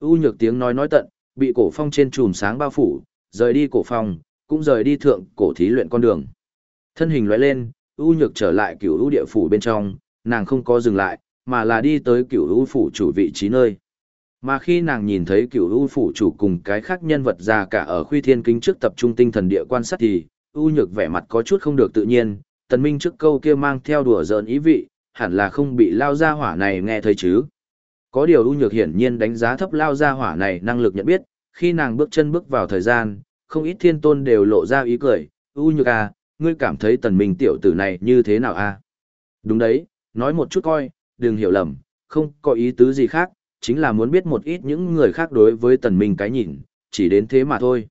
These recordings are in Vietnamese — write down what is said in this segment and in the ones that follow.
U nhược tiếng nói nói tận, bị cổ phong trên chùm sáng bao phủ, rời đi cổ phong, cũng rời đi thượng cổ thí luyện con đường. Thân hình lóe lên, U nhược trở lại cửu U địa phủ bên trong, nàng không có dừng lại, mà là đi tới cửu U phủ chủ vị trí nơi. Mà khi nàng nhìn thấy cửu U phủ chủ cùng cái khác nhân vật già cả ở khuy thiên kính trước tập trung tinh thần địa quan sát thì, U nhược vẻ mặt có chút không được tự nhiên, tần minh trước câu kia mang theo đùa giỡn ý vị, hẳn là không bị lao ra hỏa này nghe thấy chứ. Có điều U nhược hiển nhiên đánh giá thấp lao Gia hỏa này năng lực nhận biết, khi nàng bước chân bước vào thời gian, không ít thiên tôn đều lộ ra ý cười, U nhược à, ngươi cảm thấy tần minh tiểu tử này như thế nào a? À? Đúng đấy, nói một chút coi, đừng hiểu lầm, không có ý tứ gì khác, chính là muốn biết một ít những người khác đối với tần minh cái nhìn, chỉ đến thế mà thôi.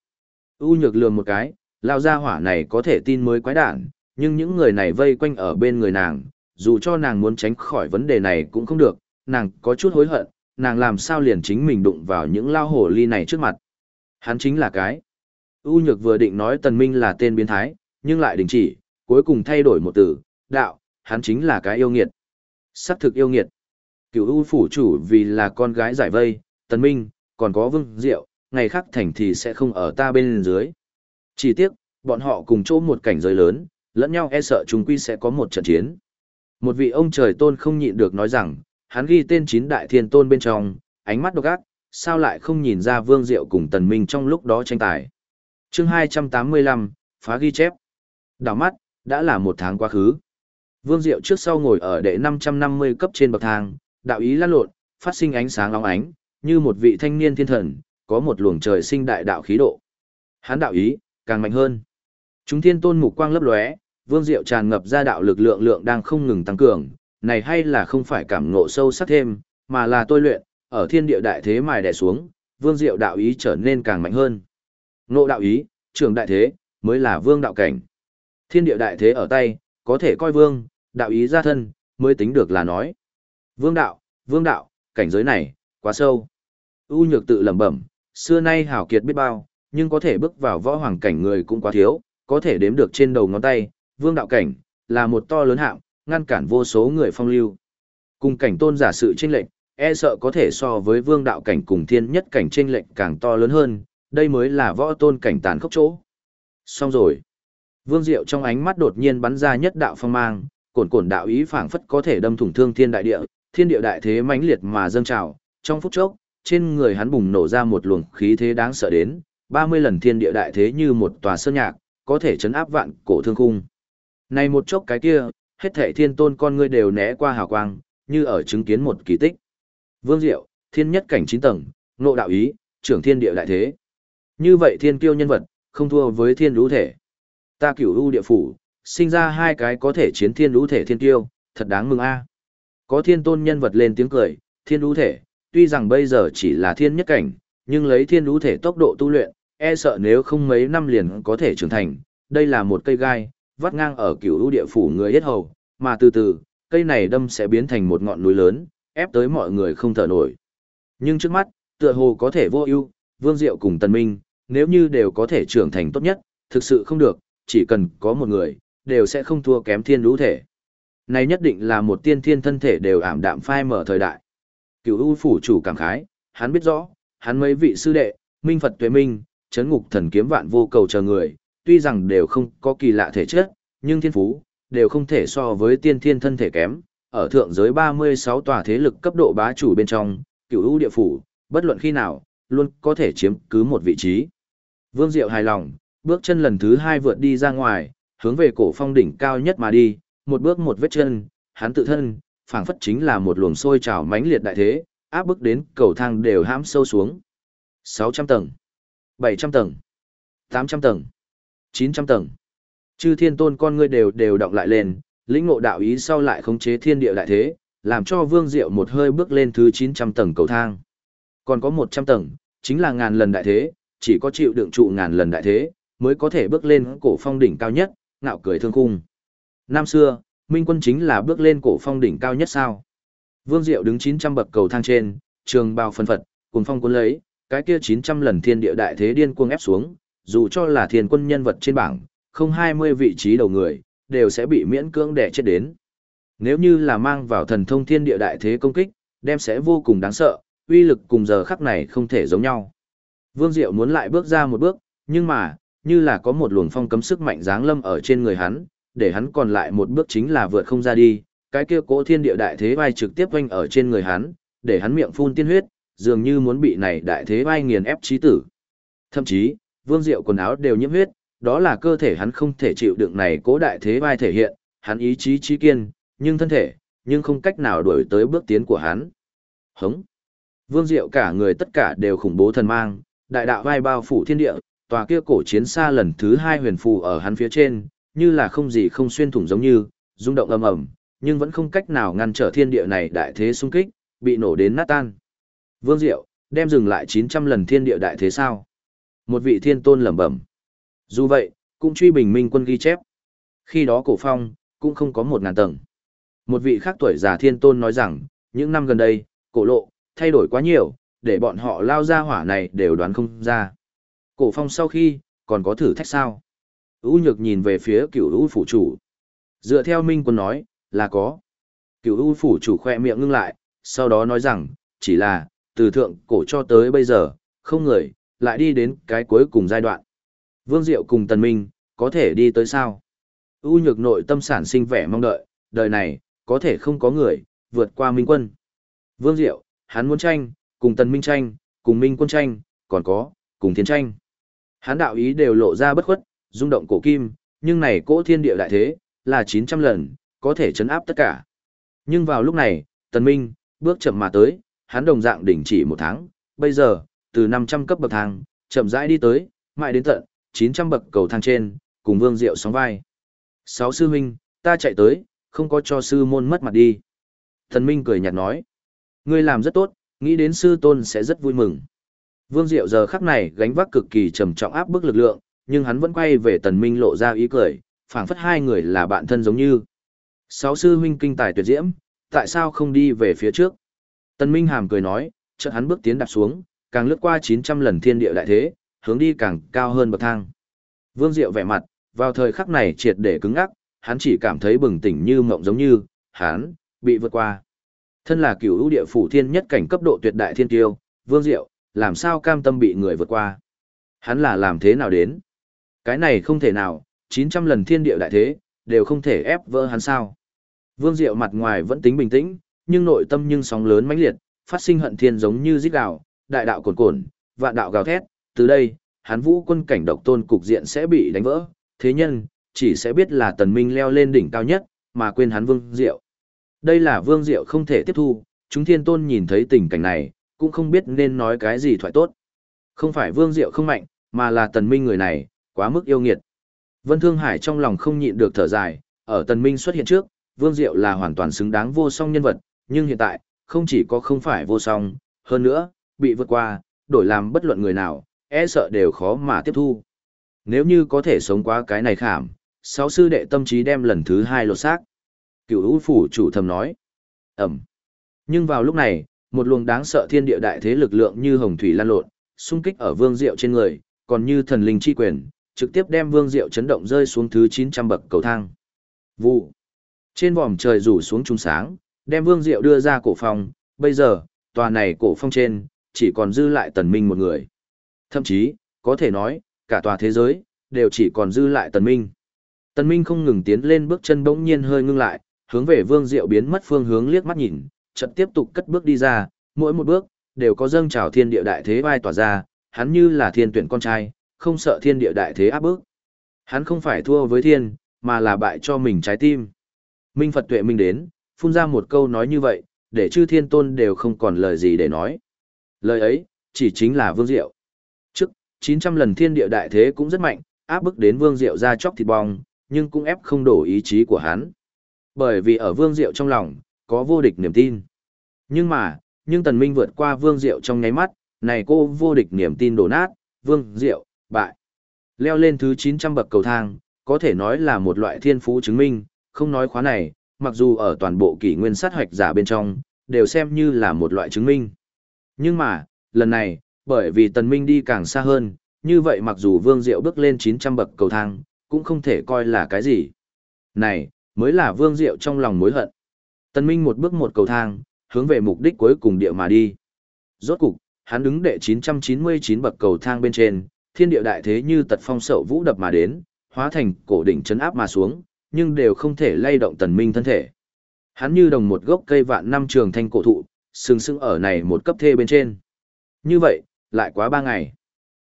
U nhược lườm một cái, lao Gia hỏa này có thể tin mới quái đản, nhưng những người này vây quanh ở bên người nàng, dù cho nàng muốn tránh khỏi vấn đề này cũng không được, nàng có chút hối hận, nàng làm sao liền chính mình đụng vào những lao hổ ly này trước mặt. Hắn chính là cái. U nhược vừa định nói tần minh là tên biến thái, nhưng lại đình chỉ, cuối cùng thay đổi một từ, đạo, hắn chính là cái yêu nghiệt. Sắc thực yêu nghiệt. Cựu U phủ chủ vì là con gái giải vây, tần minh, còn có vương diệu, ngày khác thành thì sẽ không ở ta bên dưới. Chỉ tiếc, bọn họ cùng chỗ một cảnh giới lớn, lẫn nhau e sợ chúng quy sẽ có một trận chiến. Một vị ông trời tôn không nhịn được nói rằng, hắn ghi tên chín đại thiên tôn bên trong, ánh mắt độc ác, sao lại không nhìn ra vương diệu cùng tần minh trong lúc đó tranh tài. Chương 285, phá ghi chép. Đảo mắt, đã là một tháng quá khứ. Vương Diệu trước sau ngồi ở đệ 550 cấp trên bậc thang, đạo ý lăn lộn, phát sinh ánh sáng long ánh, như một vị thanh niên thiên thần, có một luồng trời sinh đại đạo khí độ. Hán đạo ý, càng mạnh hơn. Chúng thiên tôn mục quang lấp lóe, Vương Diệu tràn ngập ra đạo lực lượng lượng đang không ngừng tăng cường, này hay là không phải cảm ngộ sâu sắc thêm, mà là tôi luyện, ở thiên địa đại thế mài đè xuống, Vương Diệu đạo ý trở nên càng mạnh hơn. Ngộ đạo ý, trưởng đại thế, mới là vương đạo cảnh. Thiên địa đại thế ở tay, có thể coi vương, đạo ý ra thân, mới tính được là nói. Vương đạo, vương đạo, cảnh giới này, quá sâu. U nhược tự lẩm bẩm, xưa nay hảo kiệt biết bao, nhưng có thể bước vào võ hoàng cảnh người cũng quá thiếu, có thể đếm được trên đầu ngón tay, vương đạo cảnh, là một to lớn hạng, ngăn cản vô số người phong lưu. Cùng cảnh tôn giả sự chênh lệnh, e sợ có thể so với vương đạo cảnh cùng thiên nhất cảnh chênh lệnh càng to lớn hơn, đây mới là võ tôn cảnh tàn khốc chỗ. Xong rồi. Vương Diệu trong ánh mắt đột nhiên bắn ra nhất đạo phong mang, cổn cổn đạo ý phảng phất có thể đâm thủng thương thiên đại địa, thiên địa đại thế mãnh liệt mà dâng trào, trong phút chốc, trên người hắn bùng nổ ra một luồng khí thế đáng sợ đến, 30 lần thiên địa đại thế như một tòa sơn nhạc, có thể chấn áp vạn cổ thương khung. Này một chốc cái kia, hết thảy thiên tôn con ngươi đều né qua hào quang, như ở chứng kiến một kỳ tích. Vương Diệu, thiên nhất cảnh 9 tầng, ngộ đạo ý, trưởng thiên địa đại thế. Như vậy thiên kiêu nhân vật, không thua với thiên lũ thể. Ta cửu ưu địa phủ, sinh ra hai cái có thể chiến thiên lũ thể thiên kiêu, thật đáng mừng a. Có thiên tôn nhân vật lên tiếng cười, thiên lũ thể, tuy rằng bây giờ chỉ là thiên nhất cảnh, nhưng lấy thiên lũ thể tốc độ tu luyện, e sợ nếu không mấy năm liền có thể trưởng thành, đây là một cây gai, vắt ngang ở cửu ưu địa phủ người hết hầu, mà từ từ, cây này đâm sẽ biến thành một ngọn núi lớn, ép tới mọi người không thở nổi. Nhưng trước mắt, tựa hồ có thể vô ưu, Vương Diệu cùng Tần Minh, nếu như đều có thể trưởng thành tốt nhất, thực sự không được, chỉ cần có một người, đều sẽ không thua kém thiên lũ thể. Này nhất định là một tiên thiên thân thể đều ảm đạm phai mở thời đại. Cửu U phủ chủ cảm khái, hắn biết rõ, hắn mấy vị sư đệ, minh Phật tuệ minh, chấn ngục thần kiếm vạn vô cầu chờ người, tuy rằng đều không có kỳ lạ thể chất, nhưng thiên phú, đều không thể so với tiên thiên thân thể kém. Ở thượng giới 36 tòa thế lực cấp độ bá chủ bên trong, cửu U địa phủ, bất luận khi nào, luôn có thể chiếm cứ một vị trí. Vương Diệu hài lòng, bước chân lần thứ hai vượt đi ra ngoài, hướng về cổ phong đỉnh cao nhất mà đi, một bước một vết chân, hắn tự thân, phảng phất chính là một luồng sôi trào mãnh liệt đại thế, áp bức đến cầu thang đều hãm sâu xuống. 600 tầng, 700 tầng, 800 tầng, 900 tầng. Chư thiên tôn con ngươi đều đều động lại lên, lĩnh ngộ đạo ý sau lại khống chế thiên địa đại thế, làm cho Vương Diệu một hơi bước lên thứ 900 tầng cầu thang. Còn có 100 tầng, chính là ngàn lần đại thế, chỉ có chịu đựng trụ ngàn lần đại thế, mới có thể bước lên cổ phong đỉnh cao nhất, ngạo cười thương khung. Năm xưa, Minh quân chính là bước lên cổ phong đỉnh cao nhất sao. Vương Diệu đứng 900 bậc cầu thang trên, trường bao phân phật, cùng phong cuốn lấy, cái kia 900 lần thiên địa đại thế điên cuồng ép xuống, dù cho là thiên quân nhân vật trên bảng, không 20 vị trí đầu người, đều sẽ bị miễn cưỡng đè chết đến. Nếu như là mang vào thần thông thiên địa đại thế công kích, đem sẽ vô cùng đáng sợ, uy lực cùng giờ khắc này không thể giống nhau. Vương Diệu muốn lại bước ra một bước, nhưng mà, như là có một luồng phong cấm sức mạnh giáng lâm ở trên người hắn, để hắn còn lại một bước chính là vượt không ra đi, cái kia cỗ thiên địa đại thế vai trực tiếp quanh ở trên người hắn, để hắn miệng phun tiên huyết, dường như muốn bị này đại thế vai nghiền ép chí tử. Thậm chí, Vương Diệu quần áo đều nhiễm huyết, đó là cơ thể hắn không thể chịu đựng này cố đại thế vai thể hiện, hắn ý chí trí kiên, nhưng thân thể, nhưng không cách nào đuổi tới bước tiến của hắn. Hống! Vương Diệu cả người tất cả đều khủng bố thần mang, đại đạo vai bao phủ thiên địa, tòa kia cổ chiến xa lần thứ hai huyền phù ở hắn phía trên, như là không gì không xuyên thủng giống như, rung động ầm ầm, nhưng vẫn không cách nào ngăn trở thiên địa này đại thế xung kích, bị nổ đến nát tan. Vương Diệu, đem dừng lại 900 lần thiên địa đại thế sao? Một vị thiên tôn lẩm bẩm. Dù vậy, cũng truy bình minh quân ghi chép. Khi đó cổ phong, cũng không có một ngàn tầng. Một vị khác tuổi già thiên tôn nói rằng, những năm gần đây, cổ lộ, thay đổi quá nhiều, để bọn họ lao ra hỏa này đều đoán không ra. Cổ phong sau khi, còn có thử thách sao? U nhược nhìn về phía cửu U phủ chủ. Dựa theo Minh quân nói, là có. Cửu U phủ chủ khoe miệng ngưng lại, sau đó nói rằng, chỉ là, từ thượng cổ cho tới bây giờ, không người, lại đi đến cái cuối cùng giai đoạn. Vương Diệu cùng Tần Minh, có thể đi tới sao? U nhược nội tâm sản sinh vẻ mong đợi, đời này, có thể không có người, vượt qua Minh quân. Vương Diệu, hắn muốn tranh, cùng Tần Minh tranh, cùng Minh quân tranh, còn có, cùng thiên tranh. Hắn đạo ý đều lộ ra bất khuất, rung động cổ kim, nhưng này cỗ thiên địa đại thế, là 900 lần, có thể chấn áp tất cả. Nhưng vào lúc này, Tần Minh, bước chậm mà tới, hắn đồng dạng đỉnh chỉ một tháng, bây giờ, từ 500 cấp bậc thang, chậm rãi đi tới, mãi đến tận 900 bậc cầu thang trên, cùng Vương Diệu sóng vai. Sáu sư huynh, ta chạy tới, không có cho sư môn mất mặt đi. Thần Minh cười nhạt nói, ngươi làm rất tốt, nghĩ đến sư tôn sẽ rất vui mừng. Vương Diệu giờ khắc này gánh vác cực kỳ trầm trọng áp bức lực lượng, nhưng hắn vẫn quay về Tần Minh lộ ra ý cười, phảng phất hai người là bạn thân giống như. Sáu sư huynh kinh tài tuyệt diễm, tại sao không đi về phía trước? Tần Minh hàm cười nói, chợt hắn bước tiến đạp xuống, càng lướt qua 900 lần thiên địa đại thế, hướng đi càng cao hơn bậc thang. Vương Diệu vẻ mặt, vào thời khắc này triệt để cứng ngắc, hắn chỉ cảm thấy bừng tỉnh như mộng giống như, hắn, bị vượt qua. Thân là cửu ưu địa phủ thiên nhất cảnh cấp độ tuyệt đại thiên tiêu, Vương Diệu, làm sao cam tâm bị người vượt qua? Hắn là làm thế nào đến? Cái này không thể nào, 900 lần thiên địa đại thế, đều không thể ép vỡ hắn sao? Vương Diệu mặt ngoài vẫn tính bình tĩnh, nhưng nội tâm nhưng sóng lớn mãnh liệt, phát sinh hận thiên giống như rít gào, đại đạo cồn cồn, vạn đạo gào thét, từ đây, hắn vũ quân cảnh độc tôn cục diện sẽ bị đánh vỡ, thế nhân, chỉ sẽ biết là tần minh leo lên đỉnh cao nhất, mà quên hắn vương diệu. Đây là vương diệu không thể tiếp thu, chúng thiên tôn nhìn thấy tình cảnh này, cũng không biết nên nói cái gì thoại tốt. Không phải vương diệu không mạnh, mà là tần minh người này, quá mức yêu nghiệt. Vân Thương Hải trong lòng không nhịn được thở dài, ở tần minh xuất hiện trước, vương diệu là hoàn toàn xứng đáng vô song nhân vật, nhưng hiện tại, không chỉ có không phải vô song, hơn nữa, bị vượt qua, đổi làm bất luận người nào, e sợ đều khó mà tiếp thu. Nếu như có thể sống qua cái này khảm, sáu sư đệ tâm trí đem lần thứ hai lột xác. Cựu ưu phủ chủ thầm nói. Ẩm. Nhưng vào lúc này, một luồng đáng sợ thiên địa đại thế lực lượng như hồng thủy lan lộn, xung kích ở vương diệu trên người, còn như thần linh chi quyền, trực tiếp đem vương diệu chấn động rơi xuống thứ 900 bậc cầu thang. Vụ. Trên vòm trời rủ xuống trung sáng, đem vương diệu đưa ra cổ phòng, bây giờ, tòa này cổ phong trên, chỉ còn dư lại tần minh một người. Thậm chí, có thể nói, cả tòa thế giới, đều chỉ còn dư lại tần minh. Tần minh không ngừng tiến lên bước chân bỗng nhiên hơi ngưng lại, hướng về vương diệu biến mất phương hướng liếc mắt nhìn, chợt tiếp tục cất bước đi ra, mỗi một bước, đều có dâng trào thiên địa đại thế vai tỏa ra, hắn như là thiên tuyển con trai, không sợ thiên địa đại thế áp bức. Hắn không phải thua với thiên, mà là bại cho mình trái tim. Minh Phật tuệ minh đến, phun ra một câu nói như vậy, để chư thiên tôn đều không còn lời gì để nói. Lời ấy, chỉ chính là Vương Diệu. Trước, 900 lần thiên địa đại thế cũng rất mạnh, áp bức đến Vương Diệu ra chóc thịt bong, nhưng cũng ép không đổ ý chí của hắn. Bởi vì ở Vương Diệu trong lòng, có vô địch niềm tin. Nhưng mà, nhưng Tần Minh vượt qua Vương Diệu trong nháy mắt, này cô vô địch niềm tin đổ nát, Vương Diệu, bại. Leo lên thứ 900 bậc cầu thang, có thể nói là một loại thiên phú chứng minh, không nói khóa này, mặc dù ở toàn bộ kỷ nguyên sát hoạch giả bên trong, đều xem như là một loại chứng minh. Nhưng mà, lần này, bởi vì tần minh đi càng xa hơn, như vậy mặc dù Vương Diệu bước lên 900 bậc cầu thang, cũng không thể coi là cái gì. Này, mới là Vương Diệu trong lòng mối hận. Tần minh một bước một cầu thang, hướng về mục đích cuối cùng địa mà đi. Rốt cục, hắn đứng đệ 999 bậc cầu thang bên trên, thiên địa đại thế như tật phong sậu vũ đập mà đến, hóa thành cổ đỉnh chấn áp mà xuống, nhưng đều không thể lay động tần minh thân thể. Hắn như đồng một gốc cây vạn năm trường thanh cổ thụ, sừng sững ở này một cấp thê bên trên. Như vậy, lại quá ba ngày.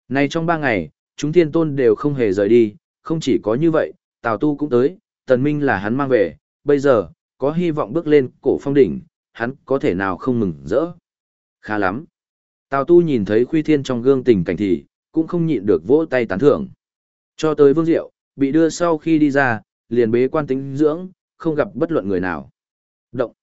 Nay trong ba ngày, chúng thiên tôn đều không hề rời đi, không chỉ có như vậy, Tào Tu cũng tới, tần minh là hắn mang về, bây giờ, có hy vọng bước lên cổ phong đỉnh, hắn có thể nào không mừng rỡ. Khá lắm. Tào Tu nhìn thấy Khuy Thiên trong gương tình cảnh thì, cũng không nhịn được vỗ tay tán thưởng. Cho tới Vương Diệu, bị đưa sau khi đi ra, liền bế quan tính dưỡng, không gặp bất luận người nào. Động.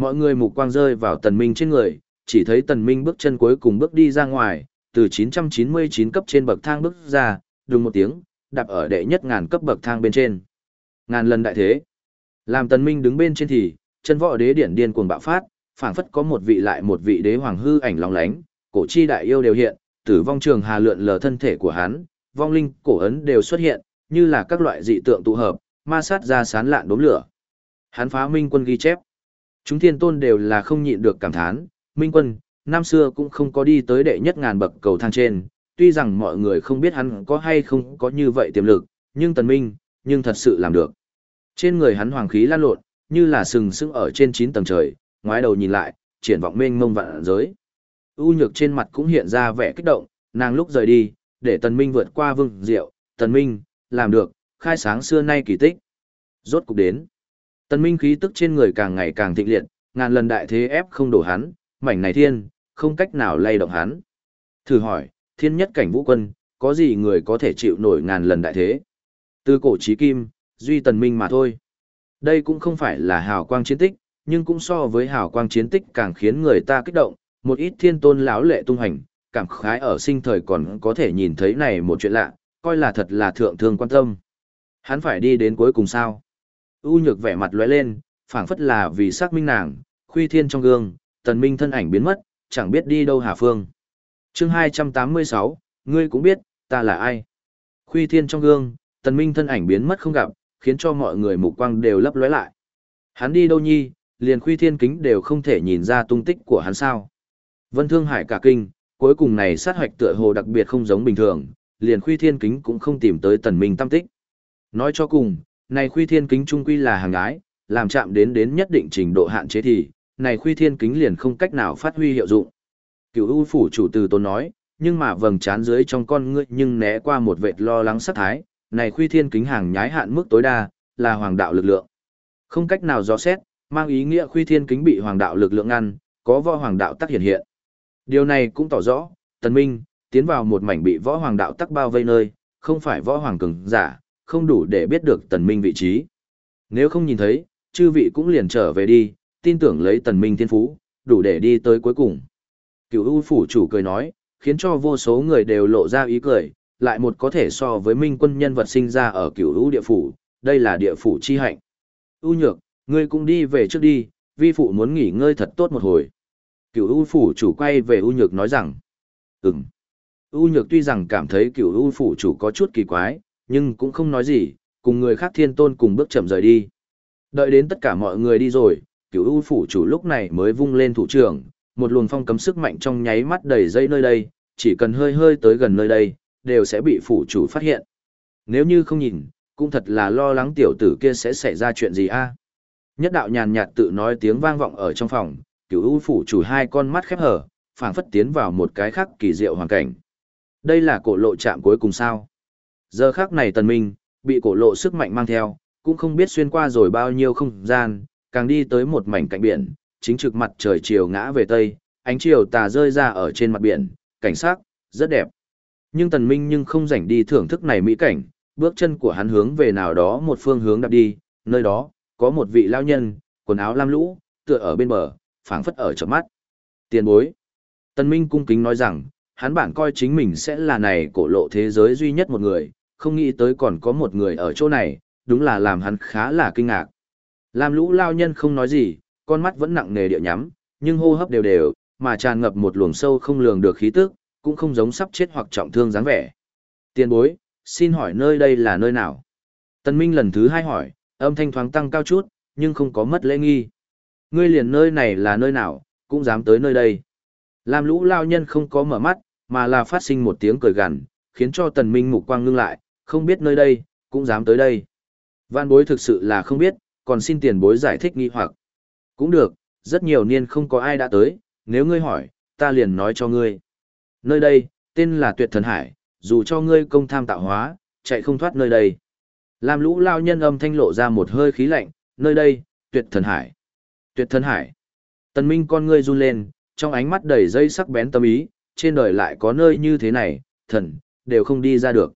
Mọi người mục quang rơi vào tần minh trên người, chỉ thấy tần minh bước chân cuối cùng bước đi ra ngoài, từ 999 cấp trên bậc thang bước ra, đùng một tiếng, đạp ở đệ nhất ngàn cấp bậc thang bên trên. Ngàn lần đại thế. Làm tần minh đứng bên trên thì, chân võ đế điển điên cuồng bạo phát, phảng phất có một vị lại một vị đế hoàng hư ảnh long lánh, cổ chi đại yêu đều hiện, tử vong trường hà lượn lờ thân thể của hắn, vong linh, cổ ấn đều xuất hiện, như là các loại dị tượng tụ hợp, ma sát ra sán lạn đốm lửa. Hắn phá minh quân ghi chép. Chúng thiên tôn đều là không nhịn được cảm thán, minh quân, năm xưa cũng không có đi tới đệ nhất ngàn bậc cầu thang trên, tuy rằng mọi người không biết hắn có hay không có như vậy tiềm lực, nhưng tần minh, nhưng thật sự làm được. Trên người hắn hoàng khí lan lộn, như là sừng sững ở trên 9 tầng trời, ngoái đầu nhìn lại, triển vọng mênh mông vạn giới. U nhược trên mặt cũng hiện ra vẻ kích động, nàng lúc rời đi, để tần minh vượt qua vương diệu, tần minh, làm được, khai sáng xưa nay kỳ tích. Rốt cục đến. Tần minh khí tức trên người càng ngày càng thịnh liệt, ngàn lần đại thế ép không đổ hắn, mảnh này thiên, không cách nào lay động hắn. Thử hỏi, thiên nhất cảnh vũ quân, có gì người có thể chịu nổi ngàn lần đại thế? Từ cổ chí kim, duy tần minh mà thôi. Đây cũng không phải là hào quang chiến tích, nhưng cũng so với hào quang chiến tích càng khiến người ta kích động, một ít thiên tôn lão lệ tung hành, cảm khái ở sinh thời còn có thể nhìn thấy này một chuyện lạ, coi là thật là thượng thương quan tâm. Hắn phải đi đến cuối cùng sao? U nhược vẻ mặt lóe lên, phảng phất là vì xác minh nàng, khuy thiên trong gương, tần minh thân ảnh biến mất, chẳng biết đi đâu hà phương. Chương 286, ngươi cũng biết, ta là ai? Khuy thiên trong gương, tần minh thân ảnh biến mất không gặp, khiến cho mọi người mục quang đều lấp lóe lại. Hắn đi đâu nhi, liền khuy thiên kính đều không thể nhìn ra tung tích của hắn sao. Vân Thương Hải cả kinh, cuối cùng này sát hoạch tựa hồ đặc biệt không giống bình thường, liền khuy thiên kính cũng không tìm tới tần minh tâm tích. Nói cho cùng, này khuy thiên kính trung quy là hàng ái, làm chạm đến đến nhất định trình độ hạn chế thì, này khuy thiên kính liền không cách nào phát huy hiệu dụng. Cửu U phủ chủ từ tôn nói, nhưng mà vầng trán dưới trong con ngươi nhưng né qua một vệt lo lắng sát thái, này khuy thiên kính hàng nhái hạn mức tối đa, là hoàng đạo lực lượng. Không cách nào dò xét, mang ý nghĩa khuy thiên kính bị hoàng đạo lực lượng ngăn, có võ hoàng đạo tác hiện hiện. Điều này cũng tỏ rõ, tần minh, tiến vào một mảnh bị võ hoàng đạo tắc bao vây nơi, không phải võ hoàng cường giả, không đủ để biết được tần minh vị trí. Nếu không nhìn thấy, chư vị cũng liền trở về đi, tin tưởng lấy tần minh thiên phú, đủ để đi tới cuối cùng. Cửu U phủ chủ cười nói, khiến cho vô số người đều lộ ra ý cười, lại một có thể so với minh quân nhân vật sinh ra ở cửu U địa phủ, đây là địa phủ chi hạnh. U nhược, ngươi cũng đi về trước đi, vi phụ muốn nghỉ ngơi thật tốt một hồi. Cửu U phủ chủ quay về U nhược nói rằng, ừm. U nhược tuy rằng cảm thấy cửu U phủ chủ có chút kỳ quái, nhưng cũng không nói gì, cùng người khác thiên tôn cùng bước chậm rời đi. Đợi đến tất cả mọi người đi rồi, cửu U phủ chủ lúc này mới vung lên thủ trưởng, một luồng phong cấm sức mạnh trong nháy mắt đầy dây nơi đây, chỉ cần hơi hơi tới gần nơi đây, đều sẽ bị phủ chủ phát hiện. Nếu như không nhìn, cũng thật là lo lắng tiểu tử kia sẽ xảy ra chuyện gì a. À? Nhất đạo nhàn nhạt tự nói tiếng vang vọng ở trong phòng, cửu U phủ chủ hai con mắt khép hở, phảng phất tiến vào một cái khác kỳ diệu hoàn cảnh. Đây là cổ lộ chạm cuối cùng sao? Giờ khác này tần minh, bị cổ lộ sức mạnh mang theo, cũng không biết xuyên qua rồi bao nhiêu không gian, càng đi tới một mảnh cạnh biển, chính trực mặt trời chiều ngã về tây, ánh chiều tà rơi ra ở trên mặt biển, cảnh sắc rất đẹp. Nhưng tần minh nhưng không rảnh đi thưởng thức này mỹ cảnh, bước chân của hắn hướng về nào đó một phương hướng đạp đi, nơi đó, có một vị lao nhân, quần áo lam lũ, tựa ở bên bờ, phảng phất ở trong mắt. Tiền bối. Tần minh cung kính nói rằng, hắn bản coi chính mình sẽ là này cổ lộ thế giới duy nhất một người, không nghĩ tới còn có một người ở chỗ này, đúng là làm hắn khá là kinh ngạc. Lam lũ lao nhân không nói gì, con mắt vẫn nặng nề địa nhắm, nhưng hô hấp đều đều, mà tràn ngập một luồng sâu không lường được khí tức, cũng không giống sắp chết hoặc trọng thương dáng vẻ. Tiên bối, xin hỏi nơi đây là nơi nào? Tân Minh lần thứ hai hỏi, âm thanh thoáng tăng cao chút, nhưng không có mất lễ nghi. Ngươi liền nơi này là nơi nào, cũng dám tới nơi đây. Lam lũ lao nhân không có mở mắt, mà là phát sinh một tiếng cười gằn, khiến cho tần minh mục quang ngưng lại, không biết nơi đây, cũng dám tới đây. Văn bối thực sự là không biết, còn xin tiền bối giải thích nghi hoặc. Cũng được, rất nhiều niên không có ai đã tới, nếu ngươi hỏi, ta liền nói cho ngươi. Nơi đây, tên là tuyệt thần hải, dù cho ngươi công tham tạo hóa, chạy không thoát nơi đây. Lam lũ lao nhân âm thanh lộ ra một hơi khí lạnh, nơi đây, tuyệt thần hải. Tuyệt thần hải. Tần minh con ngươi run lên, trong ánh mắt đầy dây sắc bén tâm ý, trên đời lại có nơi như thế này, thần, đều không đi ra được.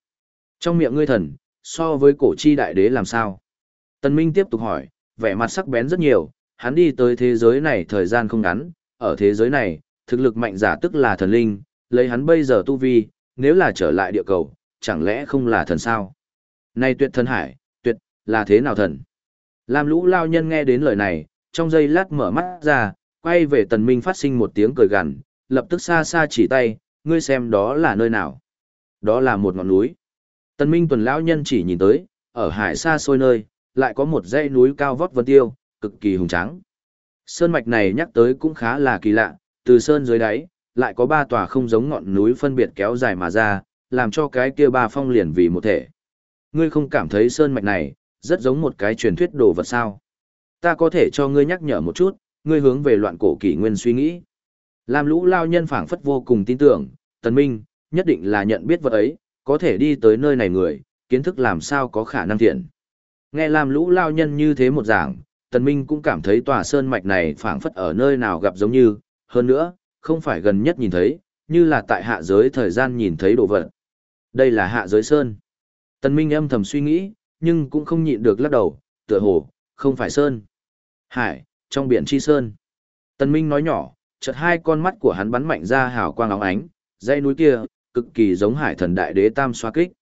Trong miệng ngươi thần, so với cổ chi đại đế làm sao? Tần Minh tiếp tục hỏi, vẻ mặt sắc bén rất nhiều, hắn đi tới thế giới này thời gian không ngắn, ở thế giới này, thực lực mạnh giả tức là thần linh, lấy hắn bây giờ tu vi, nếu là trở lại địa cầu, chẳng lẽ không là thần sao? Này tuyệt thần hải, tuyệt, là thế nào thần? Lam lũ lao nhân nghe đến lời này, trong giây lát mở mắt ra, quay về tần minh phát sinh một tiếng cười gằn, lập tức xa xa chỉ tay, ngươi xem đó là nơi nào. Đó là một ngọn núi. Tần minh tuần lão nhân chỉ nhìn tới, ở hải xa xôi nơi, lại có một dãy núi cao vót vân tiêu, cực kỳ hùng tráng. Sơn mạch này nhắc tới cũng khá là kỳ lạ, từ sơn dưới đáy, lại có ba tòa không giống ngọn núi phân biệt kéo dài mà ra, làm cho cái kia ba phong liền vì một thể. Ngươi không cảm thấy sơn mạch này, rất giống một cái truyền thuyết đồ vật sao? Ta có thể cho ngươi nhắc nhở một chút, ngươi hướng về loạn cổ kỷ nguyên suy nghĩ. Lam lũ lao nhân phảng phất vô cùng tin tưởng, tần minh, nhất định là nhận biết vật ấy, có thể đi tới nơi này người, kiến thức làm sao có khả năng thiện. Nghe làm lũ lao nhân như thế một giảng, tần minh cũng cảm thấy tòa sơn mạch này phảng phất ở nơi nào gặp giống như, hơn nữa, không phải gần nhất nhìn thấy, như là tại hạ giới thời gian nhìn thấy đồ vật. Đây là hạ giới sơn. Tần minh âm thầm suy nghĩ, nhưng cũng không nhịn được lắc đầu, tựa hồ, không phải sơn. Hải, trong biển chi sơn. Tần minh nói nhỏ, chợt hai con mắt của hắn bắn mạnh ra hào quang óng ánh, dãy núi kia, cực kỳ giống hải thần đại đế tam xoa kích.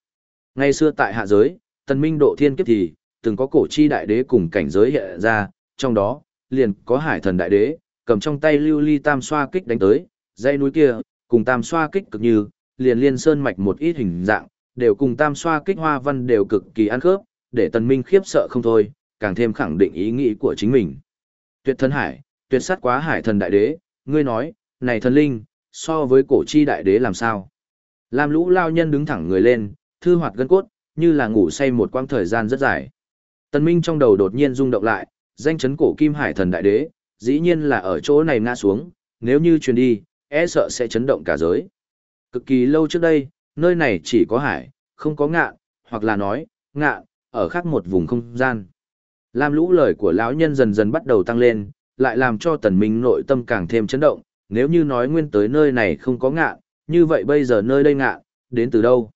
Ngày xưa tại hạ giới, tần minh độ thiên kiếp thì, từng có cổ chi đại đế cùng cảnh giới hiện ra, trong đó, liền có hải thần đại đế, cầm trong tay lưu ly tam xoa kích đánh tới, dãy núi kia, cùng tam xoa kích cực như, liền liên sơn mạch một ít hình dạng, đều cùng tam xoa kích hoa văn đều cực kỳ ăn khớp, để tần minh khiếp sợ không thôi, càng thêm khẳng định ý nghĩ của chính mình. Tuyệt thần hải, tuyệt sát quá hải thần đại đế, ngươi nói, này thần linh, so với cổ chi đại đế làm sao? Lam lũ lao nhân đứng thẳng người lên, thư hoạt gân cốt, như là ngủ say một quãng thời gian rất dài. Tần Minh trong đầu đột nhiên rung động lại, danh chấn cổ kim hải thần đại đế, dĩ nhiên là ở chỗ này ngã xuống, nếu như truyền đi, e sợ sẽ chấn động cả giới. Cực kỳ lâu trước đây, nơi này chỉ có hải, không có ngạ, hoặc là nói, ngạ, ở khác một vùng không gian. Lam lũ lời của lão nhân dần dần bắt đầu tăng lên, lại làm cho tần minh nội tâm càng thêm chấn động, nếu như nói nguyên tới nơi này không có ngạ, như vậy bây giờ nơi đây ngạ, đến từ đâu?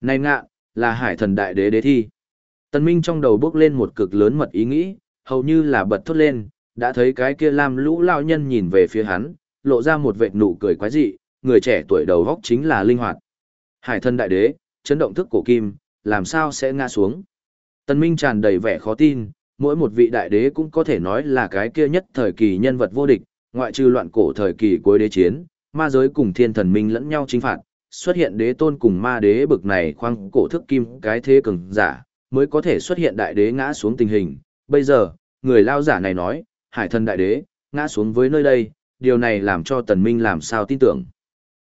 Này ngạ, là hải thần đại đế đế thi. Tần minh trong đầu bước lên một cực lớn mật ý nghĩ, hầu như là bật thốt lên, đã thấy cái kia lam lũ lão nhân nhìn về phía hắn, lộ ra một vệt nụ cười quái dị, người trẻ tuổi đầu góc chính là linh hoạt. Hải thần đại đế, chấn động thức cổ kim, làm sao sẽ ngã xuống? Tần minh tràn đầy vẻ khó tin, mỗi một vị đại đế cũng có thể nói là cái kia nhất thời kỳ nhân vật vô địch, ngoại trừ loạn cổ thời kỳ cuối đế chiến, ma giới cùng thiên thần minh lẫn nhau chính phạt, xuất hiện đế tôn cùng ma đế bực này khoang cổ thức kim cái thế cường giả, mới có thể xuất hiện đại đế ngã xuống tình hình. Bây giờ, người lao giả này nói, hải thần đại đế, ngã xuống với nơi đây, điều này làm cho tần minh làm sao tin tưởng.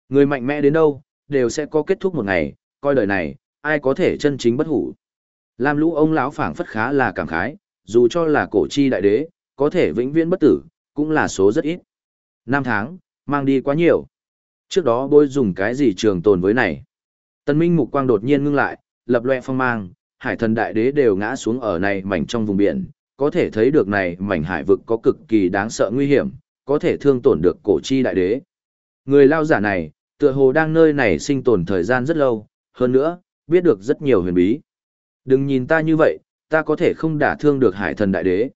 Người mạnh mẽ đến đâu, đều sẽ có kết thúc một ngày, coi đời này, ai có thể chân chính bất hủ. Lam lũ ông lão phảng phất khá là cảm khái, dù cho là cổ chi đại đế, có thể vĩnh viễn bất tử, cũng là số rất ít. Năm tháng, mang đi quá nhiều. Trước đó bôi dùng cái gì trường tồn với này. Tân minh mục quang đột nhiên ngưng lại, lập loe phong mang, hải thần đại đế đều ngã xuống ở này mảnh trong vùng biển, có thể thấy được này mảnh hải vực có cực kỳ đáng sợ nguy hiểm, có thể thương tổn được cổ chi đại đế. Người lao giả này, tựa hồ đang nơi này sinh tồn thời gian rất lâu, hơn nữa, biết được rất nhiều huyền bí. Đừng nhìn ta như vậy, ta có thể không đả thương được hải thần đại đế.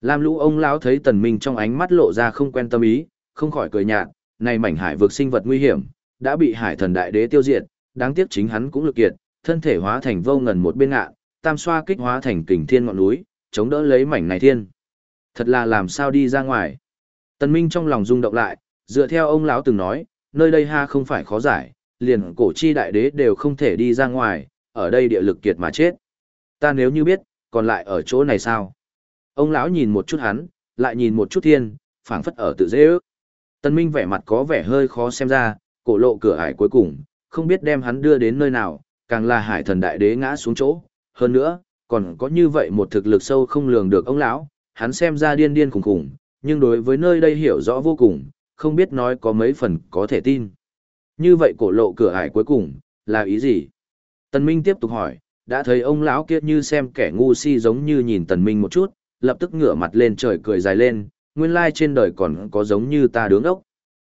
Lam lũ ông lão thấy tần minh trong ánh mắt lộ ra không quen tâm ý, không khỏi cười nhạt, này mảnh hải vực sinh vật nguy hiểm, đã bị hải thần đại đế tiêu diệt, đáng tiếc chính hắn cũng lực kiệt, thân thể hóa thành vô ngần một bên ngạ, tam xoa kích hóa thành kình thiên ngọn núi, chống đỡ lấy mảnh này thiên. Thật là làm sao đi ra ngoài. Tần minh trong lòng rung động lại, dựa theo ông lão từng nói, nơi đây ha không phải khó giải, liền cổ chi đại đế đều không thể đi ra ngoài, ở đây địa lực kiệt mà chết ta nếu như biết, còn lại ở chỗ này sao? Ông lão nhìn một chút hắn, lại nhìn một chút thiên, phảng phất ở tự dễ ước. Tần Minh vẻ mặt có vẻ hơi khó xem ra, cổ lộ cửa ải cuối cùng, không biết đem hắn đưa đến nơi nào, càng là hải thần đại đế ngã xuống chỗ. Hơn nữa, còn có như vậy một thực lực sâu không lường được ông lão, hắn xem ra điên điên khủng khủng, nhưng đối với nơi đây hiểu rõ vô cùng, không biết nói có mấy phần có thể tin. Như vậy cổ lộ cửa ải cuối cùng, là ý gì? Tần Minh tiếp tục hỏi, đã thấy ông lão kia như xem kẻ ngu si giống như nhìn Tần Minh một chút, lập tức ngửa mặt lên trời cười dài lên, nguyên lai trên đời còn có giống như ta đứng ốc.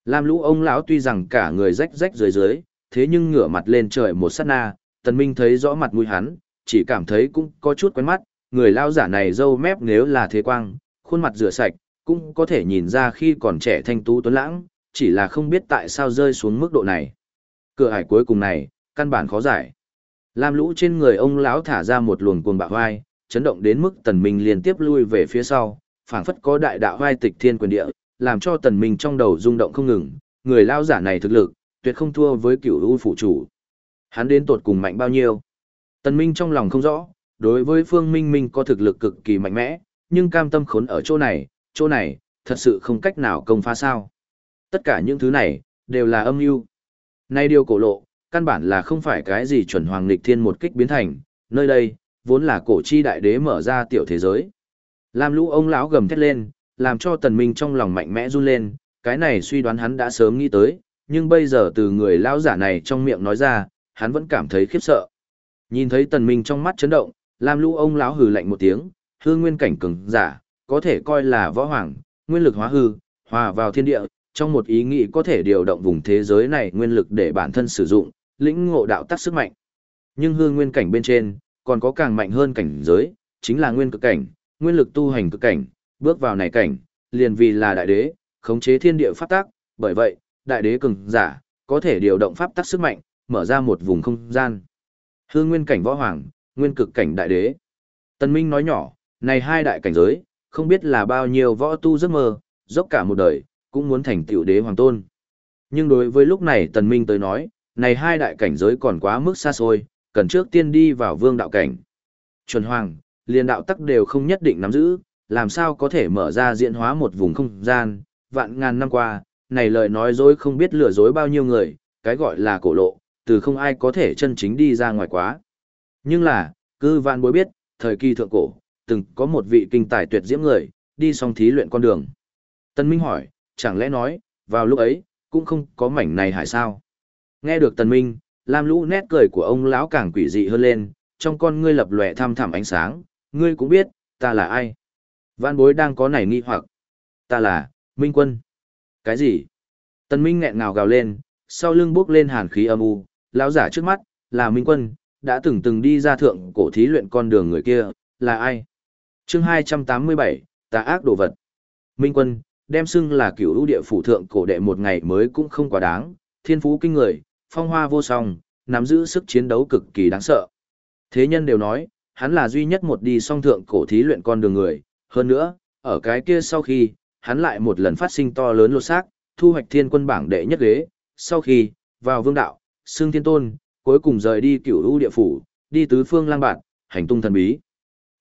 Lam lũ ông lão tuy rằng cả người rách rách dưới dưới, thế nhưng ngửa mặt lên trời một sát na, Tần Minh thấy rõ mặt mũi hắn, chỉ cảm thấy cũng có chút quen mắt, người lao giả này râu mép nếu là thế quang, khuôn mặt rửa sạch, cũng có thể nhìn ra khi còn trẻ thanh tú tuấn lãng, chỉ là không biết tại sao rơi xuống mức độ này. Cửa hải cuối cùng này, căn bản khó giải. Lam lũ trên người ông lão thả ra một luồng cuồng bạo hoai, chấn động đến mức tần minh liên tiếp lui về phía sau, phảng phất có đại đạo vai tịch thiên quyền địa, làm cho tần minh trong đầu rung động không ngừng, người lao giả này thực lực, tuyệt không thua với cửu u phụ chủ. Hắn đến tột cùng mạnh bao nhiêu? Tần minh trong lòng không rõ, đối với phương minh minh có thực lực cực kỳ mạnh mẽ, nhưng cam tâm khốn ở chỗ này, chỗ này, thật sự không cách nào công phá sao. Tất cả những thứ này, đều là âm mưu. Nay điều cổ lộ, căn bản là không phải cái gì chuẩn hoàng lịch thiên một kích biến thành, nơi đây, vốn là cổ chi đại đế mở ra tiểu thế giới. Lam lũ ông lão gầm thét lên, làm cho tần minh trong lòng mạnh mẽ run lên, cái này suy đoán hắn đã sớm nghĩ tới, nhưng bây giờ từ người lão giả này trong miệng nói ra, hắn vẫn cảm thấy khiếp sợ. Nhìn thấy tần minh trong mắt chấn động, Lam lũ ông lão hừ lạnh một tiếng, hư nguyên cảnh cường giả, có thể coi là võ hoàng, nguyên lực hóa hư, hòa vào thiên địa, trong một ý nghĩ có thể điều động vùng thế giới này nguyên lực để bản thân sử dụng, lĩnh ngộ đạo tắc sức mạnh. Nhưng hư nguyên cảnh bên trên, còn có càng mạnh hơn cảnh giới, chính là nguyên cực cảnh, nguyên lực tu hành cực cảnh, bước vào này cảnh, liền vì là đại đế, khống chế thiên địa pháp tắc, bởi vậy, đại đế cường giả, có thể điều động pháp tắc sức mạnh, mở ra một vùng không gian. Hư nguyên cảnh võ hoàng, nguyên cực cảnh đại đế. Tân Minh nói nhỏ, này hai đại cảnh giới, không biết là bao nhiêu võ tu giấc mơ, dốc cả một đời, cũng muốn thành tiểu đế hoàng tôn. Nhưng đối với lúc này Tần Minh tới nói, này hai đại cảnh giới còn quá mức xa xôi, cần trước tiên đi vào vương đạo cảnh. Chuẩn hoàng, liền đạo tắc đều không nhất định nắm giữ, làm sao có thể mở ra diễn hóa một vùng không gian, vạn ngàn năm qua, này lời nói dối không biết lừa dối bao nhiêu người, cái gọi là cổ lộ, từ không ai có thể chân chính đi ra ngoài quá. Nhưng là, cư vạn bối biết, thời kỳ thượng cổ, từng có một vị kinh tài tuyệt diễm người, đi xong thí luyện con đường. Tân Minh hỏi, chẳng lẽ nói, vào lúc ấy, cũng không có mảnh này hải sao? Nghe được Tần Minh, Lam Lũ nét cười của ông lão càng quỷ dị hơn lên, trong con ngươi lập lòe tham thẳm ánh sáng, ngươi cũng biết, ta là ai? Văn bối đang có nảy nghi hoặc. Ta là, Minh Quân. Cái gì? Tần Minh nghẹn ngào gào lên, sau lưng bước lên hàn khí âm u, lão giả trước mắt, là Minh Quân, đã từng từng đi ra thượng cổ thí luyện con đường người kia, là ai? Chương 287, tà ác đồ vật. Minh Quân, đem xưng là cửu ưu địa phủ thượng cổ đệ một ngày mới cũng không quá đáng, thiên phú kinh người, phong hoa vô song, nắm giữ sức chiến đấu cực kỳ đáng sợ. Thế nhân đều nói, hắn là duy nhất một đi song thượng cổ thí luyện con đường người, hơn nữa, ở cái kia sau khi, hắn lại một lần phát sinh to lớn lột xác, thu hoạch thiên quân bảng đệ nhất ghế, sau khi, vào vương đạo, xương thiên tôn, cuối cùng rời đi cửu ưu địa phủ, đi tứ phương lang bạn, hành tung thần bí.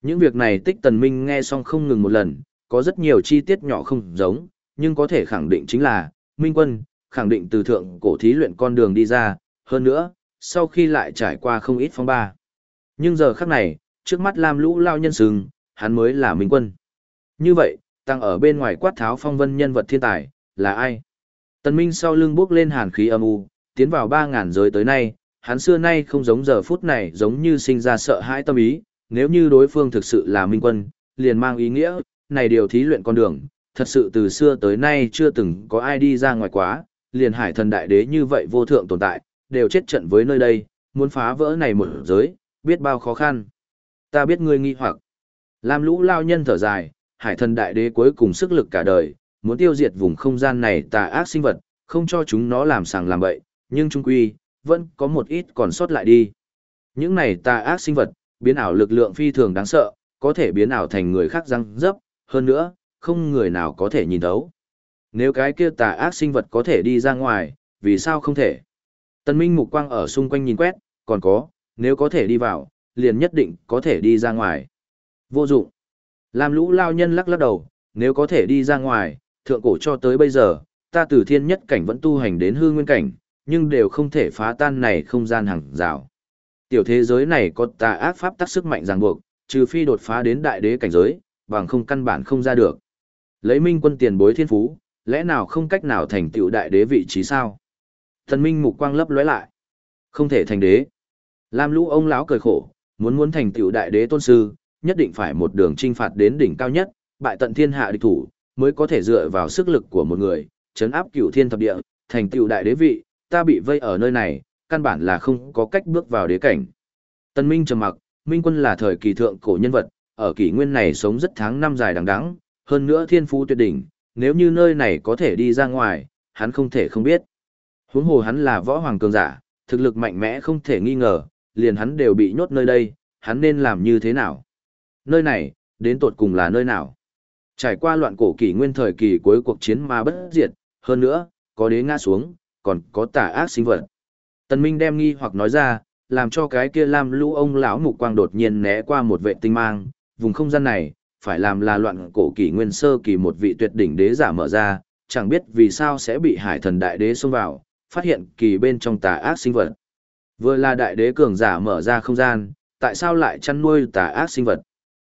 Những việc này tích tần minh nghe xong không ngừng một lần, có rất nhiều chi tiết nhỏ không giống, nhưng có thể khẳng định chính là, Minh Quân, khẳng định từ thượng cổ thí luyện con đường đi ra, hơn nữa, sau khi lại trải qua không ít phong ba. Nhưng giờ khắc này, trước mắt Lam Lũ lao nhân sừng, hắn mới là Minh Quân. Như vậy, tăng ở bên ngoài quát tháo phong vân nhân vật thiên tài, là ai? Tần Minh sau lưng bước lên hàn khí âm u, tiến vào 3.000 giới tới nay, hắn xưa nay không giống giờ phút này giống như sinh ra sợ hãi tâm ý, nếu như đối phương thực sự là Minh Quân, liền mang ý nghĩa, này điều thí luyện con đường, thật sự từ xưa tới nay chưa từng có ai đi ra ngoài quá, liền hải thần đại đế như vậy vô thượng tồn tại, đều chết trận với nơi đây, muốn phá vỡ này một giới, biết bao khó khăn. Ta biết ngươi nghi hoặc. Lam lũ lao nhân thở dài, hải thần đại đế cuối cùng sức lực cả đời, muốn tiêu diệt vùng không gian này tà ác sinh vật, không cho chúng nó làm sàng làm bậy, nhưng trung quy, vẫn có một ít còn sót lại đi. Những này tà ác sinh vật, biến ảo lực lượng phi thường đáng sợ, có thể biến ảo thành người khác răng dấp, hơn nữa, không người nào có thể nhìn thấu. Nếu cái kia tà ác sinh vật có thể đi ra ngoài, vì sao không thể? Tân Minh mục quang ở xung quanh nhìn quét, còn có, nếu có thể đi vào, liền nhất định có thể đi ra ngoài. Vô dụng. Làm lũ lao nhân lắc lắc đầu, nếu có thể đi ra ngoài, thượng cổ cho tới bây giờ, ta từ thiên nhất cảnh vẫn tu hành đến hư nguyên cảnh, nhưng đều không thể phá tan này không gian hàng rào. Tiểu thế giới này có tà ác pháp tác sức mạnh ràng buộc, trừ phi đột phá đến đại đế cảnh giới, bằng không căn bản không ra được. Lấy minh quân tiền bối thiên phú, lẽ nào không cách nào thành tựu đại đế vị trí sao? Thần minh mục quang lấp lóe lại. Không thể thành đế. Lam lũ ông lão cười khổ, muốn muốn thành tựu đại đế tôn sư, nhất định phải một đường trinh phạt đến đỉnh cao nhất, bại tận thiên hạ địch thủ, mới có thể dựa vào sức lực của một người, chấn áp cửu thiên thập địa, thành tựu đại đế vị, ta bị vây ở nơi này, căn bản là không có cách bước vào đế cảnh. Tân Minh trầm mặc, Minh Quân là thời kỳ thượng cổ nhân vật, ở kỷ nguyên này sống rất tháng năm dài đằng đẵng, hơn nữa thiên phú tuyệt đỉnh, nếu như nơi này có thể đi ra ngoài, hắn không thể không biết. Huống hồ hắn là võ hoàng cường giả, thực lực mạnh mẽ không thể nghi ngờ, liền hắn đều bị nhốt nơi đây, hắn nên làm như thế nào? Nơi này, đến tột cùng là nơi nào? Trải qua loạn cổ kỷ nguyên thời kỳ cuối cuộc chiến mà bất diệt, hơn nữa, có đế ngã xuống, còn có tà ác sinh vật. Tần Minh đem nghi hoặc nói ra, làm cho cái kia lam lũ ông lão mục quang đột nhiên né qua một vệ tinh mang, vùng không gian này, phải làm là loạn cổ kỷ nguyên sơ kỳ một vị tuyệt đỉnh đế giả mở ra, chẳng biết vì sao sẽ bị hải thần đại đế xông vào, phát hiện kỳ bên trong tà ác sinh vật. Vừa là đại đế cường giả mở ra không gian, tại sao lại chăn nuôi tà ác sinh vật?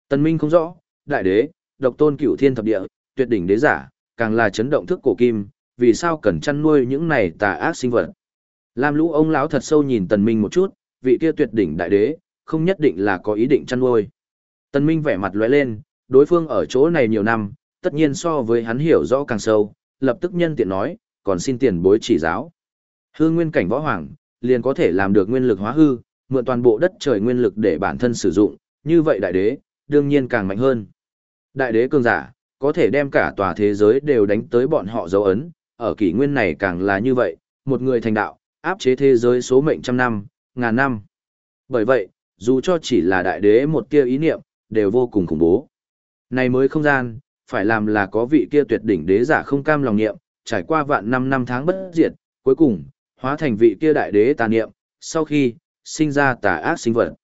Tần Minh không rõ, đại đế, độc tôn cửu thiên thập địa, tuyệt đỉnh đế giả, càng là chấn động thức cổ kim, vì sao cần chăn nuôi những này tà ác sinh vật? Lam lũ ông lão thật sâu nhìn Tần Minh một chút, vị kia tuyệt đỉnh đại đế, không nhất định là có ý định chăn nuôi. Tần Minh vẻ mặt lóe lên, đối phương ở chỗ này nhiều năm, tất nhiên so với hắn hiểu rõ càng sâu, lập tức nhân tiện nói, còn xin tiền bối chỉ giáo. Hư nguyên cảnh võ hoàng, liền có thể làm được nguyên lực hóa hư, mượn toàn bộ đất trời nguyên lực để bản thân sử dụng, như vậy đại đế, đương nhiên càng mạnh hơn. Đại đế cường giả, có thể đem cả tòa thế giới đều đánh tới bọn họ dấu ấn, ở kỷ nguyên này càng là như vậy, một người thành đạo, áp chế thế giới số mệnh trăm năm, ngàn năm. Bởi vậy, dù cho chỉ là đại đế một tia ý niệm, đều vô cùng khủng bố. Này mới không gian, phải làm là có vị kia tuyệt đỉnh đế giả không cam lòng niệm, trải qua vạn năm năm tháng bất diệt, cuối cùng, hóa thành vị kia đại đế tà niệm, sau khi, sinh ra tà ác sinh vật.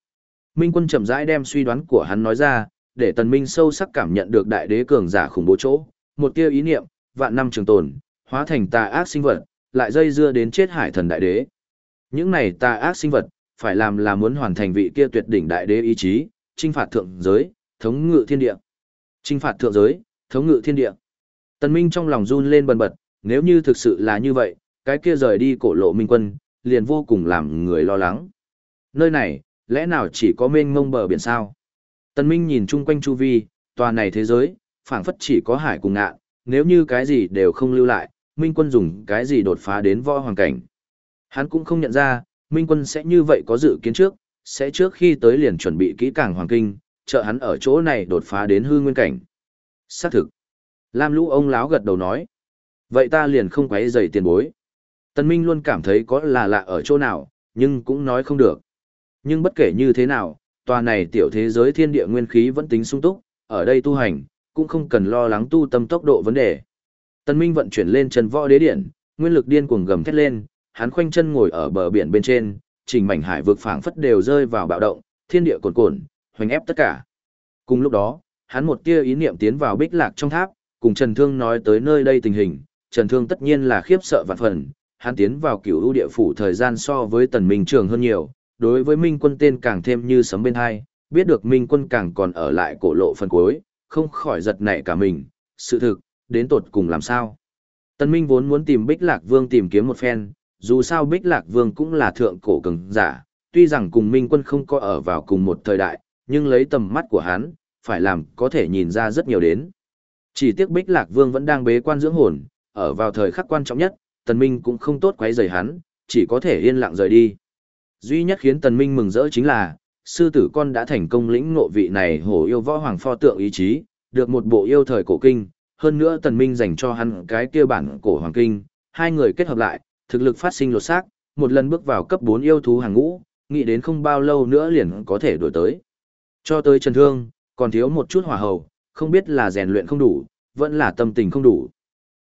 Minh quân chậm rãi đem suy đoán của hắn nói ra, để tần minh sâu sắc cảm nhận được đại đế cường giả khủng bố chỗ, một tia ý niệm, vạn năm trường tồn, hóa thành tà ác sinh vật, lại dây dưa đến chết hải thần đại đế. Những này tà ác sinh vật, phải làm là muốn hoàn thành vị kia tuyệt đỉnh đại đế ý chí, trinh phạt thượng giới, thống ngự thiên địa. Trinh phạt thượng giới, thống ngự thiên địa. Tần Minh trong lòng run lên bần bật, nếu như thực sự là như vậy, cái kia rời đi cổ lộ minh quân, liền vô cùng làm người lo lắng. Nơi này, lẽ nào chỉ có mênh mông bờ biển sao? Tần Minh nhìn chung quanh chu vi, tòa này thế giới, phảng phất chỉ có hải cùng ngạ, nếu như cái gì đều không lưu lại, minh quân dùng cái gì đột phá đến võ hoàng cảnh. Hắn cũng không nhận ra, minh quân sẽ như vậy có dự kiến trước, sẽ trước khi tới liền chuẩn bị kỹ càng hoàng kinh, trợ hắn ở chỗ này đột phá đến hư nguyên cảnh. Xác thực. Lam lũ ông láo gật đầu nói. Vậy ta liền không quấy rầy tiền bối. Tần Minh luôn cảm thấy có là lạ ở chỗ nào, nhưng cũng nói không được. Nhưng bất kể như thế nào, tòa này tiểu thế giới thiên địa nguyên khí vẫn tính sung túc, ở đây tu hành, cũng không cần lo lắng tu tâm tốc độ vấn đề. Tần Minh vận chuyển lên chân võ đế điện, nguyên lực điên cuồng gầm thét lên, hắn khoanh chân ngồi ở bờ biển bên trên, trình mảnh hải vực phảng phất đều rơi vào bạo động, thiên địa cuồn cuộn, hoành ép tất cả. Cùng lúc đó, hắn một tia ý niệm tiến vào bích lạc trong tháp, cùng Trần Thương nói tới nơi đây tình hình, Trần Thương tất nhiên là khiếp sợ vạn phần, hắn tiến vào cửu ưu địa phủ thời gian so với tần minh trường hơn nhiều, đối với minh quân tên càng thêm như sấm bên hai, biết được minh quân càng còn ở lại cổ lộ phần cuối, không khỏi giật nảy cả mình, sự thực, đến tột cùng làm sao. Tần minh vốn muốn tìm bích lạc vương tìm kiếm một phen, dù sao bích lạc vương cũng là thượng cổ cường giả, tuy rằng cùng minh quân không có ở vào cùng một thời đại, nhưng lấy tầm mắt của hắn, phải làm có thể nhìn ra rất nhiều đến. Chỉ tiếc bích lạc vương vẫn đang bế quan dưỡng hồn, ở vào thời khắc quan trọng nhất, tần minh cũng không tốt quấy rầy hắn, chỉ có thể yên lặng rời đi. Duy nhất khiến tần minh mừng rỡ chính là, sư tử con đã thành công lĩnh ngộ vị này hổ yêu võ hoàng pho tượng ý chí, được một bộ yêu thời cổ kinh, hơn nữa tần minh dành cho hắn cái kia bản cổ hoàng kinh, hai người kết hợp lại, thực lực phát sinh lột xác, một lần bước vào cấp 4 yêu thú hàng ngũ, nghĩ đến không bao lâu nữa liền có thể đổi tới. Cho tới Trần Thương, còn thiếu một chút hỏa hầu, không biết là rèn luyện không đủ, vẫn là tâm tình không đủ.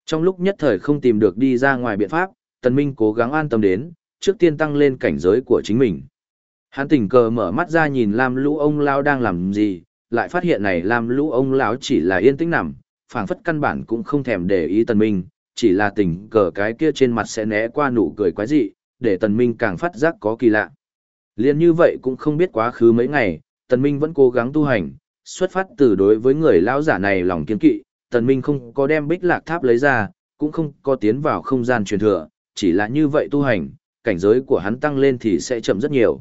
Trong lúc nhất thời không tìm được đi ra ngoài biện pháp, Tần Minh cố gắng an tâm đến, trước tiên tăng lên cảnh giới của chính mình. Hắn tình cờ mở mắt ra nhìn Lam Lũ ông lão đang làm gì, lại phát hiện này Lam Lũ ông lão chỉ là yên tĩnh nằm, phảng phất căn bản cũng không thèm để ý Tần Minh, chỉ là tình cờ cái kia trên mặt sẽ né qua nụ cười quái dị, để tần minh càng phát giác có kỳ lạ. Liên như vậy cũng không biết quá khứ mấy ngày, tần minh vẫn cố gắng tu hành, xuất phát từ đối với người lão giả này lòng kiên kỵ, tần minh không có đem bích lạc tháp lấy ra, cũng không có tiến vào không gian truyền thừa, chỉ là như vậy tu hành, cảnh giới của hắn tăng lên thì sẽ chậm rất nhiều.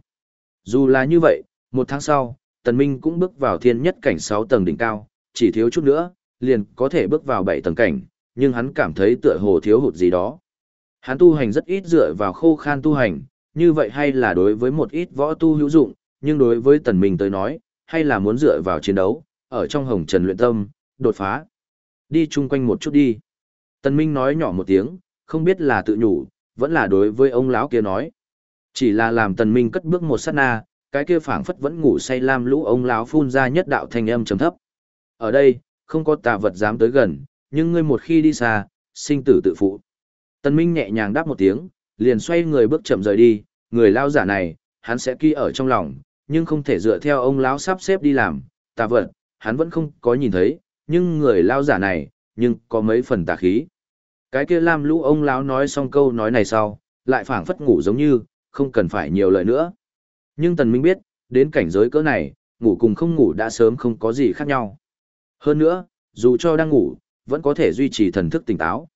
Dù là như vậy, một tháng sau, tần minh cũng bước vào thiên nhất cảnh 6 tầng đỉnh cao, chỉ thiếu chút nữa, liền có thể bước vào 7 tầng cảnh, nhưng hắn cảm thấy tựa hồ thiếu hụt gì đó. Hắn tu hành rất ít dựa vào khô khan tu hành, như vậy hay là đối với một ít võ tu hữu dụng, nhưng đối với tần minh tới nói, hay là muốn dựa vào chiến đấu, ở trong hồng trần luyện tâm, đột phá. Đi chung quanh một chút đi. Tần minh nói nhỏ một tiếng, không biết là tự nhủ, vẫn là đối với ông lão kia nói. Chỉ là làm tần minh cất bước một sát na, cái kia phảng phất vẫn ngủ say lam lũ ông lão phun ra nhất đạo thanh âm trầm thấp. Ở đây, không có tà vật dám tới gần, nhưng ngươi một khi đi xa, sinh tử tự phụ. Tần Minh nhẹ nhàng đáp một tiếng, liền xoay người bước chậm rời đi, người lao giả này, hắn sẽ ghi ở trong lòng, nhưng không thể dựa theo ông lão sắp xếp đi làm, tà vật, hắn vẫn không có nhìn thấy, nhưng người lao giả này, nhưng có mấy phần tà khí. Cái kia Lam Lũ ông lão nói xong câu nói này sau, lại phảng phất ngủ giống như, không cần phải nhiều lời nữa. Nhưng Tần Minh biết, đến cảnh giới cỡ này, ngủ cùng không ngủ đã sớm không có gì khác nhau. Hơn nữa, dù cho đang ngủ, vẫn có thể duy trì thần thức tỉnh táo.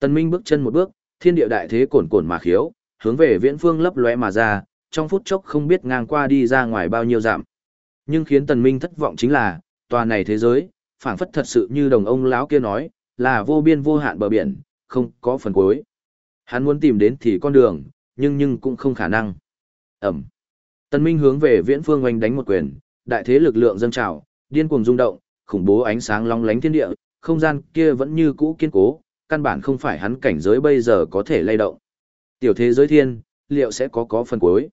Tần Minh bước chân một bước, thiên địa đại thế cuồn cuộn mà khiếu, hướng về viễn phương lấp lóe mà ra, trong phút chốc không biết ngang qua đi ra ngoài bao nhiêu dặm. Nhưng khiến Tần Minh thất vọng chính là, tòa này thế giới, phảng phất thật sự như đồng ông lão kia nói, là vô biên vô hạn bờ biển, không có phần cuối. Hắn muốn tìm đến thì con đường, nhưng nhưng cũng không khả năng. Ẩm. Tần Minh hướng về viễn phương oanh đánh một quyền, đại thế lực lượng dâng trào, điên cuồng rung động, khủng bố ánh sáng long lánh thiên địa, không gian kia vẫn như cũ kiên cố, căn bản không phải hắn cảnh giới bây giờ có thể lay động. Tiểu thế giới thiên, liệu sẽ có có phần cuối?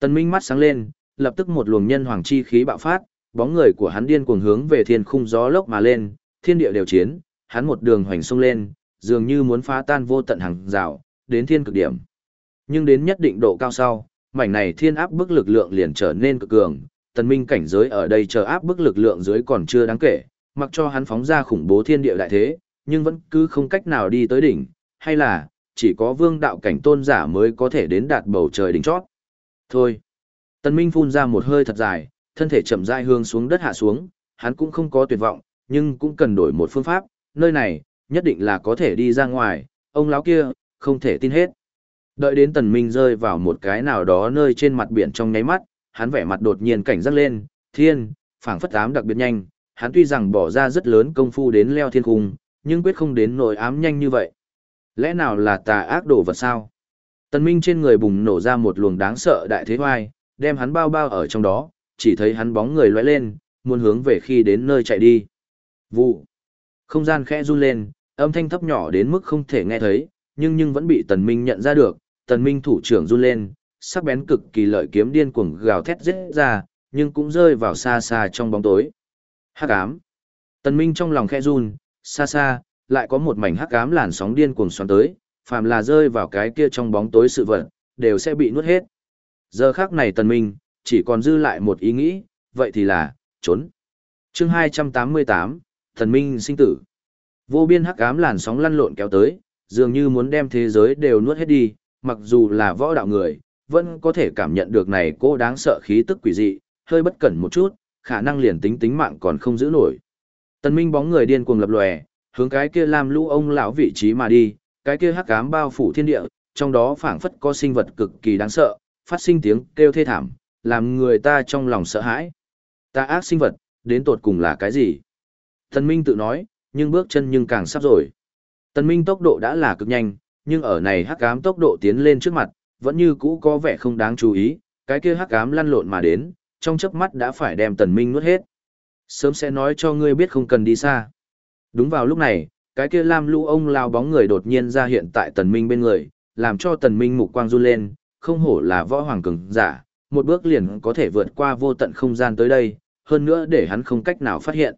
Tần Minh mắt sáng lên, lập tức một luồng nhân hoàng chi khí bạo phát, bóng người của hắn điên cuồng hướng về thiên khung gió lốc mà lên, thiên địa đều chiến, hắn một đường hoành sông lên, dường như muốn phá tan vô tận hàng rào, đến thiên cực điểm. Nhưng đến nhất định độ cao sau, mảnh này thiên áp bức lực lượng liền trở nên cực cường, tần minh cảnh giới ở đây chờ áp bức lực lượng dưới còn chưa đáng kể, mặc cho hắn phóng ra khủng bố thiên địa đại thế, nhưng vẫn cứ không cách nào đi tới đỉnh, hay là, chỉ có vương đạo cảnh tôn giả mới có thể đến đạt bầu trời đỉnh chót. Thôi. Tần Minh phun ra một hơi thật dài, thân thể chậm rãi hướng xuống đất hạ xuống, hắn cũng không có tuyệt vọng, nhưng cũng cần đổi một phương pháp, nơi này, nhất định là có thể đi ra ngoài, ông lão kia, không thể tin hết. Đợi đến tần minh rơi vào một cái nào đó nơi trên mặt biển trong nháy mắt, hắn vẻ mặt đột nhiên cảnh giác lên, thiên, phảng phất ám đặc biệt nhanh, hắn tuy rằng bỏ ra rất lớn công phu đến leo thiên cung, nhưng quyết không đến nỗi ám nhanh như vậy. Lẽ nào là tà ác đồ vật sao? Tần Minh trên người bùng nổ ra một luồng đáng sợ đại thế hoai, đem hắn bao bao ở trong đó, chỉ thấy hắn bóng người lóe lên, muốn hướng về khi đến nơi chạy đi. Vụ. Không gian khẽ run lên, âm thanh thấp nhỏ đến mức không thể nghe thấy, nhưng nhưng vẫn bị Tần Minh nhận ra được, Tần Minh thủ trưởng run lên, sắc bén cực kỳ lợi kiếm điên cuồng gào thét giết ra, nhưng cũng rơi vào xa xa trong bóng tối. Hắc ám. Tần Minh trong lòng khẽ run, xa xa, lại có một mảnh hắc ám làn sóng điên cuồng xoắn tới, phàm là rơi vào cái kia trong bóng tối sự vật, đều sẽ bị nuốt hết. Giờ khắc này Tần Minh, chỉ còn dư lại một ý nghĩ, vậy thì là, trốn. Chương 288, thần Minh sinh tử. Vô biên hắc ám làn sóng lăn lộn kéo tới, dường như muốn đem thế giới đều nuốt hết đi, mặc dù là võ đạo người, vẫn có thể cảm nhận được này cô đáng sợ khí tức quỷ dị, hơi bất cẩn một chút, khả năng liền tính tính mạng còn không giữ nổi. Tần Minh bóng người điên cuồng lập lòe, hướng cái kia làm lũ ông lão vị trí mà đi, cái kia hắc ám bao phủ thiên địa, trong đó phảng phất có sinh vật cực kỳ đáng sợ, phát sinh tiếng kêu thê thảm, làm người ta trong lòng sợ hãi. Ta ác sinh vật, đến tột cùng là cái gì? Tần Minh tự nói, nhưng bước chân nhưng càng sắp rồi. Tần Minh tốc độ đã là cực nhanh, nhưng ở này hắc ám tốc độ tiến lên trước mặt, vẫn như cũ có vẻ không đáng chú ý, cái kia hắc ám lăn lộn mà đến, trong chớp mắt đã phải đem Tần Minh nuốt hết. Sớm sẽ nói cho ngươi biết không cần đi xa. Đúng vào lúc này, cái kia lam lũ ông lao bóng người đột nhiên ra hiện tại Tần Minh bên người, làm cho Tần Minh mục quang run lên, không hổ là võ hoàng cường giả, một bước liền có thể vượt qua vô tận không gian tới đây, hơn nữa để hắn không cách nào phát hiện.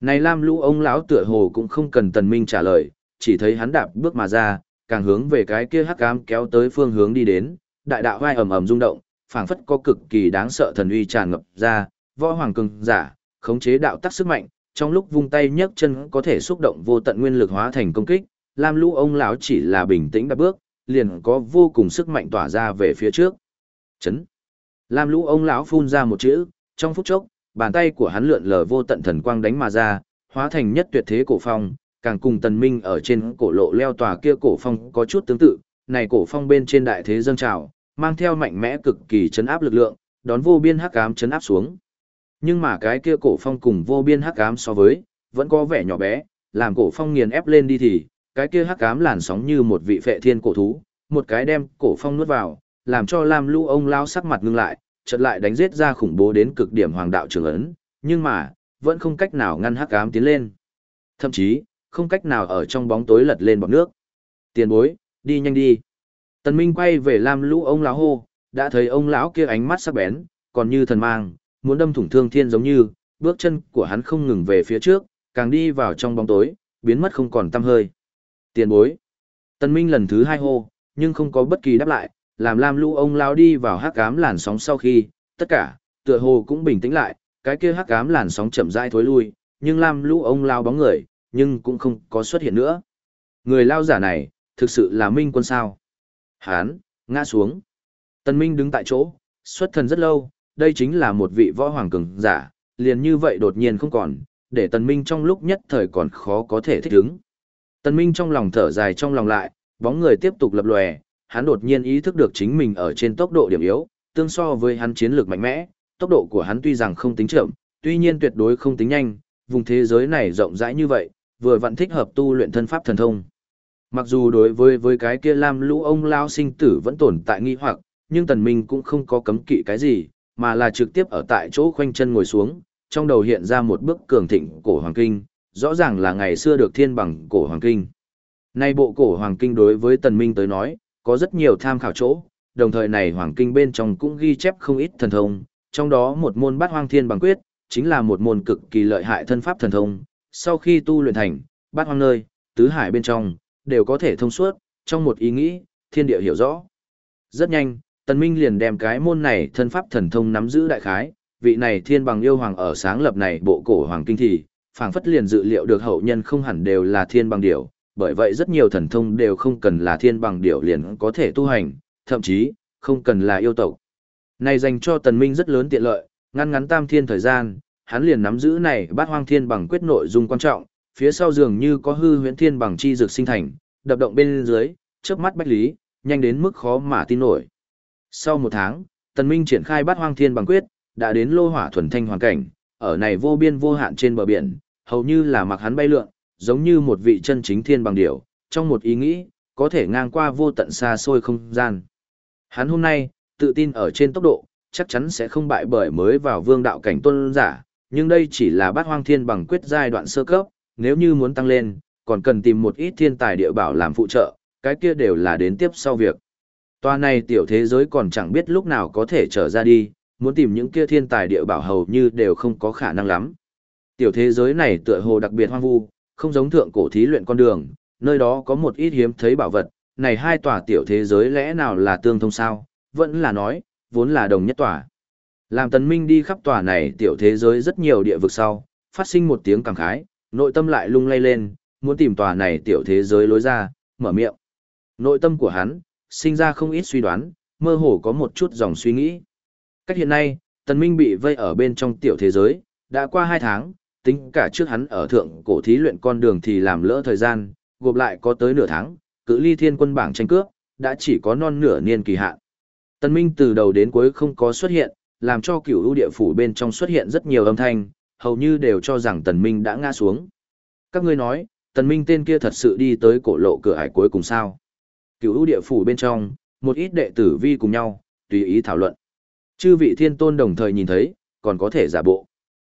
Này lam lũ ông lão tựa hồ cũng không cần Tần Minh trả lời, chỉ thấy hắn đạp bước mà ra, càng hướng về cái kia hắc ám kéo tới phương hướng đi đến, đại đạo vai ầm ầm rung động, phảng phất có cực kỳ đáng sợ thần uy tràn ngập ra, võ hoàng cường giả, khống chế đạo tắc sức mạnh, trong lúc vung tay nhấc chân có thể xúc động vô tận nguyên lực hóa thành công kích, lam lũ ông lão chỉ là bình tĩnh đạp bước liền có vô cùng sức mạnh tỏa ra về phía trước chấn lam lũ ông lão phun ra một chữ trong phút chốc bàn tay của hắn lượn lờ vô tận thần quang đánh mà ra hóa thành nhất tuyệt thế cổ phong càng cùng tần minh ở trên cổ lộ leo tòa kia cổ phong có chút tương tự này cổ phong bên trên đại thế dâng trào mang theo mạnh mẽ cực kỳ chấn áp lực lượng đón vô biên hắc ám chấn áp xuống. Nhưng mà cái kia cổ phong cùng vô biên hắc ám so với vẫn có vẻ nhỏ bé làm cổ phong nghiền ép lên đi thì cái kia hắc ám làn sóng như một vị phệ thiên cổ thú, một cái đem cổ phong nuốt vào, làm cho Lam Lũ ông lao sắc mặt ngưng lại, chợt lại đánh giết ra khủng bố đến cực điểm hoàng đạo trường ấn, nhưng mà, vẫn không cách nào ngăn hắc ám tiến lên. Thậm chí, không cách nào ở trong bóng tối lật lên bọt nước. Tiền bối, đi nhanh đi. Tần Minh quay về Lam Lũ ông lão hô, đã thấy ông lão kia ánh mắt sắc bén, còn như thần mang, muốn đâm thủng thương thiên giống như, bước chân của hắn không ngừng về phía trước, càng đi vào trong bóng tối, biến mất không còn tăm hơi. Tiền bối. Tần Minh lần thứ hai hô, nhưng không có bất kỳ đáp lại, làm Lam Lũ ông lao đi vào hắc cám làn sóng sau khi, tất cả, tựa hồ cũng bình tĩnh lại, cái kia hắc cám làn sóng chậm rãi thối lui, nhưng Lam Lũ ông lao bóng người, nhưng cũng không có xuất hiện nữa. Người lao giả này, thực sự là Minh quân sao. Hán, ngã xuống. Tần Minh đứng tại chỗ, xuất thần rất lâu, đây chính là một vị võ hoàng cường giả, liền như vậy đột nhiên không còn, để Tần Minh trong lúc nhất thời còn khó có thể thích ứng. Tần Minh trong lòng thở dài trong lòng lại, bóng người tiếp tục lập lòe, hắn đột nhiên ý thức được chính mình ở trên tốc độ điểm yếu, tương so với hắn chiến lược mạnh mẽ, tốc độ của hắn tuy rằng không tính chậm, tuy nhiên tuyệt đối không tính nhanh, vùng thế giới này rộng rãi như vậy, vừa vặn thích hợp tu luyện thân pháp thần thông. Mặc dù đối với với cái kia Lam Lũ ông lao sinh tử vẫn tồn tại nghi hoặc, nhưng Tần Minh cũng không có cấm kỵ cái gì, mà là trực tiếp ở tại chỗ khoanh chân ngồi xuống, trong đầu hiện ra một bức cường thịnh cổ hoàng kinh, rõ ràng là ngày xưa được thiên bằng cổ hoàng kinh. Nay bộ cổ hoàng kinh đối với tần minh tới nói, có rất nhiều tham khảo chỗ, đồng thời này hoàng kinh bên trong cũng ghi chép không ít thần thông, trong đó một môn bát hoang thiên bằng quyết, chính là một môn cực kỳ lợi hại thân pháp thần thông, sau khi tu luyện thành, bát hoang nơi, tứ hải bên trong, đều có thể thông suốt, trong một ý nghĩ, thiên địa hiểu rõ. Rất nhanh, tần minh liền đem cái môn này thân pháp thần thông nắm giữ đại khái, vị này thiên bằng yêu hoàng ở sáng lập này bộ cổ hoàng kinh thì, phảng phất liền dự liệu được hậu nhân không hẳn đều là thiên bằng điểu, bởi vậy rất nhiều thần thông đều không cần là thiên bằng điểu liền có thể tu hành, thậm chí, không cần là yêu tộc. Này dành cho tần minh rất lớn tiện lợi, ngăn ngắn tam thiên thời gian, hắn liền nắm giữ này bát hoang thiên bằng quyết nội dung quan trọng, phía sau dường như có hư huyễn thiên bằng chi dược sinh thành, đập động bên dưới, chớp mắt bách lý, nhanh đến mức khó mà tin nổi. Sau một tháng, tần minh triển khai bát hoang thiên bằng quyết, đã đến lô hỏa thuần thanh hoàn cảnh, ở này vô biên vô hạn trên bờ biển, hầu như là mặc hắn bay lượn, giống như một vị chân chính thiên bằng điểu, trong một ý nghĩ, có thể ngang qua vô tận xa xôi không gian. Hắn hôm nay, tự tin ở trên tốc độ, chắc chắn sẽ không bại bởi mới vào vương đạo cảnh tôn giả, nhưng đây chỉ là bát hoang thiên bằng quyết giai đoạn sơ cấp, nếu như muốn tăng lên, còn cần tìm một ít thiên tài địa bảo làm phụ trợ, cái kia đều là đến tiếp sau việc. Toa này tiểu thế giới còn chẳng biết lúc nào có thể trở ra đi, muốn tìm những kia thiên tài địa bảo hầu như đều không có khả năng lắm. Tiểu thế giới này tựa hồ đặc biệt hoang vu, không giống thượng cổ thí luyện con đường, nơi đó có một ít hiếm thấy bảo vật, này hai tòa tiểu thế giới lẽ nào là tương thông sao, vẫn là nói, vốn là đồng nhất tòa. Làm tần minh đi khắp tòa này tiểu thế giới rất nhiều địa vực sau, phát sinh một tiếng cảm khái, nội tâm lại lung lay lên, muốn tìm tòa này tiểu thế giới lối ra, mở miệng. Nội tâm của hắn, sinh ra không ít suy đoán, mơ hồ có một chút dòng suy nghĩ. Cách hiện nay, tần minh bị vây ở bên trong tiểu thế giới, đã qua hai tháng, tính cả trước hắn ở thượng cổ thí luyện con đường thì làm lỡ thời gian, gộp lại có tới nửa tháng, cự ly thiên quân bảng tranh cướp, đã chỉ có non nửa niên kỳ hạn. Tân Minh từ đầu đến cuối không có xuất hiện, làm cho cửu ưu địa phủ bên trong xuất hiện rất nhiều âm thanh, hầu như đều cho rằng Tần Minh đã ngã xuống. Các ngươi nói, Tần Minh tên kia thật sự đi tới cổ lộ cửa ải cuối cùng sao? Cửu ưu địa phủ bên trong, một ít đệ tử vi cùng nhau, tùy ý thảo luận. Chư vị thiên tôn đồng thời nhìn thấy, còn có thể giả bộ.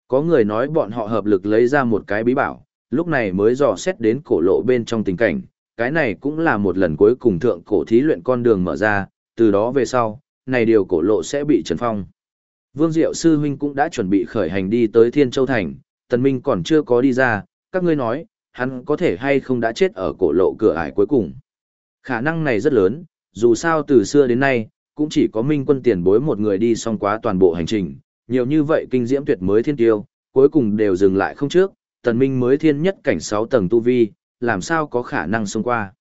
Có người nói bọn họ hợp lực lấy ra một cái bí bảo, lúc này mới dò xét đến cổ lộ bên trong tình cảnh, cái này cũng là một lần cuối cùng thượng cổ thí luyện con đường mở ra, từ đó về sau, này điều cổ lộ sẽ bị trần phong. Vương Diệu Sư Huynh cũng đã chuẩn bị khởi hành đi tới Thiên Châu Thành, Tần Minh còn chưa có đi ra, các ngươi nói, hắn có thể hay không đã chết ở cổ lộ cửa ải cuối cùng. Khả năng này rất lớn, dù sao từ xưa đến nay, cũng chỉ có Minh quân tiền bối một người đi xong quá toàn bộ hành trình, nhiều như vậy kinh diễm tuyệt mới thiên tiêu, cuối cùng đều dừng lại không trước, tần minh mới thiên nhất cảnh 6 tầng tu vi, làm sao có khả năng xông qua.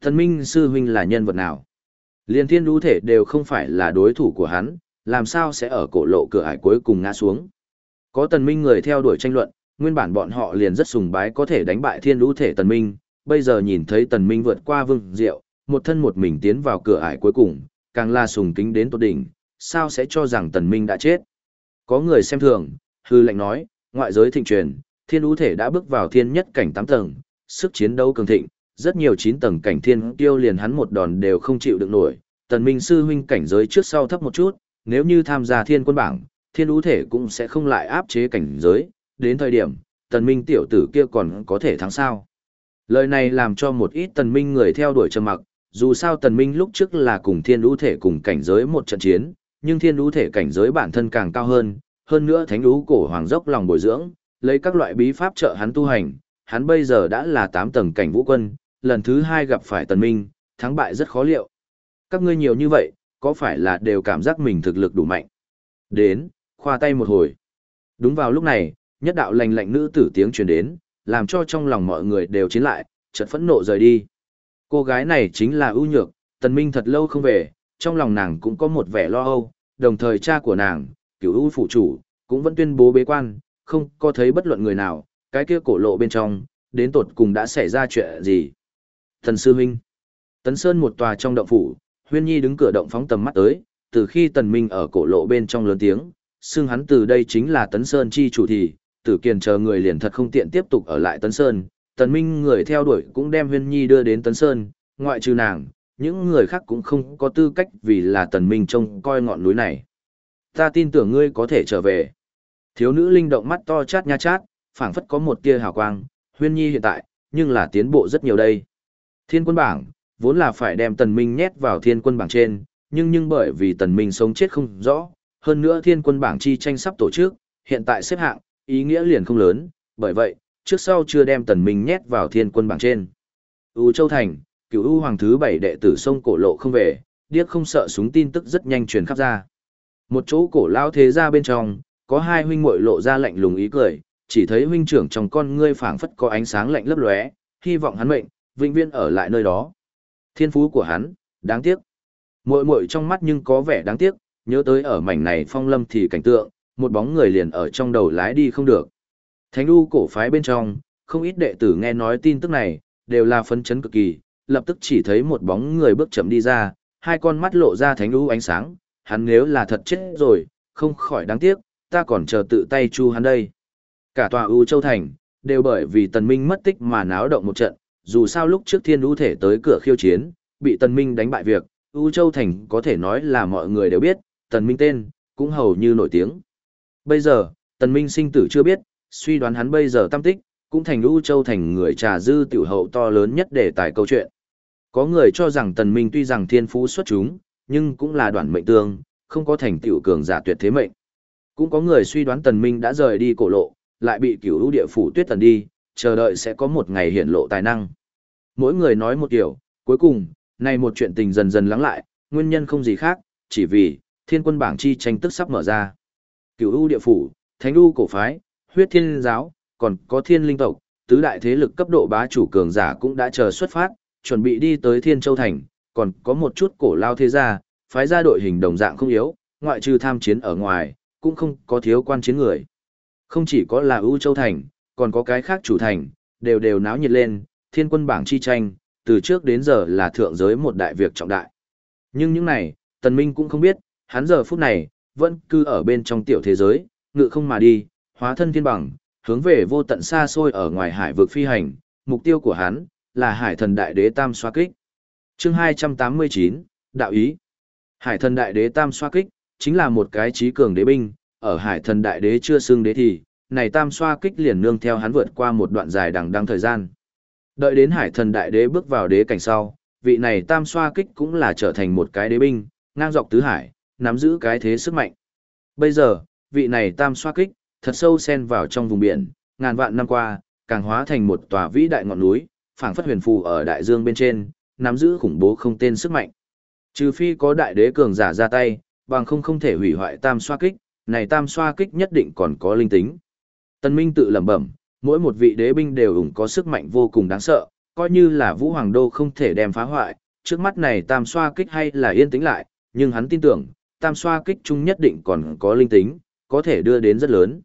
Tần Minh sư huynh là nhân vật nào? Liên thiên đu thể đều không phải là đối thủ của hắn, làm sao sẽ ở cổ lộ cửa ải cuối cùng ngã xuống. Có tần minh người theo đuổi tranh luận, nguyên bản bọn họ liền rất sùng bái có thể đánh bại thiên đu thể tần minh, bây giờ nhìn thấy tần minh vượt qua vương diệu, một thân một mình tiến vào cửa ải cuối cùng, càng là sùng kính đến tột đỉnh, sao sẽ cho rằng tần minh đã chết. Có người xem thường, hư lệnh nói, ngoại giới thịnh truyền, thiên ưu thể đã bước vào thiên nhất cảnh 8 tầng, sức chiến đấu cường thịnh, rất nhiều 9 tầng cảnh thiên tiêu liền hắn một đòn đều không chịu được nổi, tần minh sư huynh cảnh giới trước sau thấp một chút, nếu như tham gia thiên quân bảng, thiên ưu thể cũng sẽ không lại áp chế cảnh giới, đến thời điểm, tần minh tiểu tử kia còn có thể thắng sao. Lời này làm cho một ít tần minh người theo đuổi trầm mặc, dù sao tần minh lúc trước là cùng thiên ưu thể cùng cảnh giới một trận chiến, nhưng thiên đu thể cảnh giới bản thân càng cao hơn, hơn nữa thánh đu cổ hoàng dốc lòng bồi dưỡng, lấy các loại bí pháp trợ hắn tu hành, hắn bây giờ đã là 8 tầng cảnh vũ quân, lần thứ hai gặp phải tần minh, thắng bại rất khó liệu. Các ngươi nhiều như vậy, có phải là đều cảm giác mình thực lực đủ mạnh? Đến, khoa tay một hồi. Đúng vào lúc này, nhất đạo lành lạnh nữ tử tiếng truyền đến, làm cho trong lòng mọi người đều chiến lại, chợt phẫn nộ rời đi. Cô gái này chính là ưu nhược, tần minh thật lâu không về, trong lòng nàng cũng có một vẻ lo âu, đồng thời cha của nàng, cửu ưu phụ chủ, cũng vẫn tuyên bố bế quan, không có thấy bất luận người nào, cái kia cổ lộ bên trong, đến tột cùng đã xảy ra chuyện gì. Thần sư huynh, tấn sơn một tòa trong động phủ, huyên nhi đứng cửa động phóng tầm mắt tới, từ khi tần minh ở cổ lộ bên trong lớn tiếng, xưng hắn từ đây chính là tấn sơn chi chủ thì, tử kiền chờ người liền thật không tiện tiếp tục ở lại tấn sơn, tần minh người theo đuổi cũng đem huyên nhi đưa đến tấn sơn, ngoại trừ nàng, những người khác cũng không có tư cách vì là tần minh trông coi ngọn núi này. Ta tin tưởng ngươi có thể trở về. Thiếu nữ linh động mắt to chát nha chát, phảng phất có một tia hào quang, huyên nhi hiện tại, nhưng là tiến bộ rất nhiều đây. Thiên quân bảng, vốn là phải đem tần minh nhét vào thiên quân bảng trên, nhưng nhưng bởi vì tần minh sống chết không rõ, hơn nữa thiên quân bảng chi tranh sắp tổ chức, hiện tại xếp hạng, ý nghĩa liền không lớn, bởi vậy, trước sau chưa đem tần minh nhét vào thiên quân bảng trên. U Châu Thành, cựu U Hoàng thứ bảy đệ tử sông cổ lộ không về, điếc không sợ súng tin tức rất nhanh truyền khắp ra. Một chỗ cổ lao thế ra bên trong, có hai huynh muội lộ ra lạnh lùng ý cười, chỉ thấy huynh trưởng trong con ngươi phảng phất có ánh sáng lạnh lấp lóe, hy vọng hắn mệnh, vĩnh viễn ở lại nơi đó. Thiên phú của hắn, đáng tiếc. Muội muội trong mắt nhưng có vẻ đáng tiếc, nhớ tới ở mảnh này phong lâm thì cảnh tượng, một bóng người liền ở trong đầu lái đi không được. Thánh đu cổ phái bên trong, không ít đệ tử nghe nói tin tức này, đều là phấn chấn cực kỳ, lập tức chỉ thấy một bóng người bước chậm đi ra, hai con mắt lộ ra thánh đu ánh sáng, hắn nếu là thật chết rồi, không khỏi đáng tiếc, ta còn chờ tự tay chu hắn đây. Cả tòa U Châu Thành, đều bởi vì tần minh mất tích mà náo động một trận, dù sao lúc trước thiên U thể tới cửa khiêu chiến, bị tần minh đánh bại việc, U Châu Thành có thể nói là mọi người đều biết, tần minh tên, cũng hầu như nổi tiếng. Bây giờ, tần minh sinh tử chưa biết, suy đoán hắn bây giờ tâm tích, cũng thành U Châu Thành người trà dư tiểu hậu to lớn nhất để tài câu chuyện. Có người cho rằng tần minh tuy rằng thiên phú xuất chúng, nhưng cũng là đoạn mệnh tương, không có thành tiểu cường giả tuyệt thế mệnh. Cũng có người suy đoán tần minh đã rời đi cổ lộ, lại bị cửu lũ địa phủ tuyết tần đi, chờ đợi sẽ có một ngày hiện lộ tài năng. Mỗi người nói một kiểu, cuối cùng, này một chuyện tình dần dần lắng lại, nguyên nhân không gì khác, chỉ vì, thiên quân bảng chi tranh tức sắp mở ra. Cửu U địa phủ, thánh U cổ phái, huyết thiên giáo, còn có thiên linh tộc, tứ đại thế lực cấp độ bá chủ cường giả cũng đã chờ xuất phát, chuẩn bị đi tới thiên châu thành, còn có một chút cổ lao thế gia, phái ra đội hình đồng dạng không yếu, ngoại trừ tham chiến ở ngoài, cũng không có thiếu quan chiến người. Không chỉ có là ưu châu thành, còn có cái khác chủ thành, đều đều náo nhiệt lên, thiên quân bảng chi tranh, từ trước đến giờ là thượng giới một đại việc trọng đại. Nhưng những này, Tần Minh cũng không biết, hắn giờ phút này, vẫn cư ở bên trong tiểu thế giới, ngự không mà đi, hóa thân thiên bằng, hướng về vô tận xa xôi ở ngoài hải vực phi hành, mục tiêu của hắn, là hải thần đại đế tam xoa kích. Chương 289, Đạo ý Hải thần đại đế tam xoa kích, chính là một cái trí cường đế binh, ở hải thần đại đế chưa xưng đế thì, này tam xoa kích liền nương theo hắn vượt qua một đoạn dài đằng đằng thời gian. Đợi đến hải thần đại đế bước vào đế cảnh sau, vị này tam xoa kích cũng là trở thành một cái đế binh, ngang dọc tứ hải, nắm giữ cái thế sức mạnh. Bây giờ, vị này tam xoa kích, thật sâu xen vào trong vùng biển, ngàn vạn năm qua, càng hóa thành một tòa vĩ đại ngọn núi, phảng phất huyền phù ở đại dương bên trên, nắm giữ khủng bố không tên sức mạnh. Trừ phi có đại đế cường giả ra tay, bằng không không thể hủy hoại tam xoa kích, này tam xoa kích nhất định còn có linh tính. Tân Minh tự lẩm bẩm, mỗi một vị đế binh đều ủng có sức mạnh vô cùng đáng sợ, coi như là Vũ Hoàng Đô không thể đem phá hoại, trước mắt này tam xoa kích hay là yên tĩnh lại, nhưng hắn tin tưởng, tam xoa kích chung nhất định còn có linh tính, có thể đưa đến rất lớn.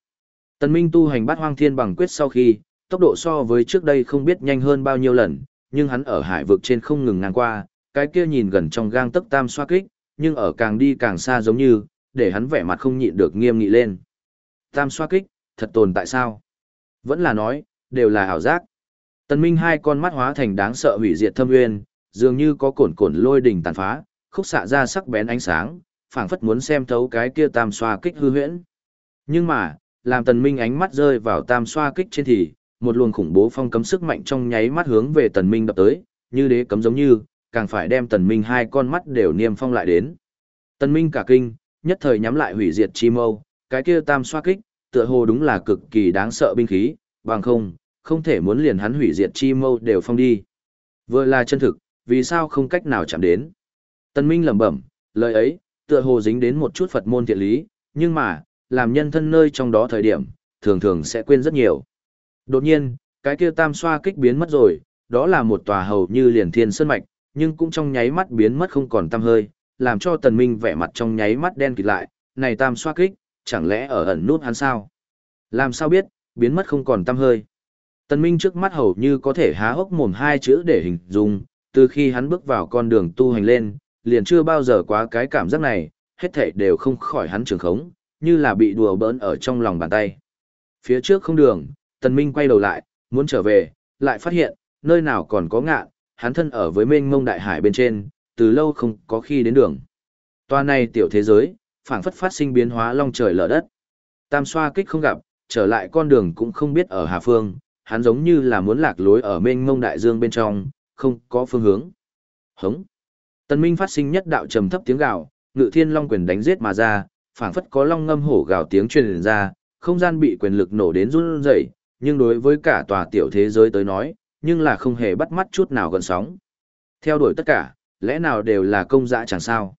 Tần Minh tu hành bát hoang thiên bằng quyết sau khi, tốc độ so với trước đây không biết nhanh hơn bao nhiêu lần, nhưng hắn ở hải vực trên không ngừng ngang qua, cái kia nhìn gần trong gang tấc tam xoa kích, nhưng ở càng đi càng xa giống như, để hắn vẻ mặt không nhịn được nghiêm nghị lên. Tam xoa kích, thật tồn tại sao? Vẫn là nói, đều là ảo giác. Tần Minh hai con mắt hóa thành đáng sợ hủy diệt thâm uyên, dường như có cồn cồn lôi đỉnh tàn phá, khúc xạ ra sắc bén ánh sáng, phảng phất muốn xem thấu cái kia tam xoa kích hư huyễn. Nhưng mà, làm Tần Minh ánh mắt rơi vào tam xoa kích trên thì, một luồng khủng bố phong cấm sức mạnh trong nháy mắt hướng về Tần Minh đập tới, như đế cấm giống như, càng phải đem Tần Minh hai con mắt đều niêm phong lại đến. Tần Minh cả kinh, nhất thời nhắm lại hủy diệt chi mâu, cái kia tam xoa kích, tựa hồ đúng là cực kỳ đáng sợ binh khí, bằng không, không thể muốn liền hắn hủy diệt chi mâu đều phong đi. Vừa là chân thực, vì sao không cách nào chạm đến. Tần Minh lẩm bẩm, lời ấy, tựa hồ dính đến một chút Phật môn thiện lý, nhưng mà, làm nhân thân nơi trong đó thời điểm, thường thường sẽ quên rất nhiều. Đột nhiên, cái kia tam xoa kích biến mất rồi, đó là một tòa hầu như liền thiên sơn mạch, nhưng cũng trong nháy mắt biến mất không còn tăm hơi, làm cho tần minh vẻ mặt trong nháy mắt đen kịt lại, này tam xoa kích, chẳng lẽ ở ẩn nút hắn sao? Làm sao biết, biến mất không còn tăm hơi. Tần minh trước mắt hầu như có thể há hốc mồm hai chữ để hình dung, từ khi hắn bước vào con đường tu hành lên, liền chưa bao giờ quá cái cảm giác này, hết thảy đều không khỏi hắn trường khống, như là bị đùa bỡn ở trong lòng bàn tay. Phía trước không đường, tần minh quay đầu lại, muốn trở về, lại phát hiện, nơi nào còn có ngạn, hắn thân ở với mênh mông đại hải bên trên, từ lâu không có khi đến đường. Toa này tiểu thế giới, phảng phất phát sinh biến hóa long trời lở đất. Tam xoa kích không gặp, trở lại con đường cũng không biết ở Hà Phương, hắn giống như là muốn lạc lối ở mênh mông đại dương bên trong, không có phương hướng. Hống. Tần Minh phát sinh nhất đạo trầm thấp tiếng gào, ngự thiên long quyền đánh giết mà ra, phảng phất có long ngâm hổ gào tiếng truyền ra, không gian bị quyền lực nổ đến run rẩy, nhưng đối với cả tòa tiểu thế giới tới nói, nhưng là không hề bắt mắt chút nào gần sóng. Theo đuổi tất cả, lẽ nào đều là công dã chẳng sao.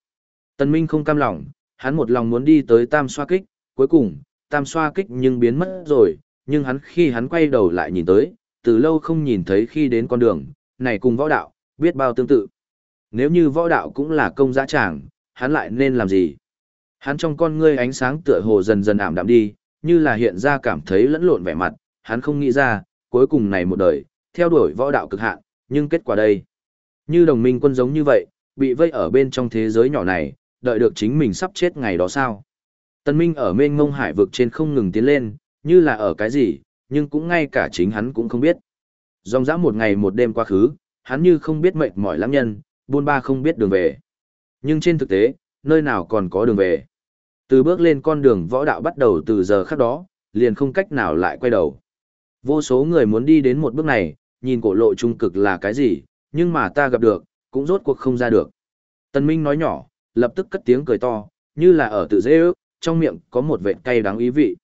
Tần Minh không cam lòng, hắn một lòng muốn đi tới tam xoa kích, cuối cùng, tam xoa kích nhưng biến mất rồi, nhưng hắn khi hắn quay đầu lại nhìn tới, từ lâu không nhìn thấy khi đến con đường, này cùng võ đạo, biết bao tương tự. Nếu như võ đạo cũng là công dã chẳng hắn lại nên làm gì? Hắn trong con ngươi ánh sáng tựa hồ dần dần ảm đạm đi, như là hiện ra cảm thấy lẫn lộn vẻ mặt, hắn không nghĩ ra, cuối cùng này một đời, theo đuổi võ đạo cực hạn, nhưng kết quả đây. Như đồng minh quân giống như vậy, bị vây ở bên trong thế giới nhỏ này, đợi được chính mình sắp chết ngày đó sao. Tân Minh ở mênh mông hải vực trên không ngừng tiến lên, như là ở cái gì, nhưng cũng ngay cả chính hắn cũng không biết. Dòng dã một ngày một đêm quá khứ, hắn như không biết mệt mỏi lắm nhân, buôn ba không biết đường về. Nhưng trên thực tế, nơi nào còn có đường về. Từ bước lên con đường võ đạo bắt đầu từ giờ khắc đó, liền không cách nào lại quay đầu. Vô số người muốn đi đến một bước này, nhìn cổ lộ trung cực là cái gì, nhưng mà ta gặp được, cũng rốt cuộc không ra được. Tần Minh nói nhỏ, lập tức cất tiếng cười to, như là ở tự dễ ước, trong miệng có một vệt cay đáng ý vị.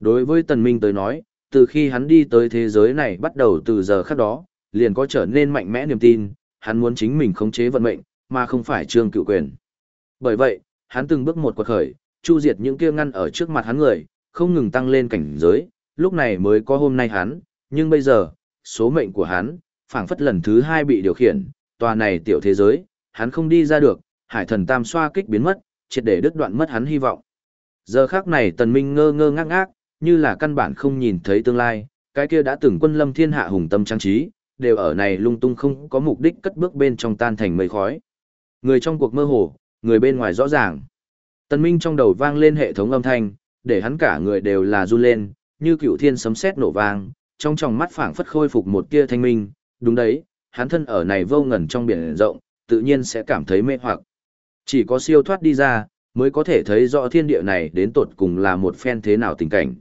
Đối với Tần Minh tới nói, từ khi hắn đi tới thế giới này bắt đầu từ giờ khắc đó, liền có trở nên mạnh mẽ niềm tin, hắn muốn chính mình khống chế vận mệnh, mà không phải trương cựu quyền. Bởi vậy, hắn từng bước một quật khởi, chu diệt những kia ngăn ở trước mặt hắn người, không ngừng tăng lên cảnh giới, lúc này mới có hôm nay hắn, nhưng bây giờ, số mệnh của hắn, phảng phất lần thứ hai bị điều khiển, tòa này tiểu thế giới, hắn không đi ra được, hải thần tam xoa kích biến mất, triệt để đứt đoạn mất hắn hy vọng. Giờ khác này tần minh ngơ ngơ ngác ngác, như là căn bản không nhìn thấy tương lai, cái kia đã từng quân lâm thiên hạ hùng tâm trang trí, đều ở này lung tung không có mục đích cất bước bên trong tan thành mây khói. Người trong cuộc mơ hồ, người bên ngoài rõ ràng. Tần Minh trong đầu vang lên hệ thống âm thanh, để hắn cả người đều là run lên, như cựu thiên sấm sét nổ vang, trong tròng mắt phảng phất khôi phục một tia thanh minh, đúng đấy, hắn thân ở này vô ngần trong biển rộng, tự nhiên sẽ cảm thấy mê hoặc. Chỉ có siêu thoát đi ra, mới có thể thấy rõ thiên địa này đến tột cùng là một phen thế nào tình cảnh.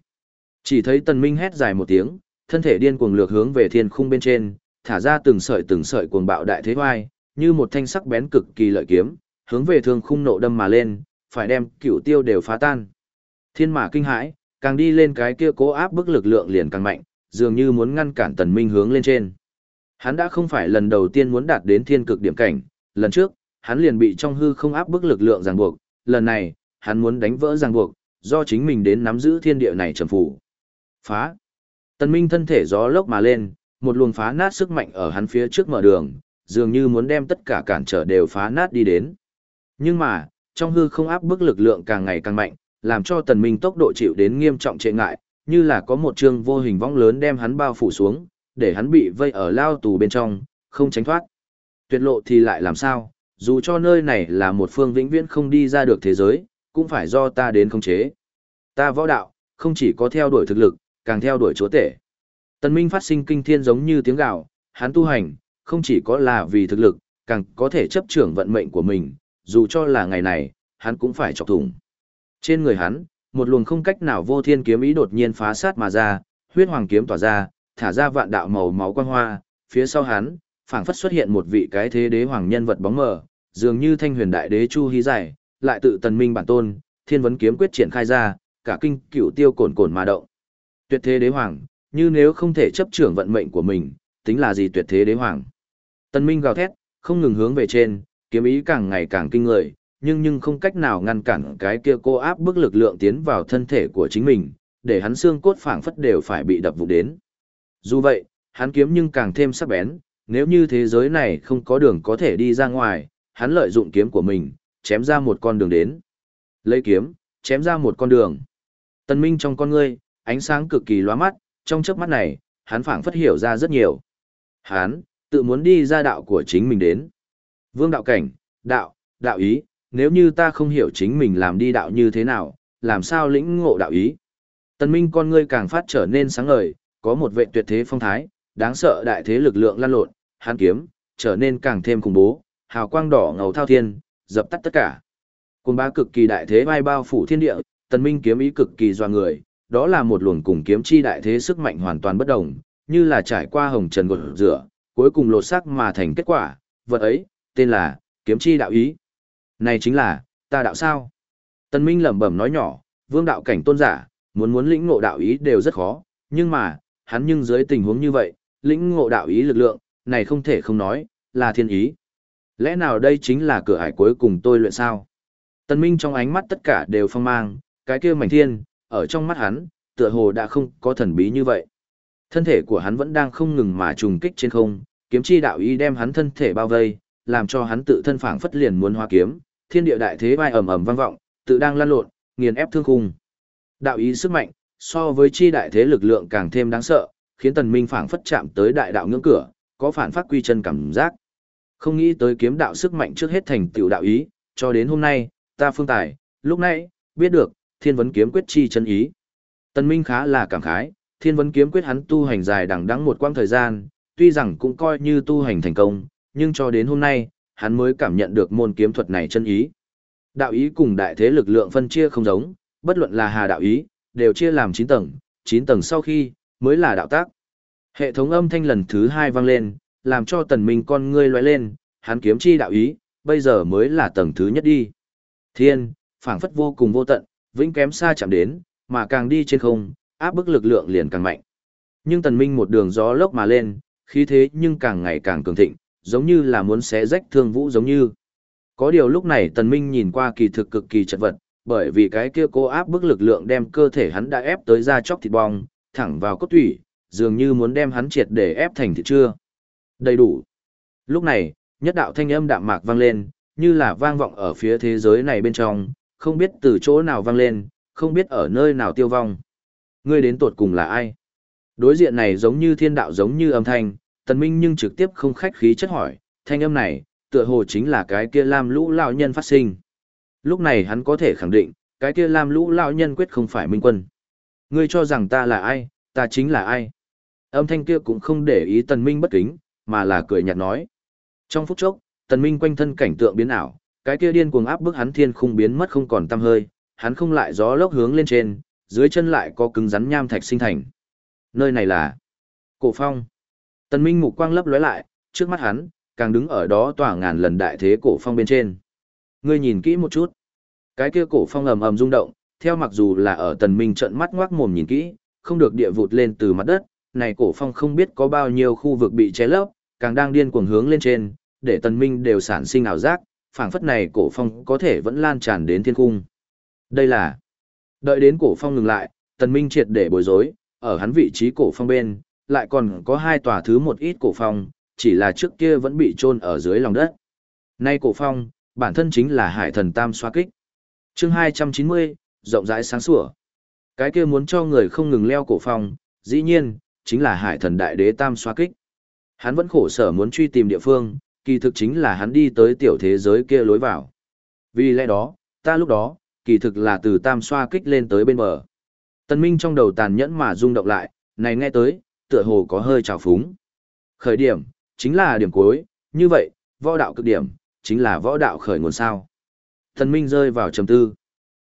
Chỉ thấy tần minh hét dài một tiếng, thân thể điên cuồng lược hướng về thiên khung bên trên, thả ra từng sợi từng sợi cuồng bạo đại thế hoai, như một thanh sắc bén cực kỳ lợi kiếm, hướng về thương khung nộ đâm mà lên, phải đem cửu tiêu đều phá tan. Thiên mã kinh hãi, càng đi lên cái kia cố áp bức lực lượng liền càng mạnh, dường như muốn ngăn cản tần minh hướng lên trên. Hắn đã không phải lần đầu tiên muốn đạt đến thiên cực điểm cảnh, lần trước, hắn liền bị trong hư không áp bức lực lượng ràng buộc, lần này, hắn muốn đánh vỡ ràng buộc, do chính mình đến nắm giữ thiên địa này trầm phủ. Phá! Tần Minh thân thể gió lốc mà lên, một luồng phá nát sức mạnh ở hắn phía trước mở đường, dường như muốn đem tất cả cản trở đều phá nát đi đến. Nhưng mà, trong hư không áp bức lực lượng càng ngày càng mạnh, làm cho tần minh tốc độ chịu đến nghiêm trọng trệ ngại, như là có một trường vô hình vong lớn đem hắn bao phủ xuống, để hắn bị vây ở lao tù bên trong, không tránh thoát. Tuyệt lộ thì lại làm sao, dù cho nơi này là một phương vĩnh viễn không đi ra được thế giới, cũng phải do ta đến khống chế. Ta võ đạo, không chỉ có theo đuổi thực lực, càng theo đuổi chúa tể. Tần Minh phát sinh kinh thiên giống như tiếng gào, hắn tu hành, không chỉ có là vì thực lực, càng có thể chấp trưởng vận mệnh của mình, dù cho là ngày này, hắn cũng phải chọc thủng. Trên người hắn, một luồng không cách nào vô thiên kiếm ý đột nhiên phá sát mà ra, huyết hoàng kiếm tỏa ra, thả ra vạn đạo màu máu quang hoa, phía sau hắn, phảng phất xuất hiện một vị cái thế đế hoàng nhân vật bóng mờ, dường như thanh huyền đại đế Chu Hí Giải, lại tự tần minh bản tôn, thiên vấn kiếm quyết triển khai ra, cả kinh cửu tiêu cồn cồn mà động. Tuyệt thế đế hoàng, như nếu không thể chấp trưởng vận mệnh của mình, tính là gì tuyệt thế đế hoàng. Tần minh gào thét, không ngừng hướng về trên, kiếm ý càng ngày càng kinh người, nhưng nhưng không cách nào ngăn cản cái kia cô áp bức lực lượng tiến vào thân thể của chính mình, để hắn xương cốt phảng phất đều phải bị đập vụn đến. Dù vậy, hắn kiếm nhưng càng thêm sắc bén, nếu như thế giới này không có đường có thể đi ra ngoài, hắn lợi dụng kiếm của mình, chém ra một con đường đến. Lấy kiếm, chém ra một con đường. Tần Minh trong con ngươi, ánh sáng cực kỳ lóa mắt, trong chớp mắt này, hắn phảng phất hiểu ra rất nhiều. Hắn, tự muốn đi ra đạo của chính mình đến. Vương đạo cảnh, đạo, đạo ý, nếu như ta không hiểu chính mình làm đi đạo như thế nào, làm sao lĩnh ngộ đạo ý. Tần Minh con ngươi càng phát trở nên sáng ngời, có một vệ tuyệt thế phong thái, đáng sợ đại thế lực lượng lan lộn, hàn kiếm, trở nên càng thêm khủng bố, hào quang đỏ ngầu thao thiên, dập tắt tất cả. Cùng bá cực kỳ đại thế vai bao phủ thiên địa, Tần Minh kiếm ý cực kỳ doa người, đó là một luồng cùng kiếm chi đại thế sức mạnh hoàn toàn bất đồng, như là trải qua hồng trần gột rửa, cuối cùng lột xác mà thành kết quả, vật ấy, tên là, kiếm chi đạo ý. Này chính là, ta đạo sao? Tân Minh lẩm bẩm nói nhỏ, vương đạo cảnh tôn giả, muốn muốn lĩnh ngộ đạo ý đều rất khó, nhưng mà, hắn nhưng dưới tình huống như vậy, lĩnh ngộ đạo ý lực lượng, này không thể không nói, là thiên ý. Lẽ nào đây chính là cửa hải cuối cùng tôi luyện sao? Tân Minh trong ánh mắt tất cả đều phong mang, cái kia mảnh thiên, ở trong mắt hắn, tựa hồ đã không có thần bí như vậy. Thân thể của hắn vẫn đang không ngừng mà trùng kích trên không, kiếm chi đạo ý đem hắn thân thể bao vây, làm cho hắn tự thân phảng phất liền muốn hóa kiếm, thiên địa đại thế vai ầm ầm vang vọng, tự đang lan lộn, nghiền ép thương khung. Đạo ý sức mạnh, so với chi đại thế lực lượng càng thêm đáng sợ, khiến Tần Minh phảng phất chạm tới đại đạo ngưỡng cửa, có phản phát quy chân cảm giác. Không nghĩ tới kiếm đạo sức mạnh trước hết thành tiểu đạo ý, cho đến hôm nay, ta phương tài, lúc nãy, biết được, thiên vấn kiếm quyết chi chân ý. Tần Minh khá là cảm khái, thiên vấn kiếm quyết hắn tu hành dài đằng đẵng một quãng thời gian, tuy rằng cũng coi như tu hành thành công, nhưng cho đến hôm nay, hắn mới cảm nhận được môn kiếm thuật này chân ý. Đạo ý cùng đại thế lực lượng phân chia không giống, bất luận là hà đạo ý, đều chia làm 9 tầng, 9 tầng sau khi, mới là đạo tác. Hệ thống âm thanh lần thứ 2 vang lên, làm cho tần minh con ngươi lóe lên, hắn kiếm chi đạo ý, bây giờ mới là tầng thứ nhất đi. Thiên, phảng phất vô cùng vô tận, vĩnh kém xa chạm đến, mà càng đi trên không, áp bức lực lượng liền càng mạnh. Nhưng tần minh một đường gió lốc mà lên, khí thế nhưng càng ngày càng cường thịnh, giống như là muốn xé rách thương vũ giống như. Có điều lúc này tần minh nhìn qua kỳ thực cực kỳ chật vật, bởi vì cái kia cố áp bức lực lượng đem cơ thể hắn đã ép tới da chóc thịt bong, thẳng vào cốt thủy, dường như muốn đem hắn triệt để ép thành thịt chưa. Đầy đủ. Lúc này, nhất đạo thanh âm đạm mạc vang lên, như là vang vọng ở phía thế giới này bên trong, không biết từ chỗ nào vang lên, không biết ở nơi nào tiêu vong. Ngươi đến tuột cùng là ai? Đối diện này giống như thiên đạo giống như âm thanh, tần minh nhưng trực tiếp không khách khí chất hỏi, thanh âm này, tựa hồ chính là cái kia lam lũ lão nhân phát sinh. Lúc này hắn có thể khẳng định, cái kia lam lũ lão nhân quyết không phải minh quân. Ngươi cho rằng ta là ai, ta chính là ai. Âm thanh kia cũng không để ý tần minh bất kính, mà là cười nhạt nói. Trong phút chốc, tần minh quanh thân cảnh tượng biến ảo, cái kia điên cuồng áp bức hắn thiên khung biến mất không còn tăm hơi, hắn không lại gió lốc hướng lên trên, dưới chân lại có cứng rắn nham thạch sinh thành. Nơi này là Cổ Phong. Tần Minh mục quang lấp lóe lại, trước mắt hắn, càng đứng ở đó tỏa ngàn lần đại thế cổ phong bên trên. Ngươi nhìn kỹ một chút. Cái kia cổ phong ầm ầm rung động, theo mặc dù là ở Tần Minh trợn mắt ngoác mồm nhìn kỹ, không được địa vụt lên từ mặt đất, này cổ phong không biết có bao nhiêu khu vực bị che lấp, càng đang điên cuồng hướng lên trên, để Tần Minh đều sản sinh ảo giác, phảng phất này cổ phong có thể vẫn lan tràn đến thiên cung. Đây là Đợi đến cổ phong ngừng lại, Tần Minh triệt để bối rối, ở hắn vị trí cổ phong bên, lại còn có hai tòa thứ một ít cổ phong, chỉ là trước kia vẫn bị chôn ở dưới lòng đất. Nay cổ phong, bản thân chính là hải thần tam xoa kích. chương 290, rộng rãi sáng sủa. Cái kia muốn cho người không ngừng leo cổ phong, dĩ nhiên, chính là hải thần đại đế tam xoa kích. Hắn vẫn khổ sở muốn truy tìm địa phương, kỳ thực chính là hắn đi tới tiểu thế giới kia lối vào. Vì lẽ đó, ta lúc đó, kỳ thực là từ tam xoa kích lên tới bên bờ. tân Minh trong đầu tàn nhẫn mà rung động lại, này nghe tới, tựa hồ có hơi trào phúng. Khởi điểm, chính là điểm cuối, như vậy, võ đạo cực điểm, chính là võ đạo khởi nguồn sao. Tần Minh rơi vào trầm tư.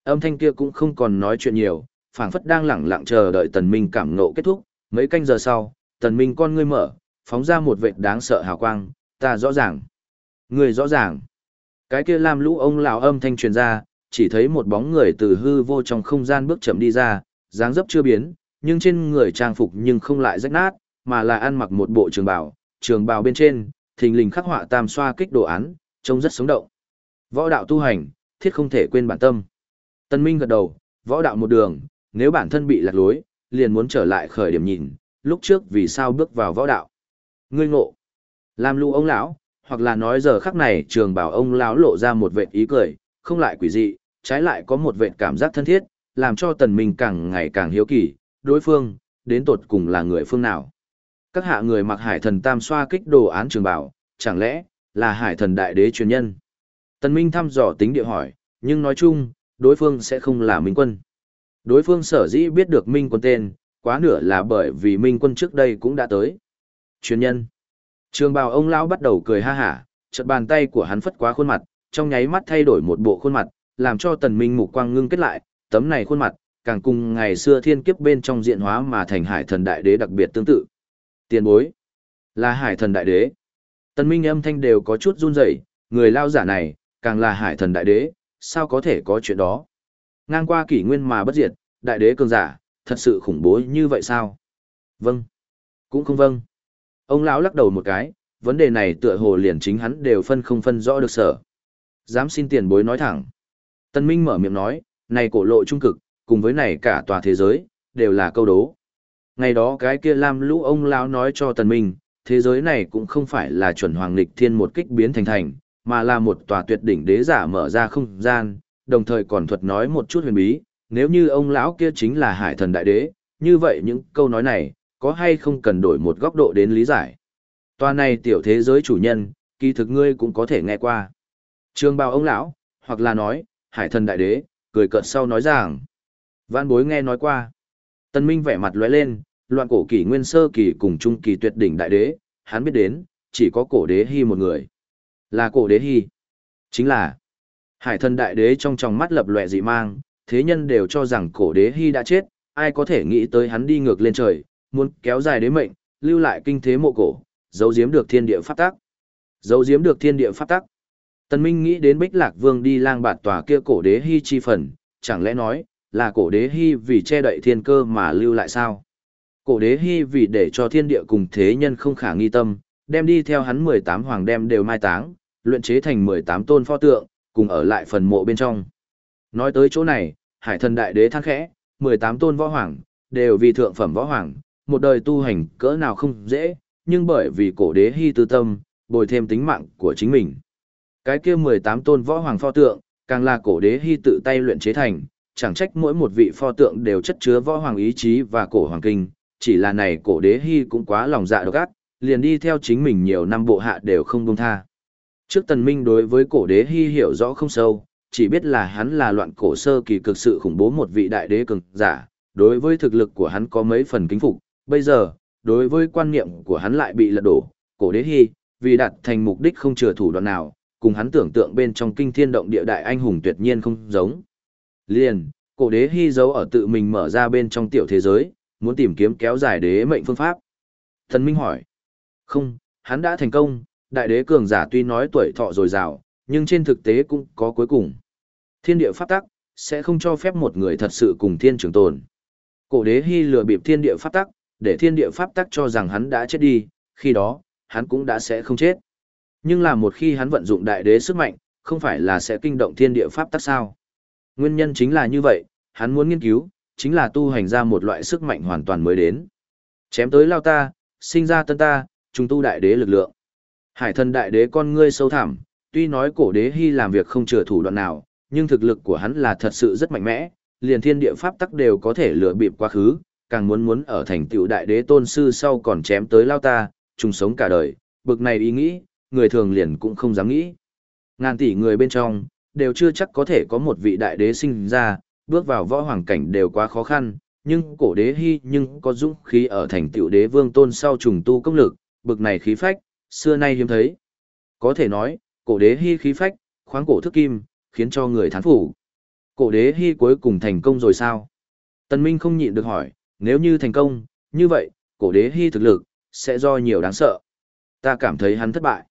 Âm thanh kia cũng không còn nói chuyện nhiều, phảng phất đang lẳng lặng chờ đợi Tần Minh cảm ngộ kết thúc, mấy canh giờ sau, Tần Minh con ngươi mở, phóng ra một vệt đáng sợ hào quang, ta rõ ràng. Người rõ ràng. Cái kia làm lũ ông lão âm thanh truyền ra, chỉ thấy một bóng người từ hư vô trong không gian bước chậm đi ra, dáng dấp chưa biến, nhưng trên người trang phục nhưng không lại rách nát, mà là ăn mặc một bộ trường bào, trường bào bên trên, thình lình khắc họa tam xoa kích đồ án, trông rất sống động. Võ đạo tu hành, thiết không thể quên bản tâm. Tân Minh gật đầu, võ đạo một đường, nếu bản thân bị lạc lối, liền muốn trở lại khởi điểm nhìn, lúc trước vì sao bước vào võ đạo. Ngươi ngộ. Làm lưu ông lão, hoặc là nói giờ khắc này trường bảo ông lão lộ ra một vệt ý cười, không lại quỷ dị, trái lại có một vệt cảm giác thân thiết, làm cho tần minh càng ngày càng hiếu kỳ, đối phương, đến tột cùng là người phương nào. Các hạ người mặc hải thần tam xoa kích đồ án trường bảo, chẳng lẽ, là hải thần đại đế truyền nhân. Tần minh thăm dò tính địa hỏi, nhưng nói chung, đối phương sẽ không là minh quân. Đối phương sở dĩ biết được minh quân tên, quá nửa là bởi vì minh quân trước đây cũng đã tới. Truyền nhân. Trường bào ông lão bắt đầu cười ha hả, chợt bàn tay của hắn phất quá khuôn mặt, trong nháy mắt thay đổi một bộ khuôn mặt, làm cho tần minh mục quang ngưng kết lại, tấm này khuôn mặt, càng cùng ngày xưa thiên kiếp bên trong diện hóa mà thành hải thần đại đế đặc biệt tương tự. Tiền bối, là hải thần đại đế. tân minh âm thanh đều có chút run rẩy, người lao giả này, càng là hải thần đại đế, sao có thể có chuyện đó. Ngang qua kỷ nguyên mà bất diệt, đại đế cường giả, thật sự khủng bố như vậy sao? Vâng. Cũng không vâng. Ông lão lắc đầu một cái, vấn đề này tựa hồ liền chính hắn đều phân không phân rõ được sở. Dám xin tiền bối nói thẳng. Tân Minh mở miệng nói, này cổ lộ trung cực, cùng với này cả tòa thế giới, đều là câu đố. Ngày đó cái kia Lam lũ ông lão nói cho Tần Minh, thế giới này cũng không phải là chuẩn hoàng lịch thiên một kích biến thành thành, mà là một tòa tuyệt đỉnh đế giả mở ra không gian, đồng thời còn thuật nói một chút huyền bí, nếu như ông lão kia chính là hải thần đại đế, như vậy những câu nói này, có hay không cần đổi một góc độ đến lý giải. Tòa này tiểu thế giới chủ nhân, kỳ thực ngươi cũng có thể nghe qua. Trường bào ông lão, hoặc là nói, hải thần đại đế, cười cợt sau nói rằng. Vãn bối nghe nói qua. Tân Minh vẻ mặt lóe lên, loạn cổ kỷ nguyên sơ kỳ cùng trung kỳ tuyệt đỉnh đại đế, hắn biết đến, chỉ có cổ đế hy một người. Là cổ đế hy. Chính là hải thần đại đế trong tròng mắt lập lòe dị mang, thế nhân đều cho rằng cổ đế hy đã chết, ai có thể nghĩ tới hắn đi ngược lên trời, muốn kéo dài đế mệnh, lưu lại kinh thế mộ cổ, giấu giếm được thiên địa pháp tắc. Giấu giếm được thiên địa pháp tắc. Tần Minh nghĩ đến Bích Lạc Vương đi lang bạt tòa kia cổ đế hy chi phần, chẳng lẽ nói, là cổ đế hy vì che đậy thiên cơ mà lưu lại sao? Cổ đế hy vì để cho thiên địa cùng thế nhân không khả nghi tâm, đem đi theo hắn 18 hoàng đem đều mai táng, luyện chế thành 18 tôn pho tượng, cùng ở lại phần mộ bên trong. Nói tới chỗ này, hải thần đại đế than khẽ, 18 tôn võ hoàng, đều vì thượng phẩm võ hoàng, một đời tu hành cỡ nào không dễ, nhưng bởi vì cổ đế hy tư tâm, bồi thêm tính mạng của chính mình. Cái kia 18 tôn võ hoàng pho tượng, càng là cổ đế hy tự tay luyện chế thành, chẳng trách mỗi một vị pho tượng đều chất chứa võ hoàng ý chí và cổ hoàng kinh, chỉ là này cổ đế hy cũng quá lòng dạ độc ác, liền đi theo chính mình nhiều năm bộ hạ đều không buông tha. Trước tần minh đối với cổ đế hy hiểu rõ không sâu, chỉ biết là hắn là loạn cổ sơ kỳ cực sự khủng bố một vị đại đế cường giả, đối với thực lực của hắn có mấy phần kính phục, bây giờ, đối với quan niệm của hắn lại bị lật đổ, cổ đế hy, vì đạt thành mục đích không chừa thủ đoạn nào, cùng hắn tưởng tượng bên trong kinh thiên động địa đại anh hùng tuyệt nhiên không giống. Liền, cổ đế hy giấu ở tự mình mở ra bên trong tiểu thế giới, muốn tìm kiếm kéo dài đế mệnh phương pháp. Thần Minh hỏi, không, hắn đã thành công, đại đế cường giả tuy nói tuổi thọ dồi dào, nhưng trên thực tế cũng có cuối cùng. Thiên địa pháp tắc, sẽ không cho phép một người thật sự cùng thiên trường tồn. Cổ đế hy lừa bịp thiên địa pháp tắc, để thiên địa pháp tắc cho rằng hắn đã chết đi, khi đó, hắn cũng đã sẽ không chết. Nhưng là một khi hắn vận dụng đại đế sức mạnh, không phải là sẽ kinh động thiên địa pháp tắc sao. Nguyên nhân chính là như vậy, hắn muốn nghiên cứu, chính là tu hành ra một loại sức mạnh hoàn toàn mới đến. Chém tới lao ta, sinh ra tân ta, trùng tu đại đế lực lượng. Hải thần đại đế con ngươi sâu thẳm, tuy nói cổ đế hy làm việc không chừa thủ đoạn nào, nhưng thực lực của hắn là thật sự rất mạnh mẽ, liền thiên địa pháp tắc đều có thể lừa bịp quá khứ, càng muốn muốn ở thành tựu đại đế tôn sư sau còn chém tới lao ta, trùng sống cả đời, bực này ý nghĩ, người thường liền cũng không dám nghĩ. Ngàn tỷ người bên trong, đều chưa chắc có thể có một vị đại đế sinh ra, bước vào võ hoàng cảnh đều quá khó khăn, nhưng cổ đế hy nhưng có dũng khí ở thành tiểu đế vương tôn sau trùng tu công lực, bực này khí phách, xưa nay hiếm thấy. Có thể nói, cổ đế hy khí phách, khoáng cổ thức kim, khiến cho người thán phủ. Cổ đế hy cuối cùng thành công rồi sao? Tần Minh không nhịn được hỏi, nếu như thành công, như vậy, cổ đế hy thực lực, sẽ do nhiều đáng sợ. Ta cảm thấy hắn thất bại.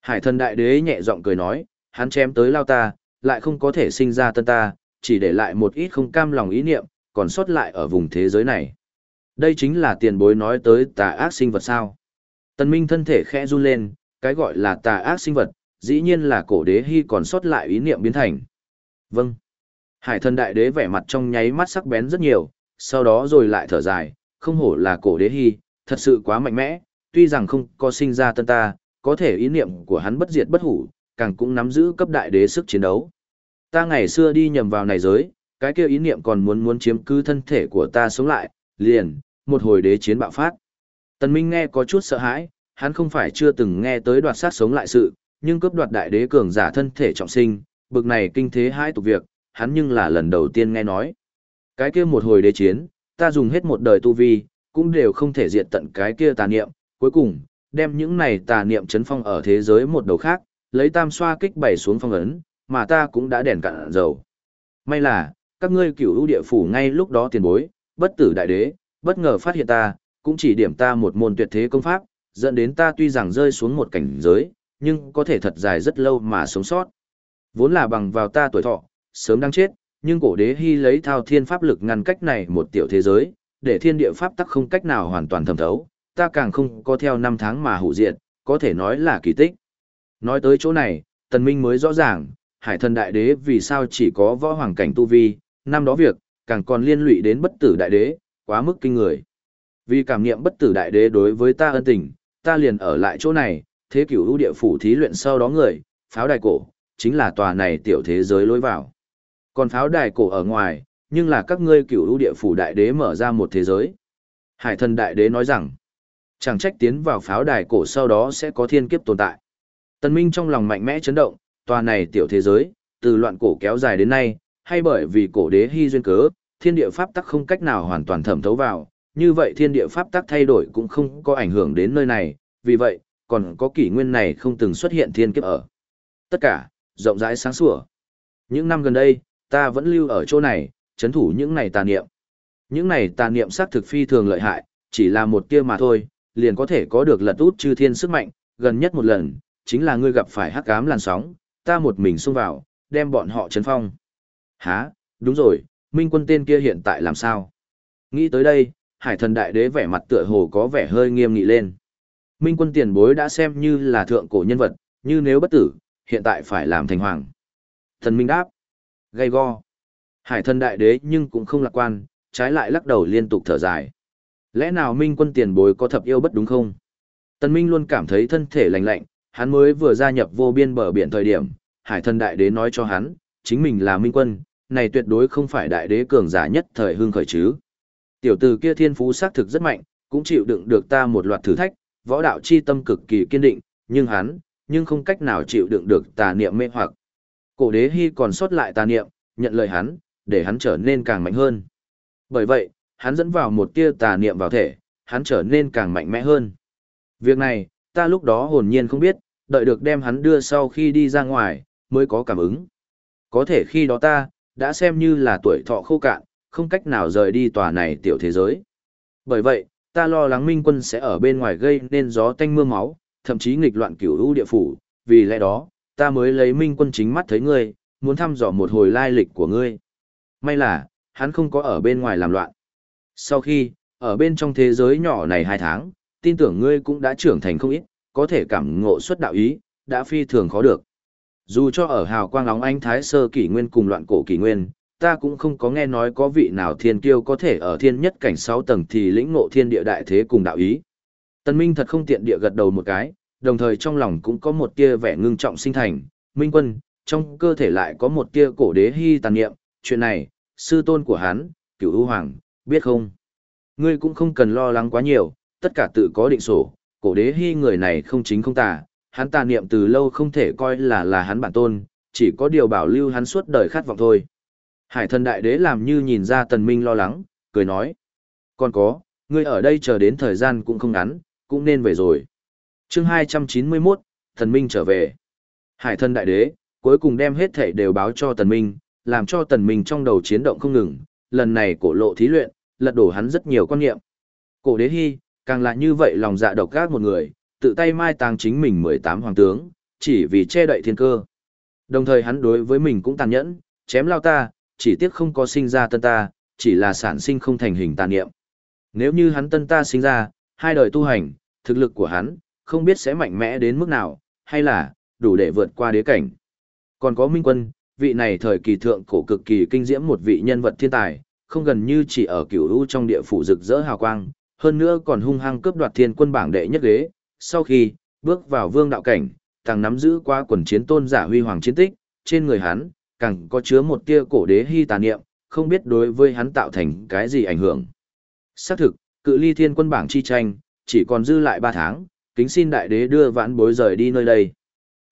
Hải thần đại đế nhẹ giọng cười nói, hắn chém tới lao ta, lại không có thể sinh ra tân ta, chỉ để lại một ít không cam lòng ý niệm, còn sót lại ở vùng thế giới này. Đây chính là tiền bối nói tới tà ác sinh vật sao. Tần Minh thân thể khẽ run lên, cái gọi là tà ác sinh vật, dĩ nhiên là cổ đế hy còn sót lại ý niệm biến thành. Vâng. Hải thần đại đế vẻ mặt trong nháy mắt sắc bén rất nhiều, sau đó rồi lại thở dài, không hổ là cổ đế hy, thật sự quá mạnh mẽ, tuy rằng không có sinh ra tân ta, có thể ý niệm của hắn bất diệt bất hủ, càng cũng nắm giữ cấp đại đế sức chiến đấu. Ta ngày xưa đi nhầm vào này giới, cái kia ý niệm còn muốn muốn chiếm cứ thân thể của ta sống lại, liền, một hồi đế chiến bạo phát. Tần Minh nghe có chút sợ hãi, hắn không phải chưa từng nghe tới đoạt sát sống lại sự, nhưng cướp đoạt đại đế cường giả thân thể trọng sinh, bực này kinh thế hai tục việc, hắn nhưng là lần đầu tiên nghe nói. Cái kia một hồi đế chiến, ta dùng hết một đời tu vi, cũng đều không thể diệt tận cái kia tà niệm, cuối cùng, đem những này tà niệm chấn phong ở thế giới một đầu khác, lấy tam xoa kích bảy xuống phong ấn, mà ta cũng đã đèn cạn dầu. May là, các ngươi cửu ưu địa phủ ngay lúc đó tiền bối, bất tử đại đế, bất ngờ phát hiện ta, cũng chỉ điểm ta một môn tuyệt thế công pháp, dẫn đến ta tuy rằng rơi xuống một cảnh giới, nhưng có thể thật dài rất lâu mà sống sót. Vốn là bằng vào ta tuổi thọ, sớm đang chết, nhưng cổ đế hy lấy thao thiên pháp lực ngăn cách này một tiểu thế giới, để thiên địa pháp tắc không cách nào hoàn toàn thẩm thấu, ta càng không có theo năm tháng mà hủ diệt, có thể nói là kỳ tích. Nói tới chỗ này, tần minh mới rõ ràng, hải thần đại đế vì sao chỉ có võ hoàng cảnh tu vi, năm đó việc, càng còn liên lụy đến bất tử đại đế, quá mức kinh người. Vì cảm nghiệm bất tử đại đế đối với ta ân tình, ta liền ở lại chỗ này, thế cửu ưu địa phủ thí luyện sau đó người, pháo đài cổ, chính là tòa này tiểu thế giới lối vào. Còn pháo đài cổ ở ngoài, nhưng là các ngươi cửu ưu địa phủ đại đế mở ra một thế giới. Hải thần đại đế nói rằng, chẳng trách tiến vào pháo đài cổ sau đó sẽ có thiên kiếp tồn tại. Tần Minh trong lòng mạnh mẽ chấn động, tòa này tiểu thế giới, từ loạn cổ kéo dài đến nay, hay bởi vì cổ đế hy duyên cớ, thiên địa pháp tắc không cách nào hoàn toàn thẩm thấu vào, như vậy thiên địa pháp tắc thay đổi cũng không có ảnh hưởng đến nơi này, vì vậy, còn có kỷ nguyên này không từng xuất hiện thiên kiếp ở. Tất cả, rộng rãi sáng sủa. Những năm gần đây, ta vẫn lưu ở chỗ này, chấn thủ những này tà niệm. Những này tà niệm xác thực phi thường lợi hại, chỉ là một kia mà thôi, liền có thể có được lật út chư thiên sức mạnh, gần nhất một lần, chính là ngươi gặp phải hắc ám làn sóng, ta một mình xông vào, đem bọn họ chấn phong. Hả, đúng rồi, minh quân tên kia hiện tại làm sao? Nghĩ tới đây, hải thần đại đế vẻ mặt tựa hồ có vẻ hơi nghiêm nghị lên. Minh quân tiền bối đã xem như là thượng cổ nhân vật, như nếu bất tử, hiện tại phải làm thành hoàng. Thần Minh đáp. Gây go. Hải thần đại đế nhưng cũng không lạc quan, trái lại lắc đầu liên tục thở dài. Lẽ nào Minh quân tiền bối có thập yêu bất đúng không? Tần Minh luôn cảm thấy thân thể lạnh lạnh, hắn mới vừa gia nhập vô biên bờ biển thời điểm, hải thần đại đế nói cho hắn, chính mình là Minh quân, này tuyệt đối không phải đại đế cường giả nhất thời hương khởi chứ. Tiểu tử kia thiên phú xác thực rất mạnh, cũng chịu đựng được ta một loạt thử thách, võ đạo chi tâm cực kỳ kiên định, nhưng hắn, nhưng không cách nào chịu đựng được tà niệm mê hoặc. Cổ đế hy còn sót lại tà niệm, nhận lời hắn, để hắn trở nên càng mạnh hơn. Bởi vậy, hắn dẫn vào một tia tà niệm vào thể, hắn trở nên càng mạnh mẽ hơn. Việc này, ta lúc đó hồn nhiên không biết, đợi được đem hắn đưa sau khi đi ra ngoài, mới có cảm ứng. Có thể khi đó ta, đã xem như là tuổi thọ khô cạn, không cách nào rời đi tòa này tiểu thế giới. Bởi vậy, ta lo lắng minh quân sẽ ở bên ngoài gây nên gió tanh mưa máu, thậm chí nghịch loạn cửu lũ địa phủ, vì lẽ đó, ta mới lấy minh quân chính mắt thấy ngươi, muốn thăm dò một hồi lai lịch của ngươi. May là, hắn không có ở bên ngoài làm loạn. Sau khi, ở bên trong thế giới nhỏ này hai tháng, tin tưởng ngươi cũng đã trưởng thành không ít, có thể cảm ngộ xuất đạo ý, đã phi thường khó được. Dù cho ở hào quang lóng ánh thái sơ kỷ nguyên cùng loạn cổ kỷ nguyên, ta cũng không có nghe nói có vị nào thiên kiêu có thể ở thiên nhất cảnh 6 tầng thì lĩnh ngộ thiên địa đại thế cùng đạo ý. Tân Minh thật không tiện địa gật đầu một cái, đồng thời trong lòng cũng có một tia vẻ ngưng trọng sinh thành, Minh Quân, trong cơ thể lại có một tia cổ đế hy tàn niệm, chuyện này, sư tôn của hắn, cửu ưu hoàng, biết không? Ngươi cũng không cần lo lắng quá nhiều, tất cả tự có định sổ, cổ đế hy người này không chính không tà, hắn tà niệm từ lâu không thể coi là là hắn bản tôn, chỉ có điều bảo lưu hắn suốt đời khát vọng thôi. Hải thần đại đế làm như nhìn ra tần minh lo lắng, cười nói. Còn có, ngươi ở đây chờ đến thời gian cũng không ngắn, cũng nên về rồi. Chương 291, Tần Minh trở về. Hải thần đại đế, cuối cùng đem hết thể đều báo cho Tần Minh, làm cho Tần Minh trong đầu chiến động không ngừng, lần này cổ lộ thí luyện, lật đổ hắn rất nhiều quan niệm. Cổ đế hy, càng là như vậy lòng dạ độc gác một người, tự tay mai táng chính mình 18 hoàng tướng, chỉ vì che đậy thiên cơ. Đồng thời hắn đối với mình cũng tàn nhẫn, chém lao ta, chỉ tiếc không có sinh ra tân ta, chỉ là sản sinh không thành hình tàn niệm. Nếu như hắn tân ta sinh ra, hai đời tu hành, thực lực của hắn, không biết sẽ mạnh mẽ đến mức nào, hay là, đủ để vượt qua đế cảnh. Còn có Minh Quân, vị này thời kỳ thượng cổ cực kỳ kinh diễm một vị nhân vật thiên tài, không gần như chỉ ở cửu u trong địa phủ rực rỡ hào quang, hơn nữa còn hung hăng cướp đoạt thiên quân bảng đệ nhất ghế. Sau khi bước vào vương đạo cảnh, càng nắm giữ qua quần chiến tôn giả huy hoàng chiến tích, trên người hắn càng có chứa một tia cổ đế hy tà niệm, không biết đối với hắn tạo thành cái gì ảnh hưởng. Xác thực, cự ly thiên quân bảng chi tranh, chỉ còn dư lại 3 tháng, kính xin đại đế đưa vãn bối rời đi nơi đây.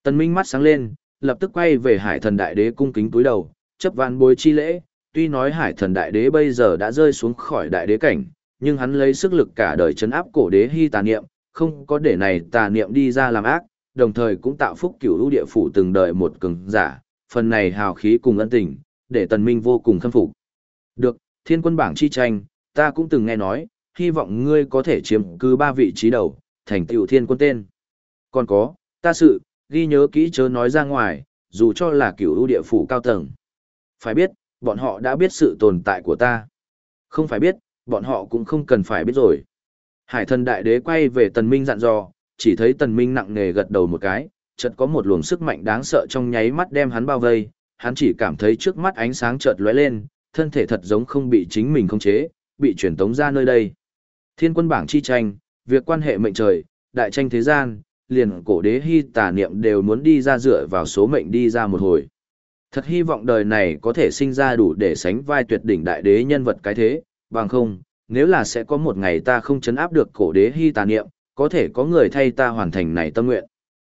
Tần Minh mắt sáng lên, lập tức quay về hải thần đại đế cung kính túi đầu, chấp vãn bối chi lễ, tuy nói hải thần đại đế bây giờ đã rơi xuống khỏi đại đế cảnh, nhưng hắn lấy sức lực cả đời chấn áp cổ đế hy tà niệm, không có để này tà niệm đi ra làm ác, đồng thời cũng tạo phúc cửu lũ địa phủ từng đời một cường giả, phần này hào khí cùng ân tình, để tần minh vô cùng khâm phục. Được, thiên quân bảng chi tranh, ta cũng từng nghe nói, hy vọng ngươi có thể chiếm cứ ba vị trí đầu, thành tựu thiên quân tên. Còn có, ta sự, ghi nhớ kỹ chớ nói ra ngoài, dù cho là cửu lũ địa phủ cao tầng. Phải biết, bọn họ đã biết sự tồn tại của ta. Không phải biết, bọn họ cũng không cần phải biết rồi. Hải thần đại đế quay về tần minh dặn dò, chỉ thấy tần minh nặng nề gật đầu một cái, chợt có một luồng sức mạnh đáng sợ trong nháy mắt đem hắn bao vây, hắn chỉ cảm thấy trước mắt ánh sáng chợt lóe lên, thân thể thật giống không bị chính mình khống chế, bị chuyển tống ra nơi đây. Thiên quân bảng chi tranh, việc quan hệ mệnh trời, đại tranh thế gian, liền cổ đế hy tà niệm đều muốn đi ra dựa vào số mệnh đi ra một hồi. Thật hy vọng đời này có thể sinh ra đủ để sánh vai tuyệt đỉnh đại đế nhân vật cái thế, bằng không, nếu là sẽ có một ngày ta không chấn áp được cổ đế hy tà niệm, có thể có người thay ta hoàn thành này tâm nguyện.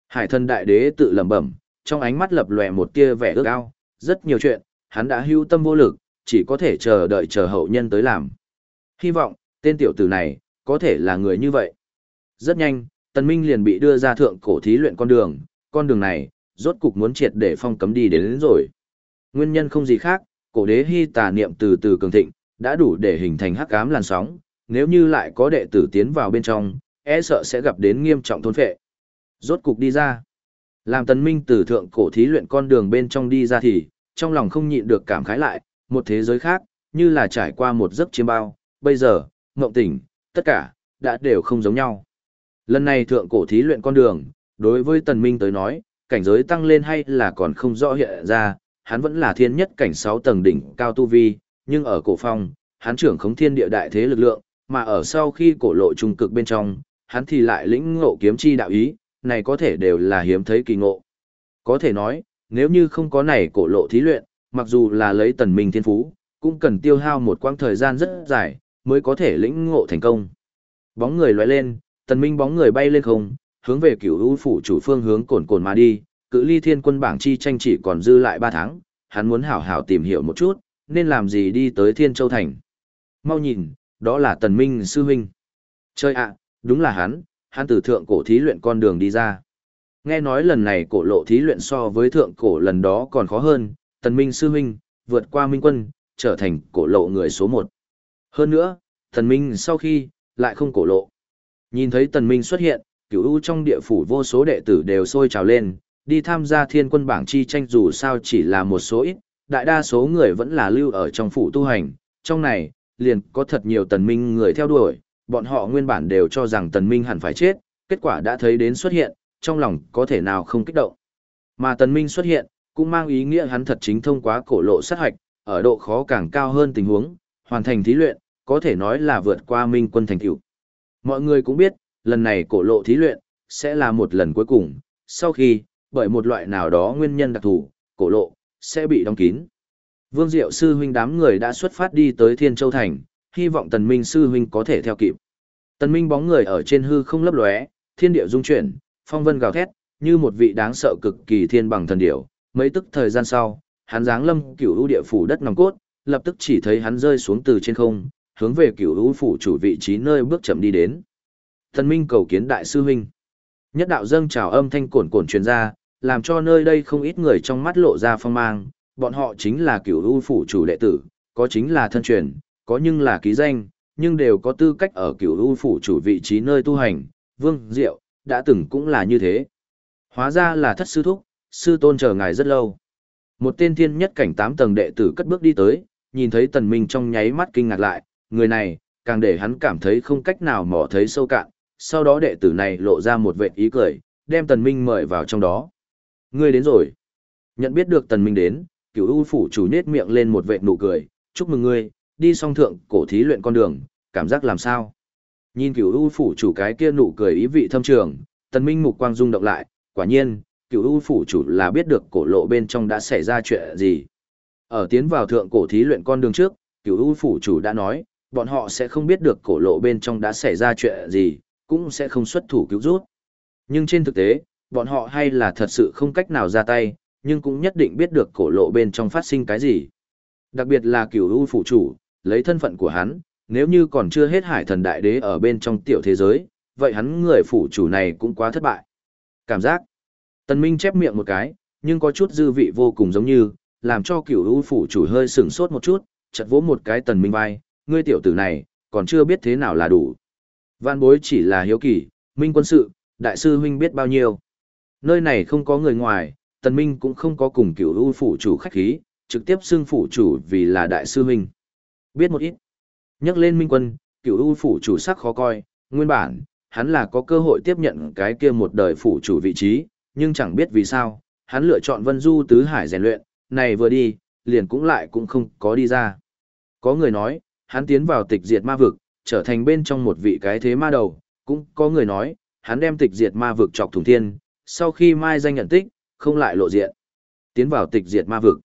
Hải thân đại đế tự lẩm bẩm, trong ánh mắt lập lòe một tia vẻ ước ao, rất nhiều chuyện, hắn đã hưu tâm vô lực, chỉ có thể chờ đợi chờ hậu nhân tới làm. Hy vọng, tên tiểu tử này, có thể là người như vậy. Rất nhanh, Tần Minh liền bị đưa ra thượng cổ thí luyện con đường, con đường này, rốt cục muốn triệt để phong cấm đi đến, đến rồi. Nguyên nhân không gì khác, cổ đế hy tà niệm từ từ cường thịnh, đã đủ để hình thành hắc ám làn sóng, nếu như lại có đệ tử tiến vào bên trong, e sợ sẽ gặp đến nghiêm trọng thôn phệ. Rốt cục đi ra. Làm tần minh từ thượng cổ thí luyện con đường bên trong đi ra thì, trong lòng không nhịn được cảm khái lại, một thế giới khác, như là trải qua một giấc chiêm bao, bây giờ, ngộng tỉnh, tất cả, đã đều không giống nhau. Lần này thượng cổ thí luyện con đường, đối với tần minh tới nói, cảnh giới tăng lên hay là còn không rõ hiện ra, hắn vẫn là thiên nhất cảnh 6 tầng đỉnh cao tu vi, nhưng ở cổ phong, hắn trưởng khống thiên địa đại thế lực lượng, mà ở sau khi cổ lộ trung cực bên trong, hắn thì lại lĩnh ngộ kiếm chi đạo ý, này có thể đều là hiếm thấy kỳ ngộ. Có thể nói, nếu như không có này cổ lộ thí luyện, mặc dù là lấy tần minh thiên phú, cũng cần tiêu hao một quãng thời gian rất dài, mới có thể lĩnh ngộ thành công. Bóng người lóe lên, tần minh bóng người bay lên không, hướng về cửu u phủ chủ phương hướng cồn cồn mà đi, cự ly thiên quân bảng chi tranh chỉ còn dư lại 3 tháng, hắn muốn hảo hảo tìm hiểu một chút, nên làm gì đi tới thiên châu thành. Mau nhìn, đó là tần minh sư huynh. Chơi ạ, đúng là hắn, hắn từ thượng cổ thí luyện con đường đi ra. Nghe nói lần này cổ lộ thí luyện so với thượng cổ lần đó còn khó hơn, tần minh sư huynh, vượt qua minh quân, trở thành cổ lộ người số một. Hơn nữa, tần minh sau khi, lại không cổ lộ. Nhìn thấy tần minh xuất hiện, cửu u trong địa phủ vô số đệ tử đều sôi trào lên, đi tham gia thiên quân bảng chi tranh dù sao chỉ là một số ít, đại đa số người vẫn là lưu ở trong phủ tu hành, trong này, liền có thật nhiều tần minh người theo đuổi, bọn họ nguyên bản đều cho rằng tần minh hẳn phải chết, kết quả đã thấy đến xuất hiện, trong lòng có thể nào không kích động. Mà tần minh xuất hiện, cũng mang ý nghĩa hắn thật chính thông qua cổ lộ sát hạch, ở độ khó càng cao hơn tình huống, hoàn thành thí luyện, có thể nói là vượt qua minh quân thành tựu. Mọi người cũng biết, lần này cổ lộ thí luyện, sẽ là một lần cuối cùng, sau khi, bởi một loại nào đó nguyên nhân đặc thù, cổ lộ, sẽ bị đóng kín. Vương Diệu sư huynh đám người đã xuất phát đi tới Thiên Châu Thành, hy vọng Tần Minh sư huynh có thể theo kịp. Tần Minh bóng người ở trên hư không lấp lóe, thiên địa dung chuyển, phong vân gào thét, như một vị đáng sợ cực kỳ thiên bằng thần điểu. Mấy tức thời gian sau, hắn giáng lâm cửu u địa phủ đất nòng cốt, lập tức chỉ thấy hắn rơi xuống từ trên không, hướng về cửu u phủ chủ vị trí nơi bước chậm đi đến. Tần Minh cầu kiến đại sư huynh. Nhất đạo dâng chào âm thanh cồn cồn truyền ra, làm cho nơi đây không ít người trong mắt lộ ra phong mang, bọn họ chính là cửu u phủ chủ đệ tử, có chính là thân truyền, có nhưng là ký danh, nhưng đều có tư cách ở cửu u phủ chủ vị trí nơi tu hành, vương diệu, đã từng cũng là như thế. Hóa ra là thất sư thúc, sư tôn chờ ngài rất lâu. Một tên thiên nhất cảnh tám tầng đệ tử cất bước đi tới, nhìn thấy tần minh trong nháy mắt kinh ngạc lại, người này, càng để hắn cảm thấy không cách nào mò thấy sâu cạn. Sau đó đệ tử này lộ ra một vệt ý cười, đem tần minh mời vào trong đó. Ngươi đến rồi. Nhận biết được tần minh đến, cửu u phủ chủ nết miệng lên một vệt nụ cười, chúc mừng ngươi, đi song thượng cổ thí luyện con đường, cảm giác làm sao? Nhìn cửu u phủ chủ cái kia nụ cười ý vị thâm trường, tần minh mục quang rung động lại, quả nhiên, cửu u phủ chủ là biết được cổ lộ bên trong đã xảy ra chuyện gì. Ở tiến vào thượng cổ thí luyện con đường trước, cửu u phủ chủ đã nói, bọn họ sẽ không biết được cổ lộ bên trong đã xảy ra chuyện gì, cũng sẽ không xuất thủ cứu rút. Nhưng trên thực tế, bọn họ hay là thật sự không cách nào ra tay, nhưng cũng nhất định biết được cổ lộ bên trong phát sinh cái gì. Đặc biệt là cửu u phụ chủ, lấy thân phận của hắn, nếu như còn chưa hết hải thần đại đế ở bên trong tiểu thế giới, vậy hắn người phụ chủ này cũng quá thất bại. Cảm giác, tần minh chép miệng một cái, nhưng có chút dư vị vô cùng giống như, làm cho cửu u phụ chủ hơi sừng sốt một chút, chật vỗ một cái tần minh vai, ngươi tiểu tử này, còn chưa biết thế nào là đủ. Văn bối chỉ là hiếu kỳ, minh quân sự, đại sư huynh biết bao nhiêu. Nơi này không có người ngoài, tần minh cũng không có cùng cửu u phủ chủ khách khí, trực tiếp xưng phủ chủ vì là đại sư huynh. Biết một ít. Nhắc lên minh quân, cửu u phủ chủ sắc khó coi, nguyên bản, hắn là có cơ hội tiếp nhận cái kia một đời phủ chủ vị trí, nhưng chẳng biết vì sao, hắn lựa chọn vân du tứ hải rèn luyện, này vừa đi, liền cũng lại cũng không có đi ra. Có người nói, hắn tiến vào tịch diệt ma vực, trở thành bên trong một vị cái thế ma đầu, cũng có người nói, hắn đem tịch diệt ma vực chọc thủng thiên, sau khi mai danh nhận tích, không lại lộ diện. Tiến vào tịch diệt ma vực.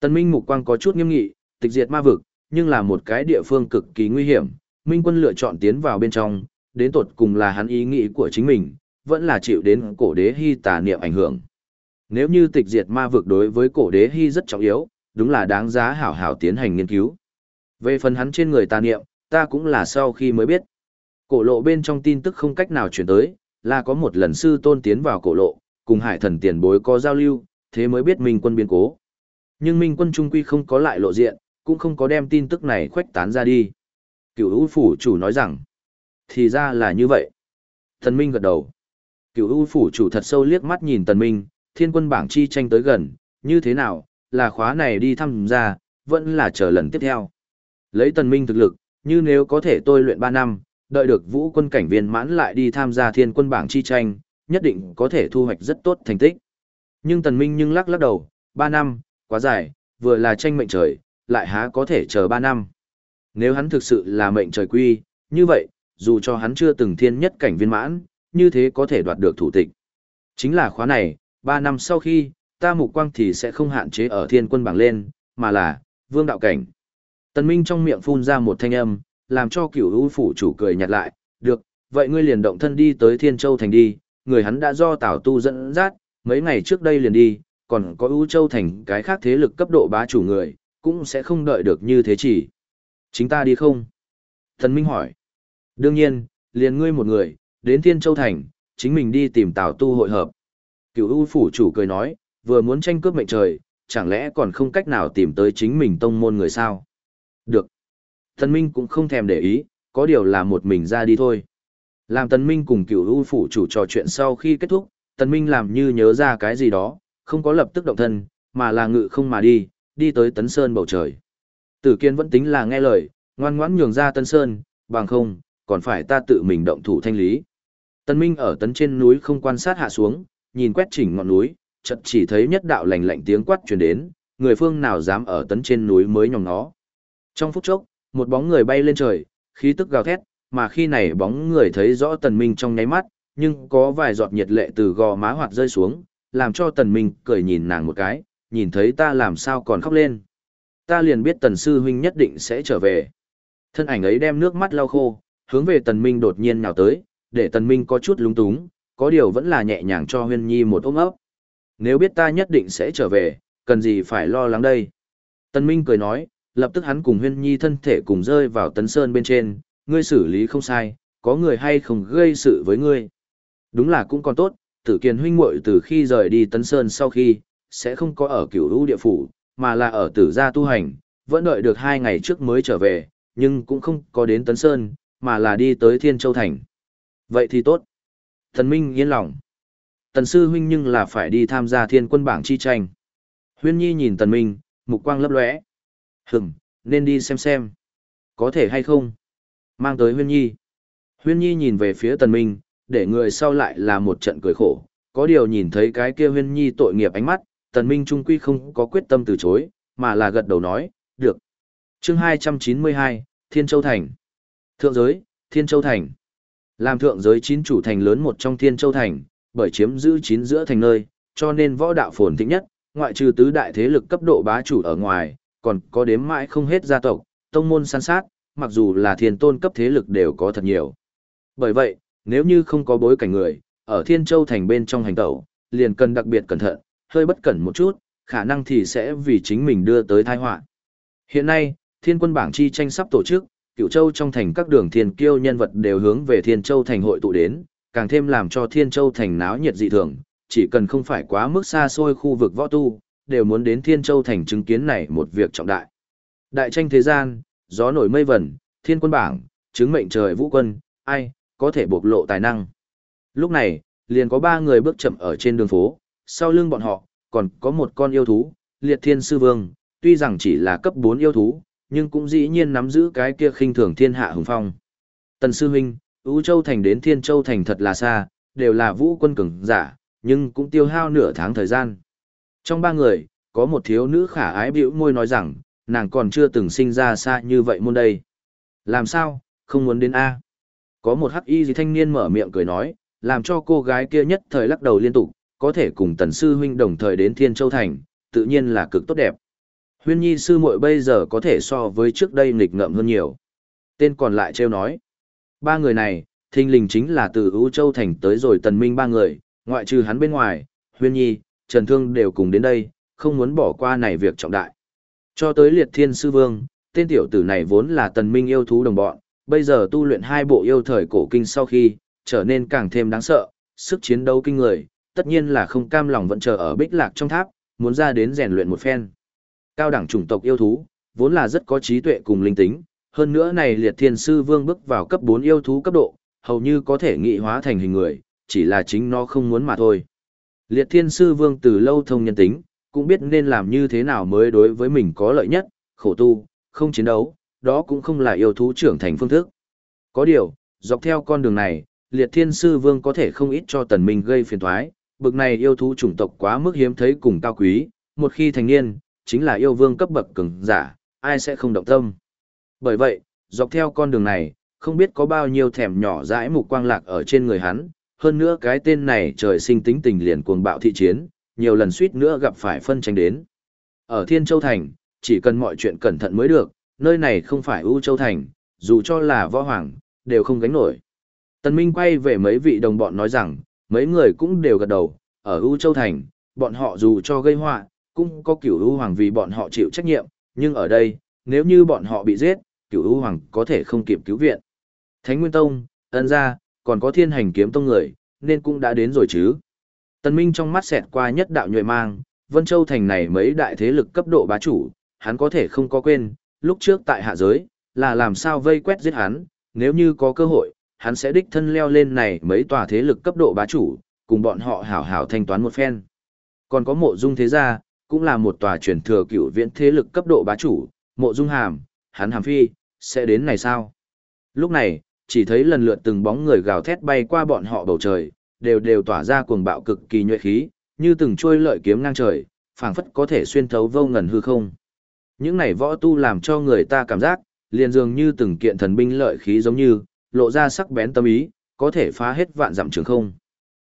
Tân Minh mục quang có chút nghiêm nghị, tịch diệt ma vực, nhưng là một cái địa phương cực kỳ nguy hiểm, Minh quân lựa chọn tiến vào bên trong, đến tột cùng là hắn ý nghĩ của chính mình, vẫn là chịu đến cổ đế hy tà niệm ảnh hưởng. Nếu như tịch diệt ma vực đối với cổ đế hy rất trọng yếu, đúng là đáng giá hảo hảo tiến hành nghiên cứu. Về phần hắn trên người tà niệm, ta cũng là sau khi mới biết. Cổ lộ bên trong tin tức không cách nào chuyển tới, là có một lần sư tôn tiến vào cổ lộ, cùng hải thần tiền bối có giao lưu, thế mới biết Minh quân biến cố. Nhưng Minh quân trung quy không có lại lộ diện, cũng không có đem tin tức này khuếch tán ra đi. Cửu U phủ chủ nói rằng, thì ra là như vậy. Thần Minh gật đầu. Cửu U phủ chủ thật sâu liếc mắt nhìn Tần Minh, thiên quân bảng chi tranh tới gần, như thế nào, là khóa này đi thăm ra, vẫn là chờ lần tiếp theo. Lấy Tần Minh thực lực, như nếu có thể tôi luyện 3 năm, đợi được vũ quân cảnh viên mãn lại đi tham gia thiên quân bảng chi tranh, nhất định có thể thu hoạch rất tốt thành tích. Nhưng Tần Minh nhưng lắc lắc đầu, 3 năm, quá dài, vừa là tranh mệnh trời, lại há có thể chờ 3 năm. Nếu hắn thực sự là mệnh trời quy, như vậy, dù cho hắn chưa từng thiên nhất cảnh viên mãn, như thế có thể đoạt được thủ tịch. Chính là khóa này, 3 năm sau khi, ta mục quang thì sẽ không hạn chế ở thiên quân bảng lên, mà là, vương đạo cảnh. Tần Minh trong miệng phun ra một thanh âm, làm cho cửu u phủ chủ cười nhạt lại, được, vậy ngươi liền động thân đi tới Thiên Châu Thành đi, người hắn đã do Tào Tu dẫn dắt, mấy ngày trước đây liền đi, còn có U Châu Thành cái khác thế lực cấp độ bá chủ người, cũng sẽ không đợi được như thế chỉ. Chính ta đi không? Thần Minh hỏi. Đương nhiên, liền ngươi một người, đến Thiên Châu Thành, chính mình đi tìm Tào Tu hội hợp. Cựu U phủ chủ cười nói, vừa muốn tranh cướp mệnh trời, chẳng lẽ còn không cách nào tìm tới chính mình tông môn người sao? Được. Tần Minh cũng không thèm để ý, có điều là một mình ra đi thôi. Làm Tần Minh cùng cựu ưu phủ chủ trò chuyện sau khi kết thúc, Tần Minh làm như nhớ ra cái gì đó, không có lập tức động thân, mà là ngự không mà đi, đi tới Tấn Sơn bầu trời. Tử Kiên vẫn tính là nghe lời, ngoan ngoãn nhường ra Tân Sơn, bằng không, còn phải ta tự mình động thủ thanh lý. Tân Minh ở tấn trên núi không quan sát hạ xuống, nhìn quét chỉnh ngọn núi, chợt chỉ thấy nhất đạo lạnh lạnh tiếng quát truyền đến, người phương nào dám ở tấn trên núi mới nhòm nó. Trong phút chốc, một bóng người bay lên trời, khí tức gào thét, mà khi này bóng người thấy rõ tần minh trong nháy mắt, nhưng có vài giọt nhiệt lệ từ gò má hoạt rơi xuống, làm cho tần minh cười nhìn nàng một cái, nhìn thấy ta làm sao còn khóc lên. Ta liền biết tần sư huynh nhất định sẽ trở về. Thân ảnh ấy đem nước mắt lau khô, hướng về tần minh đột nhiên nhào tới, để tần minh có chút lúng túng, có điều vẫn là nhẹ nhàng cho huyên nhi một ôm ấp. Nếu biết ta nhất định sẽ trở về, cần gì phải lo lắng đây. Tần minh cười nói, lập tức hắn cùng huyên nhi thân thể cùng rơi vào tấn sơn bên trên, ngươi xử lý không sai, có người hay không gây sự với ngươi. Đúng là cũng còn tốt, tử kiền huynh muội từ khi rời đi tấn sơn sau khi, sẽ không có ở cửu lũ địa phủ, mà là ở tử gia tu hành, vẫn đợi được hai ngày trước mới trở về, nhưng cũng không có đến tấn sơn, mà là đi tới Thiên Châu Thành. Vậy thì tốt. Thần Minh yên lòng. Tần sư huynh nhưng là phải đi tham gia thiên quân bảng chi tranh. Huyên Nhi nhìn Tần Minh, mục quang lấp lóe. Hừm, nên đi xem xem. Có thể hay không? Mang tới Huyên Nhi. Huyên Nhi nhìn về phía Tần Minh, để người sau lại là một trận cười khổ. Có điều nhìn thấy cái kia Huyên Nhi tội nghiệp ánh mắt, Tần Minh trung quy không có quyết tâm từ chối, mà là gật đầu nói, được. Chương 292, Thiên Châu Thành. Thượng giới, Thiên Châu Thành. Làm thượng giới chín chủ thành lớn một trong Thiên Châu Thành, bởi chiếm giữ chín giữa thành nơi, cho nên võ đạo phồn thịnh nhất, ngoại trừ tứ đại thế lực cấp độ bá chủ ở ngoài, còn có đếm mãi không hết gia tộc, tông môn san sát, mặc dù là thiên tôn cấp thế lực đều có thật nhiều. Bởi vậy, nếu như không có bối cảnh người, ở Thiên Châu Thành bên trong hành tẩu, liền cần đặc biệt cẩn thận, hơi bất cẩn một chút, khả năng thì sẽ vì chính mình đưa tới tai họa. Hiện nay, Thiên quân bảng chi tranh sắp tổ chức, Cựu Châu trong thành các đường thiên kiêu nhân vật đều hướng về Thiên Châu thành hội tụ đến, càng thêm làm cho Thiên Châu thành náo nhiệt dị thường, chỉ cần không phải quá mức xa xôi khu vực võ tu, đều muốn đến Thiên Châu thành chứng kiến này một việc trọng đại. Đại tranh thế gian, gió nổi mây vẩn, Thiên quân bảng, chứng mệnh trời vũ quân, ai có thể bộc lộ tài năng. Lúc này, liền có ba người bước chậm ở trên đường phố, sau lưng bọn họ, còn có một con yêu thú, liệt thiên sư vương, tuy rằng chỉ là cấp 4 yêu thú, nhưng cũng dĩ nhiên nắm giữ cái kia khinh thường thiên hạ hùng phong. Tần sư huynh, Ú Châu Thành đến Thiên Châu Thành thật là xa, đều là vũ quân cường giả, nhưng cũng tiêu hao nửa tháng thời gian. Trong ba người, có một thiếu nữ khả ái biểu môi nói rằng, nàng còn chưa từng sinh ra xa như vậy môn đây. Làm sao, không muốn đến A. Có một hắc y gì thanh niên mở miệng cười nói, làm cho cô gái kia nhất thời lắc đầu liên tục, có thể cùng tần sư huynh đồng thời đến Thiên Châu Thành, tự nhiên là cực tốt đẹp. Huyên nhi sư muội bây giờ có thể so với trước đây nghịch ngợm hơn nhiều. Tên còn lại treo nói. Ba người này, thinh lình chính là từ ưu châu thành tới rồi tần minh ba người, ngoại trừ hắn bên ngoài, huyên nhi, trần thương đều cùng đến đây, không muốn bỏ qua này việc trọng đại. Cho tới liệt thiên sư vương, tên tiểu tử này vốn là tần minh yêu thú đồng bọn, bây giờ tu luyện hai bộ yêu thời cổ kinh sau khi, trở nên càng thêm đáng sợ, sức chiến đấu kinh người, tất nhiên là không cam lòng vẫn chờ ở bích lạc trong tháp, muốn ra đến rèn luyện một phen. Cao đẳng chủng tộc yêu thú, vốn là rất có trí tuệ cùng linh tính, hơn nữa này liệt thiên sư vương bước vào cấp 4 yêu thú cấp độ, hầu như có thể nghị hóa thành hình người, chỉ là chính nó không muốn mà thôi. Liệt thiên sư vương từ lâu thông nhân tính, cũng biết nên làm như thế nào mới đối với mình có lợi nhất, khổ tu, không chiến đấu, đó cũng không là yêu thú trưởng thành phương thức. Có điều, dọc theo con đường này, liệt thiên sư vương có thể không ít cho tần minh gây phiền toái, bực này yêu thú chủng tộc quá mức hiếm thấy cùng cao quý, một khi thành niên, chính là yêu vương cấp bậc cường giả, ai sẽ không động tâm. Bởi vậy, dọc theo con đường này, không biết có bao nhiêu thèm nhỏ dãi mục quang lạc ở trên người hắn, hơn nữa cái tên này trời sinh tính tình liền cuồng bạo thị chiến, nhiều lần suýt nữa gặp phải phân tranh đến. Ở Thiên Châu Thành, chỉ cần mọi chuyện cẩn thận mới được, nơi này không phải U Châu Thành, dù cho là võ hoàng, đều không gánh nổi. Tần Minh quay về mấy vị đồng bọn nói rằng, mấy người cũng đều gật đầu, ở U Châu Thành, bọn họ dù cho gây họa, cũng có cửu U Hoàng vì bọn họ chịu trách nhiệm, nhưng ở đây, nếu như bọn họ bị giết, cửu U Hoàng có thể không kịp cứu viện. Thánh Nguyên Tông, ân gia, còn có thiên hành kiếm tông người, nên cũng đã đến rồi chứ. Tần Minh trong mắt xẹt qua nhất đạo nhuệ mang, Vân Châu Thành này mấy đại thế lực cấp độ bá chủ, hắn có thể không có quên, lúc trước tại hạ giới, là làm sao vây quét giết hắn, nếu như có cơ hội, hắn sẽ đích thân leo lên này mấy tòa thế lực cấp độ bá chủ, cùng bọn họ hảo hảo thanh toán một phen. Còn có mộ dung thế gia, cũng là một tòa truyền thừa cựu viễn thế lực cấp độ bá chủ, mộ dung hàm, hắn hàm phi, sẽ đến này sao? Lúc này, chỉ thấy lần lượt từng bóng người gào thét bay qua bọn họ bầu trời, đều đều tỏa ra cuồng bạo cực kỳ nhuệ khí, như từng trôi lợi kiếm ngang trời, phảng phất có thể xuyên thấu vô ngần hư không. Những này võ tu làm cho người ta cảm giác, liền dường như từng kiện thần binh lợi khí giống như, lộ ra sắc bén tâm ý, có thể phá hết vạn dặm trường không.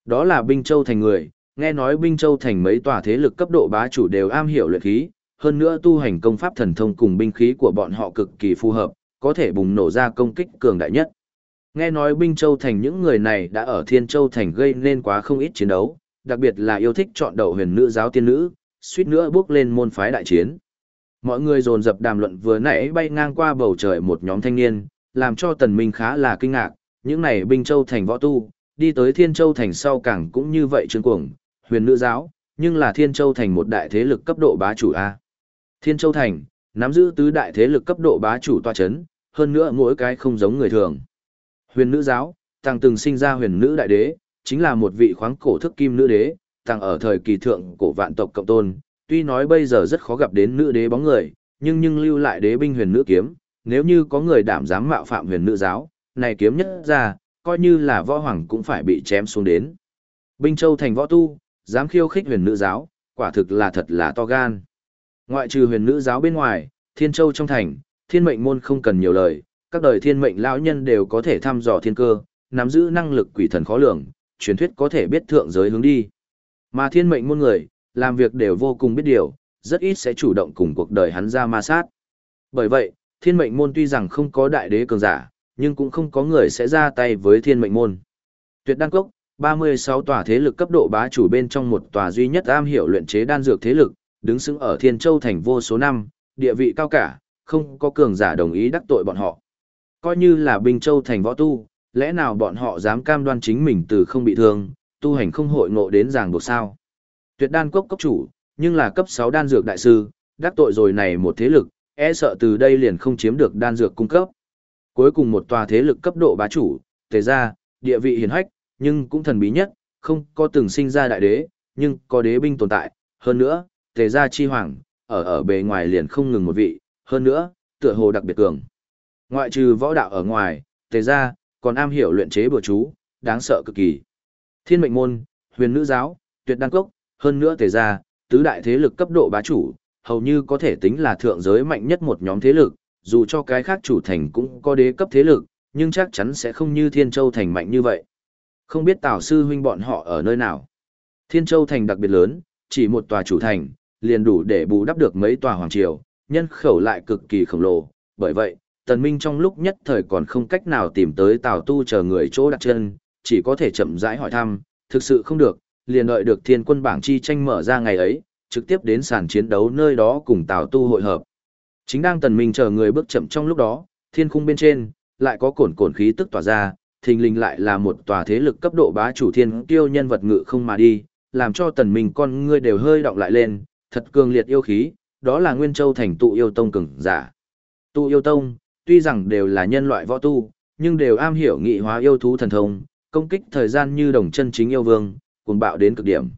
Đó là binh châu thành người, nghe nói binh châu thành mấy tòa thế lực cấp độ bá chủ đều am hiểu luyện khí, hơn nữa tu hành công pháp thần thông cùng binh khí của bọn họ cực kỳ phù hợp, có thể bùng nổ ra công kích cường đại nhất. Nghe nói binh châu thành những người này đã ở thiên châu thành gây nên quá không ít chiến đấu, đặc biệt là yêu thích chọn đầu huyền nữ giáo tiên nữ, suýt nữa bước lên môn phái đại chiến. Mọi người dồn dập đàm luận vừa nãy bay ngang qua bầu trời một nhóm thanh niên, làm cho tần minh khá là kinh ngạc, những này binh châu thành võ tu, đi tới thiên châu thành sau càng cũng như vậy trương cuồng, huyền nữ giáo, nhưng là thiên châu thành một đại thế lực cấp độ bá chủ A. Thiên châu thành, nắm giữ tứ đại thế lực cấp độ bá chủ tòa chấn, hơn nữa mỗi cái không giống người thường. Huyền nữ giáo, tăng từng sinh ra huyền nữ đại đế, chính là một vị khoáng cổ thức kim nữ đế, tăng ở thời kỳ thượng cổ vạn tộc cộng tôn, tuy nói bây giờ rất khó gặp đến nữ đế bóng người, nhưng nhưng lưu lại đế binh huyền nữ kiếm, nếu như có người đảm dám mạo phạm huyền nữ giáo, này kiếm nhất ra, coi như là võ hoàng cũng phải bị chém xuống đến. Binh Châu thành võ tu, dám khiêu khích huyền nữ giáo, quả thực là thật là to gan. Ngoại trừ huyền nữ giáo bên ngoài, Thiên Châu trong thành, thiên mệnh môn không cần nhiều lời, các đời thiên mệnh lão nhân đều có thể thăm dò thiên cơ, nắm giữ năng lực quỷ thần khó lường, truyền thuyết có thể biết thượng giới hướng đi. Mà thiên mệnh môn người, làm việc đều vô cùng biết điều, rất ít sẽ chủ động cùng cuộc đời hắn ra ma sát. Bởi vậy, thiên mệnh môn tuy rằng không có đại đế cường giả, nhưng cũng không có người sẽ ra tay với thiên mệnh môn. Tuyệt đan cốc, 36 tòa thế lực cấp độ bá chủ bên trong một tòa duy nhất am hiểu luyện chế đan dược thế lực, đứng xứng ở Thiên Châu thành vô số năm, địa vị cao cả, không có cường giả đồng ý đắc tội bọn họ. Coi như là Bình Châu thành võ tu, lẽ nào bọn họ dám cam đoan chính mình từ không bị thương, tu hành không hội ngộ đến ràng buộc sao? Tuyệt đan cốc cốc chủ, nhưng là cấp 6 đan dược đại sư, đắc tội rồi này một thế lực, e sợ từ đây liền không chiếm được đan dược cung cấp. Cuối cùng một tòa thế lực cấp độ bá chủ, tề ra, địa vị hiền hách, nhưng cũng thần bí nhất, không có từng sinh ra đại đế, nhưng có đế binh tồn tại, hơn nữa, tề gia chi hoàng, ở ở bề ngoài liền không ngừng một vị, hơn nữa, tựa hồ đặc biệt cường. Ngoại trừ võ đạo ở ngoài, tề gia, còn am hiểu luyện chế bừa chú, đáng sợ cực kỳ. Thiên mệnh môn, huyền nữ giáo, tuyệt đan cốc, hơn nữa tề gia, tứ đại thế lực cấp độ bá chủ, hầu như có thể tính là thượng giới mạnh nhất một nhóm thế lực, dù cho cái khác chủ thành cũng có đế cấp thế lực, nhưng chắc chắn sẽ không như Thiên Châu thành mạnh như vậy. Không biết Tào sư huynh bọn họ ở nơi nào. Thiên Châu thành đặc biệt lớn, chỉ một tòa chủ thành, liền đủ để bù đắp được mấy tòa hoàng triều, nhân khẩu lại cực kỳ khổng lồ, bởi vậy, Tần Minh trong lúc nhất thời còn không cách nào tìm tới Tào Tu chờ người chỗ đặt chân, chỉ có thể chậm rãi hỏi thăm, thực sự không được, liền đợi được thiên quân bảng chi tranh mở ra ngày ấy, trực tiếp đến sàn chiến đấu nơi đó cùng Tào Tu hội hợp. Chính đang Tần Minh chờ người bước chậm trong lúc đó, thiên khung bên trên, lại có cồn cồn khí tức tỏa ra, thình lình lại là một tòa thế lực cấp độ bá chủ thiên tiêu nhân vật ngự không mà đi, làm cho Tần Minh con ngươi đều hơi động lại lên, thật cường liệt yêu khí, đó là Nguyên Châu thành tụ yêu tông cường giả. Tụ yêu tông, tuy rằng đều là nhân loại võ tu, nhưng đều am hiểu nghị hóa yêu thú thần thông, công kích thời gian như đồng chân chính yêu vương, cuồng bạo đến cực điểm.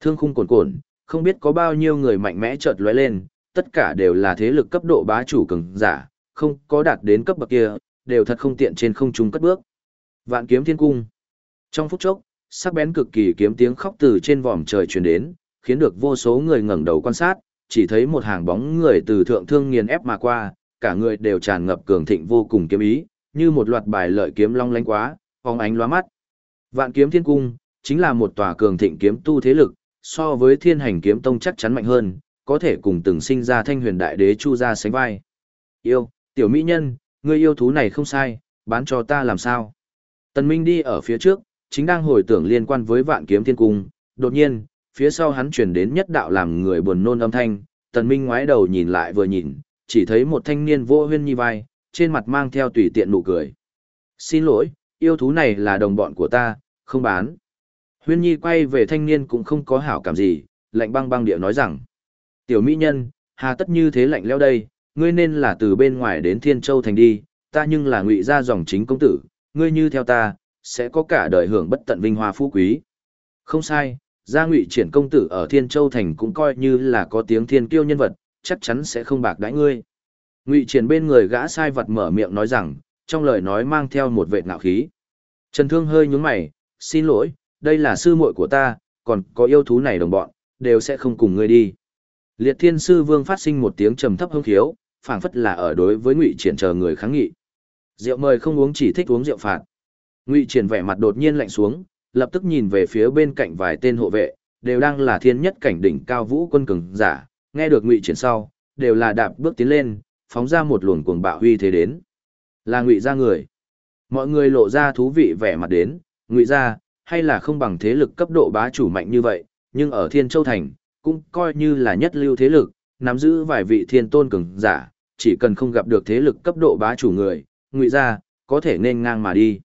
Thương khung cuồn cuộn, không biết có bao nhiêu người mạnh mẽ chợt lóe lên, tất cả đều là thế lực cấp độ bá chủ cường giả, không có đạt đến cấp bậc kia, đều thật không tiện trên không trung cất bước. Vạn kiếm thiên cung. Trong phút chốc, sắc bén cực kỳ kiếm tiếng khóc từ trên vòm trời truyền đến, khiến được vô số người ngẩng đầu quan sát, chỉ thấy một hàng bóng người từ thượng thương nghiền ép mà qua, cả người đều tràn ngập cường thịnh vô cùng kiếm ý, như một loạt bài lợi kiếm long lánh quá, phóng ánh lóa mắt. Vạn kiếm thiên cung, chính là một tòa cường thịnh kiếm tu thế lực, so với thiên hành kiếm tông chắc chắn mạnh hơn, có thể cùng từng sinh ra thanh huyền đại đế chu ra sánh vai. Yêu, tiểu mỹ nhân, người yêu thú này không sai, bán cho ta làm sao? Tần Minh đi ở phía trước, chính đang hồi tưởng liên quan với vạn kiếm thiên cung, đột nhiên, phía sau hắn truyền đến nhất đạo làm người buồn nôn âm thanh, Tần Minh ngoái đầu nhìn lại vừa nhìn, chỉ thấy một thanh niên vô huyên nhi vai, trên mặt mang theo tùy tiện nụ cười. Xin lỗi, yêu thú này là đồng bọn của ta, không bán. Huyên nhi quay về thanh niên cũng không có hảo cảm gì, lạnh băng băng địa nói rằng. Tiểu mỹ nhân, hà tất như thế lạnh leo đây, ngươi nên là từ bên ngoài đến Thiên Châu Thành đi, ta nhưng là ngụy gia dòng chính công tử, ngươi như theo ta, sẽ có cả đời hưởng bất tận vinh hoa phú quý. Không sai, gia ngụy triển công tử ở Thiên Châu Thành cũng coi như là có tiếng thiên kiêu nhân vật, chắc chắn sẽ không bạc đãi ngươi. Ngụy triển bên người gã sai vật mở miệng nói rằng, trong lời nói mang theo một vệ ngạo khí. Trần Thương hơi nhướng mày, xin lỗi, đây là sư muội của ta, còn có yêu thú này đồng bọn, đều sẽ không cùng ngươi đi. Liệt Thiên Sư Vương phát sinh một tiếng trầm thấp hông khiếu, phảng phất là ở đối với Ngụy Triển chờ người kháng nghị. Rượu mời không uống chỉ thích uống rượu phạt. Ngụy Triển vẻ mặt đột nhiên lạnh xuống, lập tức nhìn về phía bên cạnh vài tên hộ vệ, đều đang là thiên nhất cảnh đỉnh cao vũ quân cường giả, nghe được Ngụy Triển sau, đều là đạp bước tiến lên, phóng ra một luồng cuồng bạo huy thế đến. Là Ngụy gia người. Mọi người lộ ra thú vị vẻ mặt đến, Ngụy gia hay là không bằng thế lực cấp độ bá chủ mạnh như vậy, nhưng ở Thiên Châu thành cũng coi như là nhất lưu thế lực, nắm giữ vài vị thiên tôn cường giả, chỉ cần không gặp được thế lực cấp độ bá chủ người, Ngụy gia có thể nên ngang mà đi.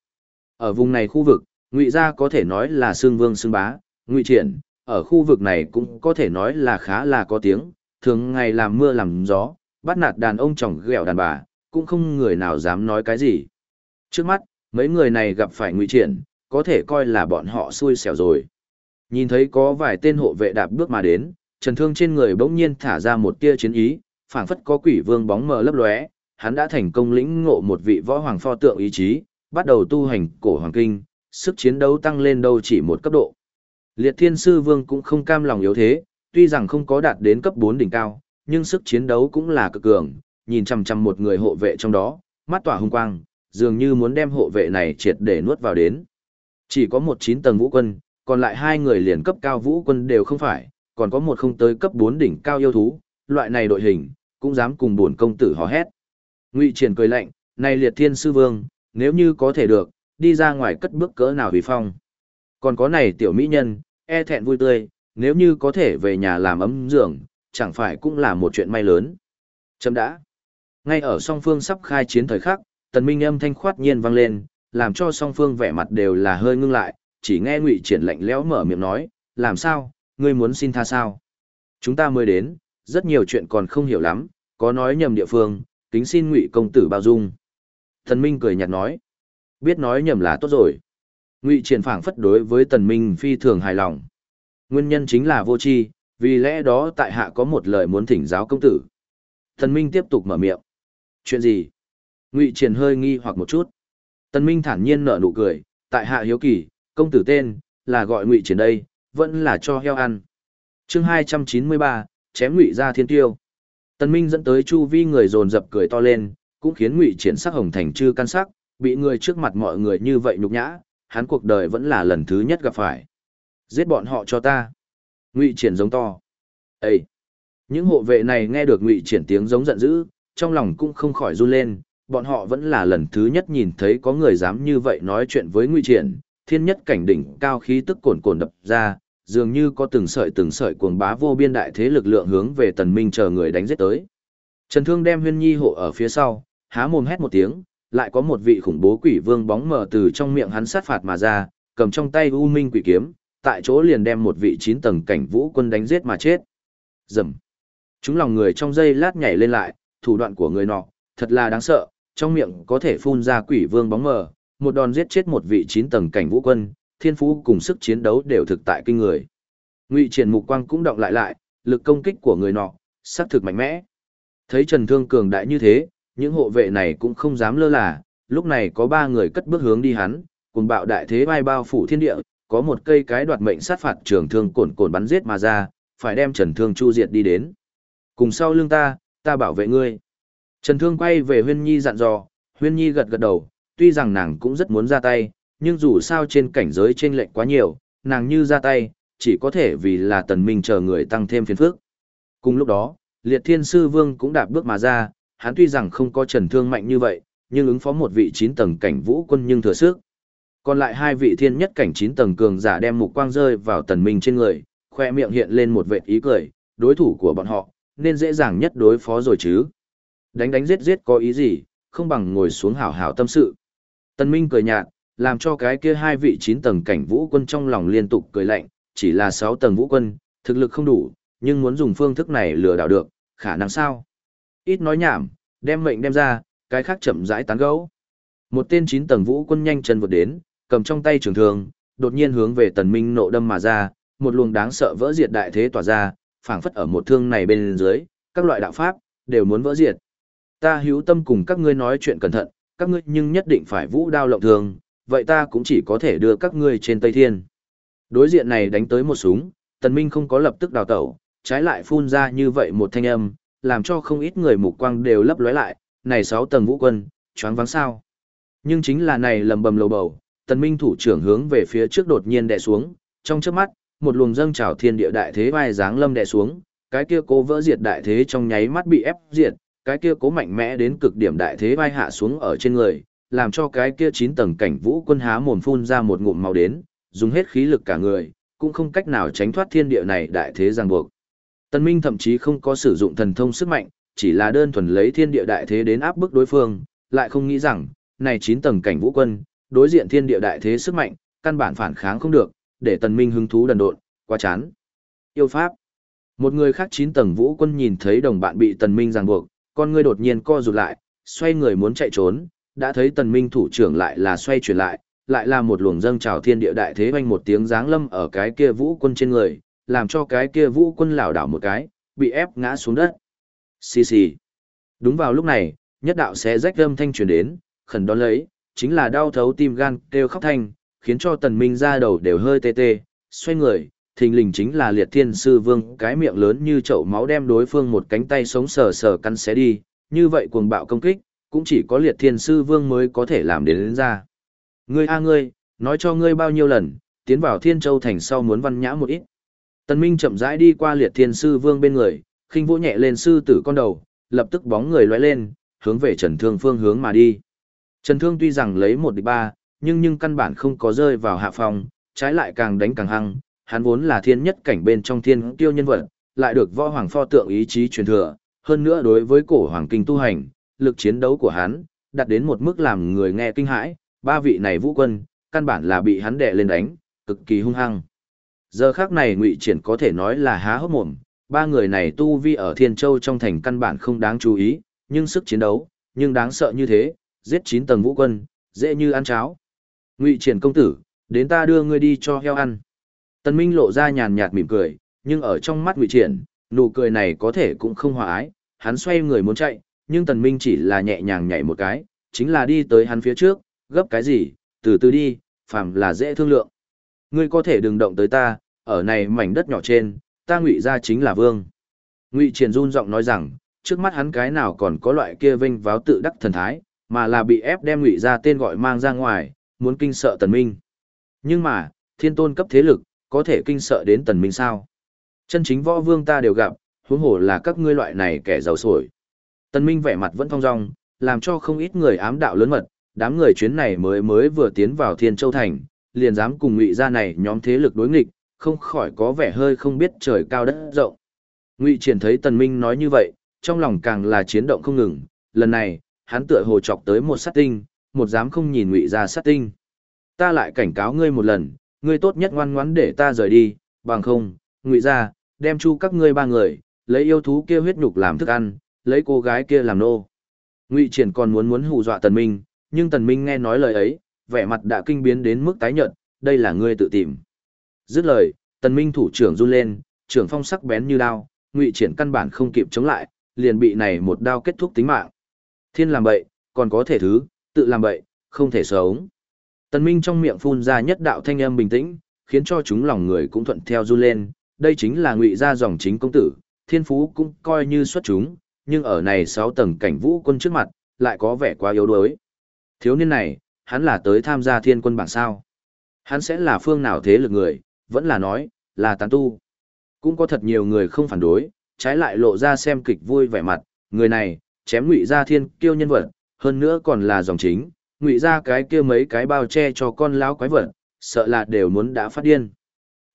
Ở vùng này khu vực, Ngụy gia có thể nói là xương vương xương bá, Ngụy Triển, ở khu vực này cũng có thể nói là khá là có tiếng, thường ngày làm mưa làm gió, bắt nạt đàn ông chồng ghẹo đàn bà, cũng không người nào dám nói cái gì. Trước mắt, mấy người này gặp phải nguy Triển, có thể coi là bọn họ xui xẻo rồi. Nhìn thấy có vài tên hộ vệ đạp bước mà đến, Trần Thương trên người bỗng nhiên thả ra một tia chiến ý, phảng phất có quỷ vương bóng mờ lấp lóe, hắn đã thành công lĩnh ngộ một vị võ hoàng pho tượng ý chí, bắt đầu tu hành cổ hoàng kinh, sức chiến đấu tăng lên đâu chỉ một cấp độ. Liệt Thiên Sư Vương cũng không cam lòng yếu thế, tuy rằng không có đạt đến cấp 4 đỉnh cao, nhưng sức chiến đấu cũng là cực cường, nhìn chằm chằm một người hộ vệ trong đó, mắt tỏa hung quang, dường như muốn đem hộ vệ này triệt để nuốt vào đến. Chỉ có một chín tầng vũ quân, còn lại hai người liền cấp cao vũ quân đều không phải, còn có một không tới cấp 4 đỉnh cao yêu thú, loại này đội hình, cũng dám cùng buồn công tử hò hét. Ngụy Triển cười lạnh, này liệt thiên sư vương, nếu như có thể được, đi ra ngoài cất bước cỡ nào vì phong. Còn có này tiểu mỹ nhân, e thẹn vui tươi, nếu như có thể về nhà làm ấm giường, chẳng phải cũng là một chuyện may lớn. Chấm đã. Ngay ở song phương sắp khai chiến thời khắc, tần minh âm thanh khoát nhiên vang lên, làm cho song phương vẻ mặt đều là hơi ngưng lại, chỉ nghe ngụy triển lạnh lẽo mở miệng nói, làm sao, ngươi muốn xin tha sao? Chúng ta mới đến, rất nhiều chuyện còn không hiểu lắm, có nói nhầm địa phương, kính xin ngụy công tử bao dung. Tần minh cười nhạt nói, biết nói nhầm là tốt rồi. Ngụy triển phảng phất đối với tần minh phi thường hài lòng. Nguyên nhân chính là vô tri, vì lẽ đó tại hạ có một lời muốn thỉnh giáo công tử. Tần minh tiếp tục mở miệng. Chuyện gì? Ngụy triển hơi nghi hoặc một chút. Tần minh thản nhiên nở nụ cười, tại hạ hiếu kỳ, công tử tên, là gọi ngụy triển đây, vẫn là cho heo ăn. chương 293, chém ngụy ra thiên tiêu. Tần minh dẫn tới chu vi người dồn dập cười to lên, cũng khiến ngụy triển sắc hồng thành chư căn sắc, bị người trước mặt mọi người như vậy nhục nhã, hắn cuộc đời vẫn là lần thứ nhất gặp phải. Giết bọn họ cho ta. Ngụy triển giống to. Ê! Những hộ vệ này nghe được ngụy triển tiếng giống giận dữ, trong lòng cũng không khỏi run lên, bọn họ vẫn là lần thứ nhất nhìn thấy có người dám như vậy nói chuyện với ngụy triển, thiên nhất cảnh đỉnh cao khí tức cồn cồn đập ra, dường như có từng sợi từng sợi cuồng bá vô biên đại thế lực lượng hướng về tần minh chờ người đánh giết tới. Trần Thương đem huyên nhi hộ ở phía sau, há mồm hét một tiếng, lại có một vị khủng bố quỷ vương bóng mờ từ trong miệng hắn sát phạt mà ra, cầm trong tay u minh quỷ kiếm, tại chỗ liền đem một vị chín tầng cảnh vũ quân đánh giết mà chết. Dầm. Chúng lòng người trong giây lát nhảy lên lại, thủ đoạn của người nọ, thật là đáng sợ, trong miệng có thể phun ra quỷ vương bóng mờ, một đòn giết chết một vị chín tầng cảnh vũ quân, thiên phú cùng sức chiến đấu đều thực tại kinh người. Ngụy Triển mục quang cũng động lại lại, lực công kích của người nọ, sát thực mạnh mẽ. Thấy Trần Thương cường đại như thế, những hộ vệ này cũng không dám lơ là, lúc này có ba người cất bước hướng đi hắn, cùng bạo đại thế vai bao phủ thiên địa, có một cây cái đoạt mệnh sát phạt trường thương cồn cồn bắn giết mà ra, phải đem Trần Thương chu diệt đi đến. Cùng sau lưng ta, ta bảo vệ ngươi. Trần Thương quay về Huyên Nhi dặn dò, Huyên Nhi gật gật đầu, tuy rằng nàng cũng rất muốn ra tay, nhưng dù sao trên cảnh giới trên lệnh quá nhiều, nàng như ra tay, chỉ có thể vì là tần minh chờ người tăng thêm phiền phức. Cùng lúc đó, Liệt Thiên Sư Vương cũng đạp bước mà ra, hắn tuy rằng không có trần thương mạnh như vậy, nhưng ứng phó một vị chín tầng cảnh vũ quân nhưng thừa sức. Còn lại hai vị thiên nhất cảnh 9 tầng cường giả đem mục quang rơi vào tần minh trên người, khoe miệng hiện lên một vệt ý cười, đối thủ của bọn họ, nên dễ dàng nhất đối phó rồi chứ. Đánh đánh giết giết có ý gì, không bằng ngồi xuống hảo hảo tâm sự. Tần minh cười nhạt, làm cho cái kia hai vị 9 tầng cảnh vũ quân trong lòng liên tục cười lạnh, chỉ là 6 tầng vũ quân, thực lực không đủ, nhưng muốn dùng phương thức này lừa đảo được, khả năng sao? Ít nói nhảm, đem mệnh đem ra, cái khác chậm rãi tán gẫu. Một tên chín tầng vũ quân nhanh chân vượt đến, cầm trong tay trường thương, đột nhiên hướng về tần minh nộ đâm mà ra, một luồng đáng sợ vỡ diệt đại thế tỏa ra, phảng phất ở một thương này bên dưới, các loại đạo pháp đều muốn vỡ diệt. Ta hữu tâm cùng các ngươi nói chuyện cẩn thận, các ngươi nhưng nhất định phải vũ đao lộng thường, vậy ta cũng chỉ có thể đưa các ngươi trên Tây Thiên. Đối diện này đánh tới một súng, Tần Minh không có lập tức đào tẩu, trái lại phun ra như vậy một thanh âm, làm cho không ít người mục quang đều lấp lóe lại, này sáu tầng vũ quân, choáng váng sao. Nhưng chính là này lầm bầm lầu bầu, Tần Minh thủ trưởng hướng về phía trước đột nhiên đè xuống, trong chớp mắt, một luồng dâng trào thiên địa đại thế vai dáng lâm đè xuống, cái kia cố vỡ diệt đại thế trong nháy mắt bị ép diệt, cái kia cố mạnh mẽ đến cực điểm đại thế vai hạ xuống ở trên người, làm cho cái kia chín tầng cảnh vũ quân há mồm phun ra một ngụm máu đến, dùng hết khí lực cả người, cũng không cách nào tránh thoát thiên địa này đại thế ràng buộc. Tân Minh thậm chí không có sử dụng thần thông sức mạnh, chỉ là đơn thuần lấy thiên địa đại thế đến áp bức đối phương, lại không nghĩ rằng, này chín tầng cảnh vũ quân, đối diện thiên địa đại thế sức mạnh, căn bản phản kháng không được, để Tần Minh hứng thú đần độn, quá chán. Yêu pháp. Một người khác chín tầng vũ quân nhìn thấy đồng bạn bị Tần Minh ràng buộc, con ngươi đột nhiên co rụt lại, xoay người muốn chạy trốn, đã thấy Tần Minh thủ trưởng lại là xoay chuyển lại, lại là một luồng dâng trào thiên địa đại thế vang một tiếng giáng lâm ở cái kia vũ quân trên người, làm cho cái kia vũ quân lảo đảo một cái, bị ép ngã xuống đất. Xì xì. Đúng vào lúc này, nhất đạo xé rách âm thanh truyền đến, khẩn đón lấy, chính là đau thấu tim gan kêu khóc thanh, khiến cho tần minh ra đầu đều hơi tê tê, xoay người, thình lình chính là liệt thiên sư vương cái miệng lớn như chậu máu đem đối phương một cánh tay sống sờ sờ cắn xé đi, như vậy cuồng bạo công kích, cũng chỉ có liệt thiên sư vương mới có thể làm đến, đến ra. Ngươi a ngươi, nói cho ngươi bao nhiêu lần, tiến vào thiên châu thành sau muốn văn nhã một ít. Tần Minh chậm rãi đi qua liệt thiên sư vương bên người, khinh vỗ nhẹ lên sư tử con đầu, lập tức bóng người lóe lên, hướng về Trần Thương phương hướng mà đi. Trần Thương tuy rằng lấy một địch ba, nhưng nhưng căn bản không có rơi vào hạ phòng, trái lại càng đánh càng hăng, hắn vốn là thiên nhất cảnh bên trong thiên tiêu nhân vật, lại được võ hoàng pho tượng ý chí truyền thừa, hơn nữa đối với cổ hoàng kinh tu hành, lực chiến đấu của hắn, đạt đến một mức làm người nghe kinh hãi, ba vị này vũ quân, căn bản là bị hắn đè lên đánh, cực kỳ hung hăng. Giờ khác này ngụy triển có thể nói là há hốc mồm, ba người này tu vi ở Thiên Châu trong thành căn bản không đáng chú ý, nhưng sức chiến đấu, nhưng đáng sợ như thế, giết chín tầng vũ quân, dễ như ăn cháo. Ngụy triển công tử, đến ta đưa ngươi đi cho heo ăn. Tần Minh lộ ra nhàn nhạt mỉm cười, nhưng ở trong mắt Ngụy triển, nụ cười này có thể cũng không hòa ái, hắn xoay người muốn chạy, nhưng Tần Minh chỉ là nhẹ nhàng nhảy một cái, chính là đi tới hắn phía trước, gấp cái gì, từ từ đi, phàm là dễ thương lượng. Ngươi có thể đừng động tới ta, ở này mảnh đất nhỏ trên, ta ngụy ra chính là vương. Ngụy Triển run giọng nói rằng, trước mắt hắn cái nào còn có loại kia vinh váo tự đắc thần thái, mà là bị ép đem ngụy ra tên gọi mang ra ngoài, muốn kinh sợ tần minh. Nhưng mà, thiên tôn cấp thế lực, có thể kinh sợ đến tần minh sao? Chân chính võ vương ta đều gặp, huống hồ là các ngươi loại này kẻ giàu sổi. Tần minh vẻ mặt vẫn thong dong, làm cho không ít người ám đạo lớn mật, đám người chuyến này mới mới vừa tiến vào thiên châu thành, liền dám cùng ngụy gia này nhóm thế lực đối nghịch, không khỏi có vẻ hơi không biết trời cao đất rộng. Ngụy Triển thấy Tần Minh nói như vậy, trong lòng càng là chiến động không ngừng, lần này, hắn tựa hồ chọc tới một sát tinh, một dám không nhìn Ngụy gia sát tinh. Ta lại cảnh cáo ngươi một lần, ngươi tốt nhất ngoan ngoãn để ta rời đi, bằng không, Ngụy gia, đem chu các ngươi ba người, lấy yêu thú kia huyết nhục làm thức ăn, lấy cô gái kia làm nô. Ngụy Triển còn muốn muốn hù dọa Tần Minh, nhưng Tần Minh nghe nói lời ấy, vẻ mặt đã kinh biến đến mức tái nhợt, đây là ngươi tự tìm. Dứt lời, Tần Minh thủ trưởng run lên, trưởng phong sắc bén như đao, ngụy triển căn bản không kịp chống lại, liền bị này một đao kết thúc tính mạng. Thiên làm bậy, còn có thể thứ, tự làm bậy, không thể sống. Tần Minh trong miệng phun ra nhất đạo thanh âm bình tĩnh, khiến cho chúng lòng người cũng thuận theo run lên, đây chính là ngụy gia dòng chính công tử, thiên phú cũng coi như xuất chúng, nhưng ở này sáu tầng cảnh vũ quân trước mặt, lại có vẻ quá yếu đuối. Thiếu niên này, hắn là tới tham gia thiên quân bảng sao. Hắn sẽ là phương nào thế lực người, vẫn là nói, là tán tu. Cũng có thật nhiều người không phản đối, trái lại lộ ra xem kịch vui vẻ mặt, người này, chém ngụy gia thiên kiêu nhân vật, hơn nữa còn là dòng chính, ngụy gia cái kia mấy cái bao che cho con lão quái vật, sợ là đều muốn đã phát điên.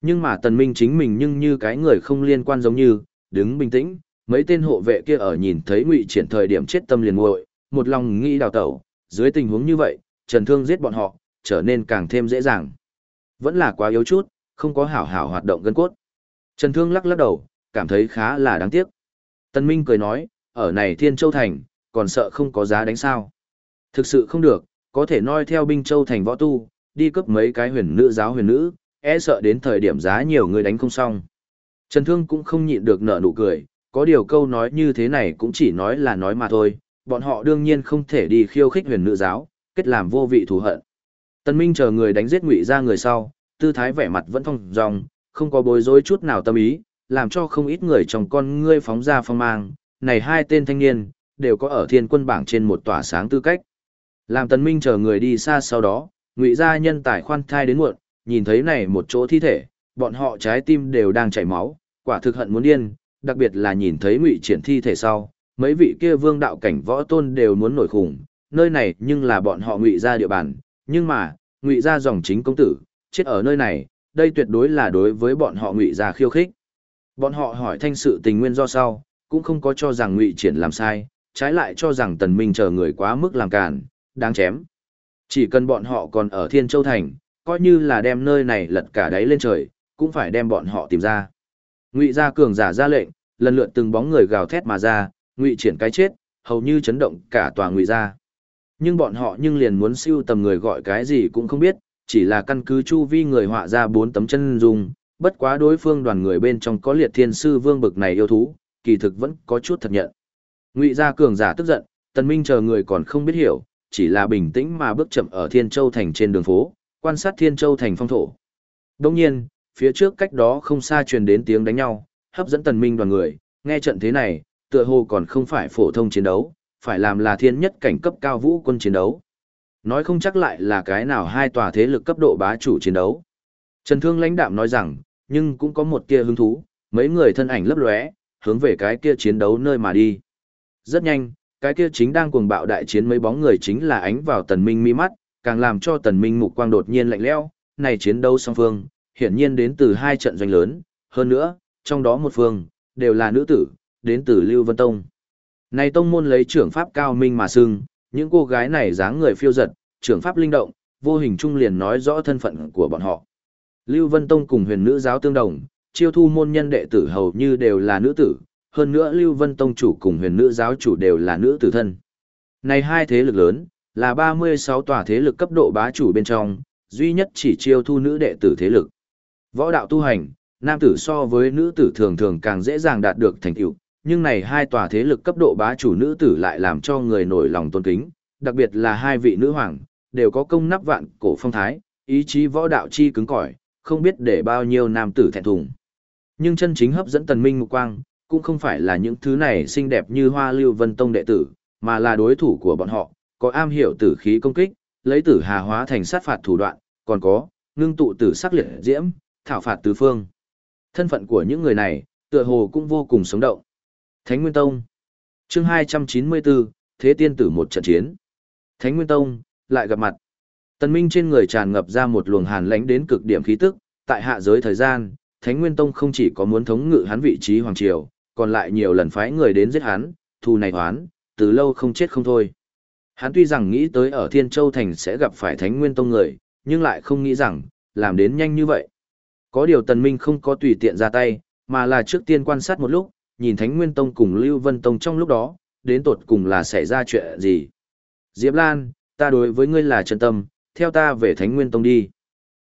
Nhưng mà tần minh chính mình nhưng như cái người không liên quan giống như, đứng bình tĩnh, mấy tên hộ vệ kia ở nhìn thấy ngụy triển thời điểm chết tâm liền nguội, một lòng nghĩ đào tẩu, dưới tình huống như vậy, trần thương giết bọn họ, trở nên càng thêm dễ dàng. Vẫn là quá yếu chút, không có hảo hảo hoạt động gân cốt. Trần Thương lắc lắc đầu, cảm thấy khá là đáng tiếc. Tân Minh cười nói, ở này Thiên Châu Thành, còn sợ không có giá đánh sao. Thực sự không được, có thể noi theo binh Châu Thành võ tu, đi cấp mấy cái huyền nữ giáo huyền nữ, e sợ đến thời điểm giá nhiều người đánh không xong. Trần Thương cũng không nhịn được nở nụ cười, có điều câu nói như thế này cũng chỉ nói là nói mà thôi, bọn họ đương nhiên không thể đi khiêu khích huyền nữ giáo, kết làm vô vị thù hận. Tân Minh chờ người đánh giết ngụy ra người sau, tư thái vẻ mặt vẫn thông dong, không có bối rối chút nào tâm ý, làm cho không ít người trong con ngươi phóng ra phong mang, này hai tên thanh niên, đều có ở thiên quân bảng trên một tỏa sáng tư cách. Làm tần minh chờ người đi xa sau đó, ngụy gia nhân tài khoan thai đến muộn, nhìn thấy này một chỗ thi thể, bọn họ trái tim đều đang chảy máu, quả thực hận muốn điên, đặc biệt là nhìn thấy ngụy triển thi thể sau, mấy vị kia vương đạo cảnh võ tôn đều muốn nổi khủng, nơi này nhưng là bọn họ ngụy gia địa bàn, nhưng mà, ngụy gia dòng chính công tử, chết ở nơi này, đây tuyệt đối là đối với bọn họ ngụy gia khiêu khích. Bọn họ hỏi thanh sự tình nguyên do sau, cũng không có cho rằng ngụy triển làm sai, trái lại cho rằng tần minh chờ người quá mức làm cản, đáng chém. Chỉ cần bọn họ còn ở Thiên Châu Thành, coi như là đem nơi này lật cả đáy lên trời, cũng phải đem bọn họ tìm ra. Ngụy gia cường giả ra lệnh, lần lượt từng bóng người gào thét mà ra, ngụy triển cái chết, hầu như chấn động cả tòa ngụy gia. Nhưng bọn họ nhưng liền muốn siêu tầm người gọi cái gì cũng không biết, chỉ là căn cứ chu vi người họa ra bốn tấm chân dung, bất quá đối phương đoàn người bên trong có liệt thiên sư vương bực này yêu thú, kỳ thực vẫn có chút thật nhận. Ngụy gia cường giả tức giận, tần minh chờ người còn không biết hiểu, chỉ là bình tĩnh mà bước chậm ở Thiên Châu thành trên đường phố, quan sát Thiên Châu thành phong thổ. Đương nhiên, phía trước cách đó không xa truyền đến tiếng đánh nhau, hấp dẫn tần minh đoàn người, nghe trận thế này, tựa hồ còn không phải phổ thông chiến đấu, phải làm là thiên nhất cảnh cấp cao vũ quân chiến đấu. Nói không chắc lại là cái nào hai tòa thế lực cấp độ bá chủ chiến đấu. Trần Thương lãnh đạm nói rằng, nhưng cũng có một tia hứng thú, mấy người thân ảnh lấp lóe, hướng về cái kia chiến đấu nơi mà đi. Rất nhanh, cái kia chính đang cuồng bạo đại chiến mấy bóng người chính là ánh vào tần minh mi mắt, càng làm cho tần minh mục quang đột nhiên lạnh lẽo, này chiến đấu song phương, hiển nhiên đến từ hai trận doanh lớn, hơn nữa, trong đó một phương, đều là nữ tử, đến từ Lưu Vân Tông. Này tông môn lấy trưởng pháp cao minh mà xưng, những cô gái này dáng người phiêu giật, trưởng pháp linh động, vô hình trung liền nói rõ thân phận của bọn họ. Lưu Vân Tông cùng huyền nữ giáo tương đồng, chiêu thu môn nhân đệ tử hầu như đều là nữ tử, hơn nữa Lưu Vân Tông chủ cùng huyền nữ giáo chủ đều là nữ tử thân. Này hai thế lực lớn, là 36 tòa thế lực cấp độ bá chủ bên trong, duy nhất chỉ chiêu thu nữ đệ tử thế lực. Võ đạo tu hành, nam tử so với nữ tử thường thường càng dễ dàng đạt được thành tựu, nhưng này hai tòa thế lực cấp độ bá chủ nữ tử lại làm cho người nổi lòng tôn kính, đặc biệt là hai vị nữ hoàng, đều có công nắp vạn cổ phong thái, ý chí võ đạo chi cứng cỏi, không biết để bao nhiêu nam tử thẹn thùng. Nhưng chân chính hấp dẫn tần minh mục quang, cũng không phải là những thứ này xinh đẹp như hoa lưu vân tông đệ tử, mà là đối thủ của bọn họ, có am hiểu tử khí công kích, lấy tử hà hóa thành sát phạt thủ đoạn, còn có, ngưng tụ tử sắc liệt diễm, thảo phạt tứ phương. Thân phận của những người này, tựa hồ cũng vô cùng sống động. Thánh Nguyên Tông chương 294, Thế Tiên Tử một trận chiến. Thánh Nguyên Tông, lại gặp mặt. Tần Minh trên người tràn ngập ra một luồng hàn lãnh đến cực điểm khí tức, tại hạ giới thời gian, Thánh Nguyên Tông không chỉ có muốn thống ngự hắn vị trí hoàng triều, còn lại nhiều lần phái người đến giết hắn, thù này hoán, từ lâu không chết không thôi. Hắn tuy rằng nghĩ tới ở Thiên Châu Thành sẽ gặp phải Thánh Nguyên Tông người, nhưng lại không nghĩ rằng, làm đến nhanh như vậy. Có điều Tần Minh không có tùy tiện ra tay, mà là trước tiên quan sát một lúc, nhìn Thánh Nguyên Tông cùng Lưu Vân Tông trong lúc đó, đến tột cùng là xảy ra chuyện gì. Diệp Lan, ta đối với ngươi là chân tâm, theo ta về Thánh Nguyên Tông đi.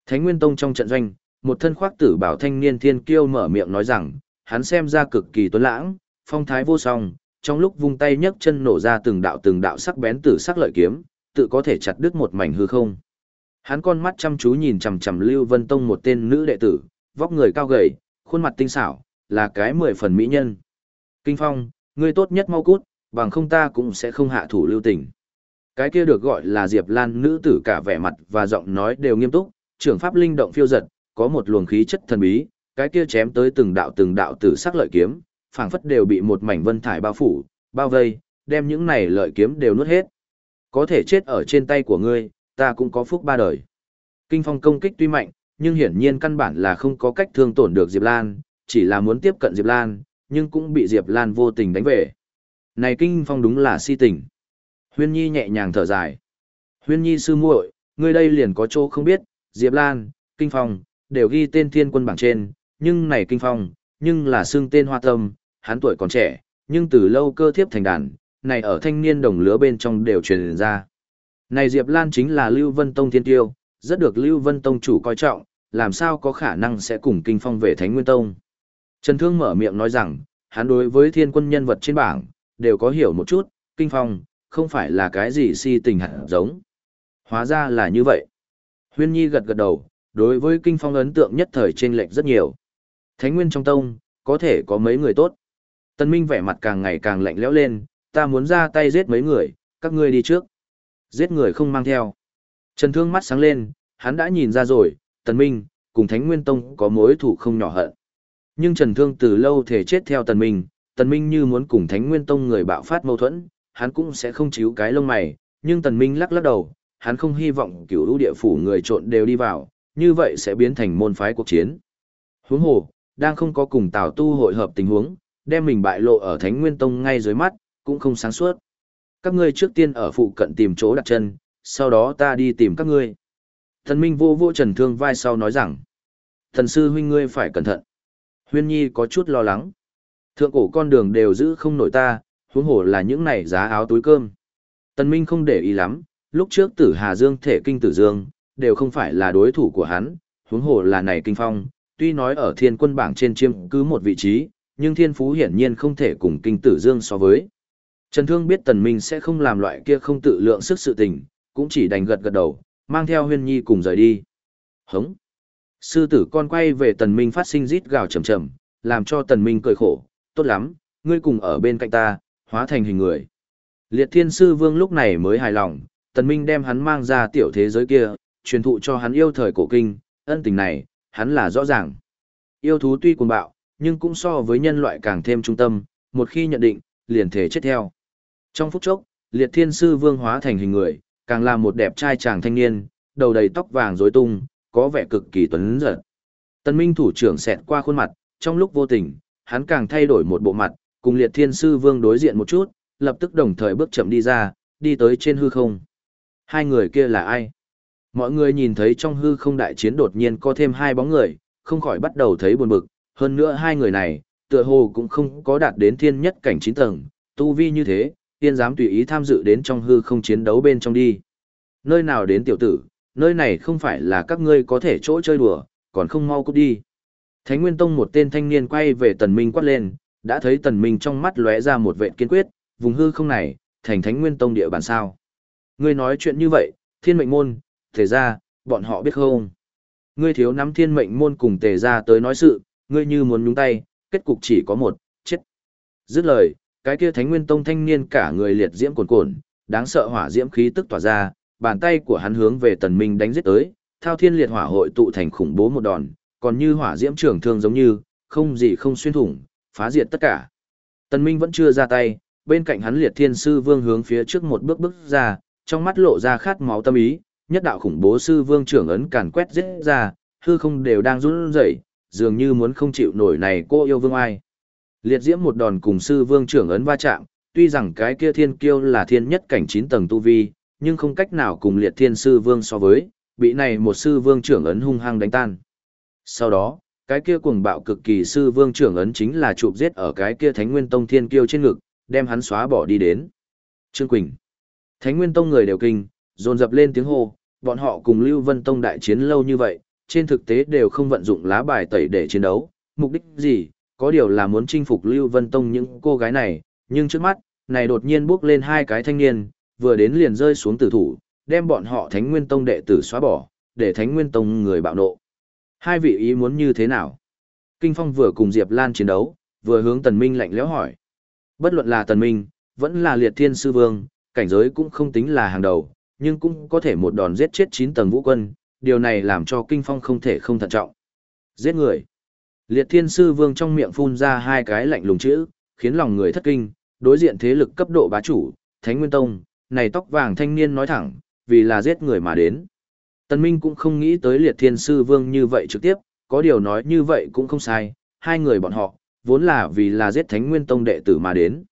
Thánh Nguyên Tông trong trận doanh, một thân khoác tử bảo thanh niên thiên kiêu mở miệng nói rằng, hắn xem ra cực kỳ tuấn lãng, phong thái vô song, trong lúc vung tay nhấc chân nổ ra từng đạo từng đạo sắc bén tử sắc lợi kiếm, tự có thể chặt đứt một mảnh hư không. Hắn con mắt chăm chú nhìn chằm chằm Lưu Vân Tông một tên nữ đệ tử, vóc người cao gầy, khuôn mặt tinh xảo, là cái mười phần mỹ nhân. Kinh Phong, ngươi tốt nhất mau cút, bằng không ta cũng sẽ không hạ thủ lưu tình. Cái kia được gọi là Diệp Lan nữ tử cả vẻ mặt và giọng nói đều nghiêm túc, trưởng pháp linh động phiêu giật, có một luồng khí chất thần bí, cái kia chém tới từng đạo từng đạo tử sắc lợi kiếm, phảng phất đều bị một mảnh vân thải bao phủ, bao vây, đem những này lợi kiếm đều nuốt hết. Có thể chết ở trên tay của ngươi, ta cũng có phúc ba đời. Kinh phong công kích tuy mạnh, nhưng hiển nhiên căn bản là không có cách thương tổn được Diệp Lan, chỉ là muốn tiếp cận Diệp Lan, nhưng cũng bị Diệp Lan vô tình đánh về. Này kinh phong đúng là si tình. Huyên Nhi nhẹ nhàng thở dài. Huyên Nhi sư muội, ngươi đây liền có chỗ không biết, Diệp Lan, kinh phong, đều ghi tên thiên quân bảng trên, nhưng này kinh phong, nhưng là xương tên hoa tâm, hắn tuổi còn trẻ, nhưng từ lâu cơ thiếp thành đàn, này ở thanh niên đồng lứa bên trong đều truyền ra. Này Diệp Lan chính là Lưu Vân Tông thiên tiêu, rất được Lưu Vân Tông chủ coi trọng, làm sao có khả năng sẽ cùng kinh phong về Thánh Nguyên Tông. Trần Thương mở miệng nói rằng, hắn đối với thiên quân nhân vật trên bảng, đều có hiểu một chút, kinh phong, không phải là cái gì si tình hẳn giống. Hóa ra là như vậy. Huyên Nhi gật gật đầu, đối với kinh phong ấn tượng nhất thời trên lệch rất nhiều. Thánh nguyên trong tông, có thể có mấy người tốt. Tần Minh vẻ mặt càng ngày càng lạnh lẽo lên, ta muốn ra tay giết mấy người, các ngươi đi trước. Giết người không mang theo. Trần Thương mắt sáng lên, hắn đã nhìn ra rồi, Tần Minh, cùng Thánh Nguyên Tông có mối thù không nhỏ hận. Nhưng Trần Thương từ lâu thể chết theo Tần Minh, Tần Minh như muốn cùng Thánh Nguyên Tông người bạo phát mâu thuẫn, hắn cũng sẽ không chíu cái lông mày, nhưng Tần Minh lắc lắc đầu, hắn không hy vọng cửu lũ địa phủ người trộn đều đi vào, như vậy sẽ biến thành môn phái cuộc chiến. Huống hồ, đang không có cùng Tào Tu hội hợp tình huống, đem mình bại lộ ở Thánh Nguyên Tông ngay dưới mắt, cũng không sáng suốt. Các ngươi trước tiên ở phụ cận tìm chỗ đặt chân, sau đó ta đi tìm các ngươi. Thần Minh vô vô Trần Thương vai sau nói rằng, thần sư huynh ngươi phải cẩn thận. Huyên Nhi có chút lo lắng. Thượng cổ con đường đều giữ không nổi ta, huống hồ là những này giá áo túi cơm. Tần Minh không để ý lắm, lúc trước tử Hà Dương thể kinh tử Dương, đều không phải là đối thủ của hắn, huống hồ là này kinh phong, tuy nói ở thiên quân bảng trên chiêm cứ một vị trí, nhưng thiên phú hiển nhiên không thể cùng kinh tử Dương so với. Trần Thương biết Tần Minh sẽ không làm loại kia không tự lượng sức sự tình, cũng chỉ đành gật gật đầu, mang theo huyên nhi cùng rời đi. Hống! Sư tử con quay về Tần Minh phát sinh rít gào trầm trầm, làm cho Tần Minh cười khổ, tốt lắm, ngươi cùng ở bên cạnh ta, hóa thành hình người. Liệt Thiên Sư Vương lúc này mới hài lòng, Tần Minh đem hắn mang ra tiểu thế giới kia, truyền thụ cho hắn yêu thời cổ kinh, ân tình này, hắn là rõ ràng. Yêu thú tuy cuồng bạo, nhưng cũng so với nhân loại càng thêm trung tâm, một khi nhận định, liền thể chết theo. Trong phút chốc, Liệt Thiên Sư Vương hóa thành hình người, càng là một đẹp trai chàng thanh niên, đầu đầy tóc vàng rối tung, có vẻ cực kỳ tuấn giật. tân Minh thủ trưởng xẹt qua khuôn mặt, trong lúc vô tình, hắn càng thay đổi một bộ mặt, cùng Liệt Thiên Sư Vương đối diện một chút, lập tức đồng thời bước chậm đi ra, đi tới trên hư không. Hai người kia là ai? Mọi người nhìn thấy trong hư không đại chiến đột nhiên có thêm hai bóng người, không khỏi bắt đầu thấy buồn bực, hơn nữa hai người này, tựa hồ cũng không có đạt đến thiên nhất cảnh chín tầng, tu vi như thế, tiên dám tùy ý tham dự đến trong hư không chiến đấu bên trong đi. Nơi nào đến tiểu tử, nơi này không phải là các ngươi có thể chỗ chơi đùa, còn không mau cút đi. Thánh Nguyên Tông một tên thanh niên quay về Tần Minh quát lên, đã thấy Tần Minh trong mắt lóe ra một vệ kiên quyết, vùng hư không này, thành Thánh Nguyên Tông địa bàn sao. Ngươi nói chuyện như vậy, thiên mệnh môn, thể ra, bọn họ biết không? Ngươi thiếu nắm thiên mệnh môn cùng tề ra tới nói sự, ngươi như muốn nhúng tay, kết cục chỉ có một, chết. Dứt lời, cái kia Thánh Nguyên Tông thanh niên cả người liệt diễm cuồn cuộn, đáng sợ hỏa diễm khí tức tỏa ra, bàn tay của hắn hướng về Tần Minh đánh giết tới, thao thiên liệt hỏa hội tụ thành khủng bố một đòn, còn như hỏa diễm trường thương giống như, không gì không xuyên thủng, phá diệt tất cả. Tần Minh vẫn chưa ra tay, bên cạnh hắn liệt thiên sư vương hướng phía trước một bước bước ra, trong mắt lộ ra khát máu tâm ý, nhất đạo khủng bố sư vương trưởng ấn càn quét giết ra, hư không đều đang run rẩy, dường như muốn không chịu nổi này cô yêu vương ai. Liệt diễm một đòn cùng sư vương trưởng ấn va chạm, tuy rằng cái kia thiên kiêu là thiên nhất cảnh 9 tầng tu vi, nhưng không cách nào cùng liệt thiên sư vương so với, bị này một sư vương trưởng ấn hung hăng đánh tan. Sau đó, cái kia cuồng bạo cực kỳ sư vương trưởng ấn chính là chụp giết ở cái kia thánh nguyên tông thiên kiêu trên ngực, đem hắn xóa bỏ đi đến. Trương Quỳnh. Thánh nguyên tông người đều kinh, dồn dập lên tiếng hô, bọn họ cùng Lưu Vân Tông đại chiến lâu như vậy, trên thực tế đều không vận dụng lá bài tẩy để chiến đấu, mục đích gì, có điều là muốn chinh phục Lưu Vân Tông những cô gái này, nhưng trước mắt, này đột nhiên bước lên hai cái thanh niên, vừa đến liền rơi xuống tử thủ, đem bọn họ Thánh Nguyên Tông đệ tử xóa bỏ, để Thánh Nguyên Tông người bạo nộ. Hai vị ý muốn như thế nào? Kinh Phong vừa cùng Diệp Lan chiến đấu, vừa hướng Tần Minh lạnh lẽo hỏi. Bất luận là Tần Minh, vẫn là Liệt Thiên Sư Vương, cảnh giới cũng không tính là hàng đầu, nhưng cũng có thể một đòn giết chết 9 tầng vũ quân, điều này làm cho Kinh Phong không thể không thận trọng. Giết người. Liệt Thiên Sư Vương trong miệng phun ra hai cái lạnh lùng chữ, khiến lòng người thất kinh, đối diện thế lực cấp độ bá chủ, Thánh Nguyên Tông, này tóc vàng thanh niên nói thẳng, vì là giết người mà đến. Tần Minh cũng không nghĩ tới liệt thiên sư vương như vậy trực tiếp, có điều nói như vậy cũng không sai, hai người bọn họ, vốn là vì là giết thánh nguyên tông đệ tử mà đến.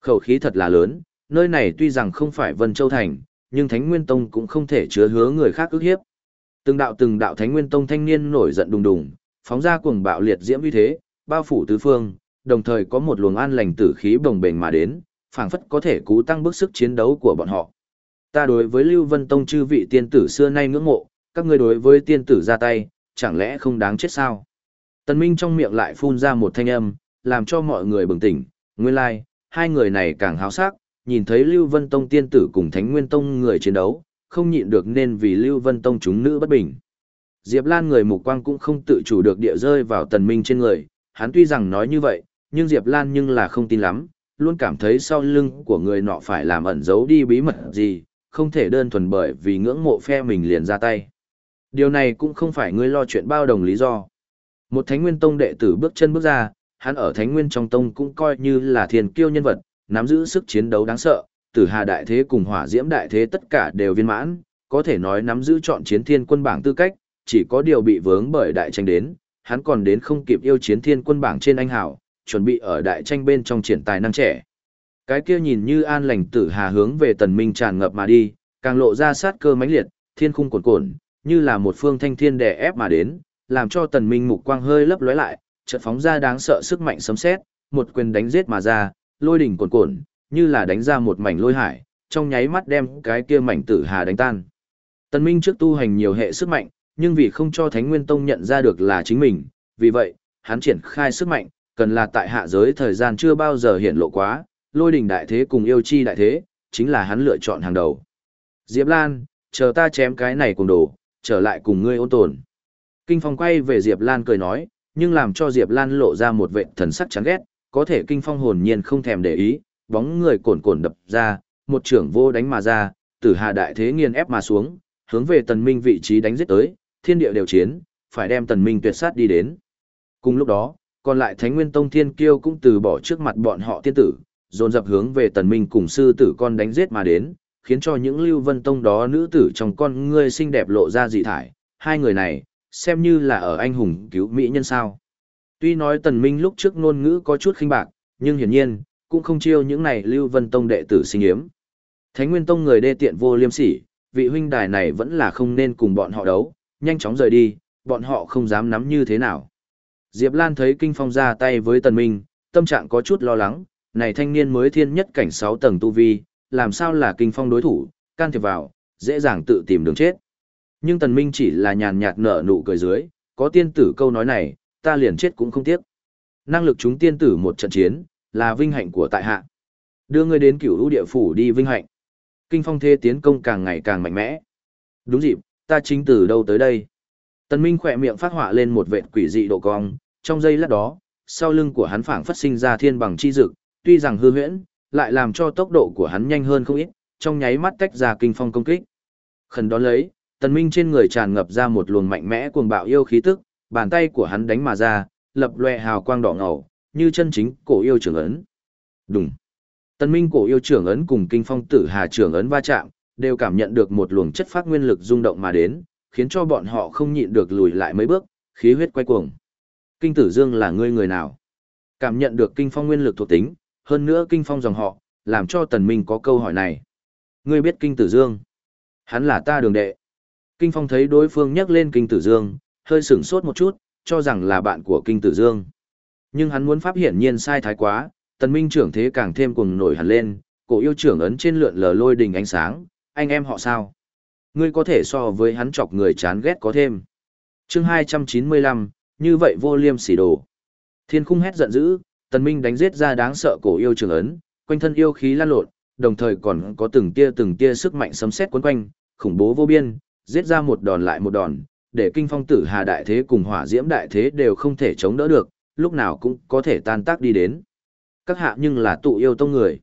Khẩu khí thật là lớn, nơi này tuy rằng không phải Vân Châu Thành, nhưng thánh nguyên tông cũng không thể chứa hứa người khác ức hiếp. Từng đạo từng đạo thánh nguyên tông thanh niên nổi giận đùng đùng, phóng ra cuồng bạo liệt diễm uy thế, bao phủ tứ phương, đồng thời có một luồng an lành tử khí bồng bềnh mà đến, phảng phất có thể cú tăng bước sức chiến đấu của bọn họ. Ta đối với Lưu Vân Tông chư vị tiên tử xưa nay ngưỡng mộ, các ngươi đối với tiên tử ra tay, chẳng lẽ không đáng chết sao? Tần Minh trong miệng lại phun ra một thanh âm, làm cho mọi người bừng tỉnh, nguyên lai, like, hai người này càng háo sắc, nhìn thấy Lưu Vân Tông tiên tử cùng Thánh Nguyên Tông người chiến đấu, không nhịn được nên vì Lưu Vân Tông chúng nữ bất bình. Diệp Lan người mục quang cũng không tự chủ được địa rơi vào tần minh trên người, hắn tuy rằng nói như vậy, nhưng Diệp Lan nhưng là không tin lắm, luôn cảm thấy sau lưng của người nọ phải làm ẩn giấu đi bí mật gì, không thể đơn thuần bởi vì ngưỡng mộ phe mình liền ra tay. Điều này cũng không phải ngươi lo chuyện bao đồng lý do. Một Thánh Nguyên Tông đệ tử bước chân bước ra, hắn ở Thánh Nguyên trong tông cũng coi như là thiên kiêu nhân vật, nắm giữ sức chiến đấu đáng sợ, Tử Hà đại thế cùng Hỏa Diễm đại thế tất cả đều viên mãn, có thể nói nắm giữ chọn chiến thiên quân bảng tư cách, chỉ có điều bị vướng bởi đại tranh đến, hắn còn đến không kịp yêu chiến thiên quân bảng trên anh hảo, chuẩn bị ở đại tranh bên trong triển tài năng trẻ. Cái kia nhìn như an lành tử hà hướng về tần minh tràn ngập mà đi, càng lộ ra sát cơ mãnh liệt, thiên khung cuồn cuộn, như là một phương thanh thiên đè ép mà đến, làm cho tần minh mục quang hơi lấp lóe lại, chợt phóng ra đáng sợ sức mạnh sấm sét, một quyền đánh giết mà ra, lôi đỉnh cuồn cuộn, như là đánh ra một mảnh lôi hải, trong nháy mắt đem cái kia mảnh tử hà đánh tan. Tần Minh trước tu hành nhiều hệ sức mạnh, nhưng vì không cho Thánh Nguyên Tông nhận ra được là chính mình, vì vậy, hắn triển khai sức mạnh, cần là tại hạ giới thời gian chưa bao giờ hiện lộ quá, lôi đỉnh đại thế cùng yêu chi đại thế, chính là hắn lựa chọn hàng đầu. Diệp Lan, chờ ta chém cái này cùng đồ, trở lại cùng ngươi ôn tồn. Kinh Phong quay về Diệp Lan cười nói, nhưng làm cho Diệp Lan lộ ra một vẻ thần sắc chán ghét, có thể Kinh Phong hồn nhiên không thèm để ý, bóng người cồn cồn đập ra, một trưởng vô đánh mà ra, tử hà đại thế nghiền ép mà xuống, hướng về tần minh vị trí đánh giết tới, thiên địa đều chiến, phải đem tần minh tuyệt sát đi đến. Cùng lúc đó, còn lại Thánh Nguyên Tông Thiên Kiêu cũng từ bỏ trước mặt bọn họ tiên tử, dồn dập hướng về tần minh cùng sư tử con đánh giết mà đến, khiến cho những lưu vân tông đó nữ tử trong con ngươi xinh đẹp lộ ra dị thải, hai người này, xem như là ở anh hùng cứu mỹ nhân sao. Tuy nói tần minh lúc trước ngôn ngữ có chút khinh bạc, nhưng hiển nhiên, cũng không chiêu những này lưu vân tông đệ tử sinh yếm. Thánh Nguyên Tông người đê tiện vô liêm sỉ, vị huynh đài này vẫn là không nên cùng bọn họ đấu, nhanh chóng rời đi, bọn họ không dám nắm như thế nào. Diệp Lan thấy Kinh Phong ra tay với Tần Minh, tâm trạng có chút lo lắng, này thanh niên mới thiên nhất cảnh 6 tầng tu vi, làm sao là Kinh Phong đối thủ, can thiệp vào, dễ dàng tự tìm đường chết. Nhưng Tần Minh chỉ là nhàn nhạt nở nụ cười dưới, có tiên tử câu nói này, ta liền chết cũng không tiếc. Năng lực chúng tiên tử một trận chiến, là vinh hạnh của tại hạ. Đưa ngươi đến cửu lũ địa phủ đi vinh hạnh. Kinh phong thế tiến công càng ngày càng mạnh mẽ. Đúng dịp, ta chính từ đâu tới đây. Tần Minh khỏe miệng phát họa lên một vệt quỷ dị độ cong, trong giây lát đó, sau lưng của hắn phảng phát sinh ra thiên bằng chi dực, tuy rằng hư huyễn, lại làm cho tốc độ của hắn nhanh hơn không ít, trong nháy mắt tách ra kinh phong công kích. Khẩn đón lấy, Tần Minh trên người tràn ngập ra một luồng mạnh mẽ cuồng bạo yêu khí tức, bàn tay của hắn đánh mà ra, lập loè hào quang đỏ ngầu, như chân chính cổ yêu trưởng ấn. Đùng. Tần Minh cổ yêu trưởng ấn cùng kinh phong tử hà trưởng ấn va chạm, đều cảm nhận được một luồng chất phát nguyên lực rung động mà đến, khiến cho bọn họ không nhịn được lùi lại mấy bước, khí huyết quay cuồng. Kinh tử dương là ngươi người nào? Cảm nhận được kinh phong nguyên lực thuộc tính, hơn nữa kinh phong dòng họ, làm cho tần minh có câu hỏi này. Ngươi biết kinh tử dương? Hắn là ta đường đệ. Kinh phong thấy đối phương nhắc lên kinh tử dương, hơi sửng sốt một chút, cho rằng là bạn của kinh tử dương. Nhưng hắn muốn pháp hiển nhiên sai thái quá, tần minh trưởng thế càng thêm cuồng nổi hẳn lên, cổ yêu trưởng ấn trên lượn lờ lôi đình ánh sáng, anh em họ sao? Ngươi có thể so với hắn chọc người chán ghét có thêm. Chương 295, như vậy vô liêm sỉ đồ. Thiên khung hét giận dữ, tần minh đánh giết ra đáng sợ cổ yêu trưởng ấn, quanh thân yêu khí lan lộn, đồng thời còn có từng tia từng tia sức mạnh sấm sét cuốn quanh, khủng bố vô biên, giết ra một đòn lại một đòn, để kinh phong tử hà đại thế cùng hỏa diễm đại thế đều không thể chống đỡ được, lúc nào cũng có thể tan tác đi đến. Các hạ nhưng là tụ yêu tông người.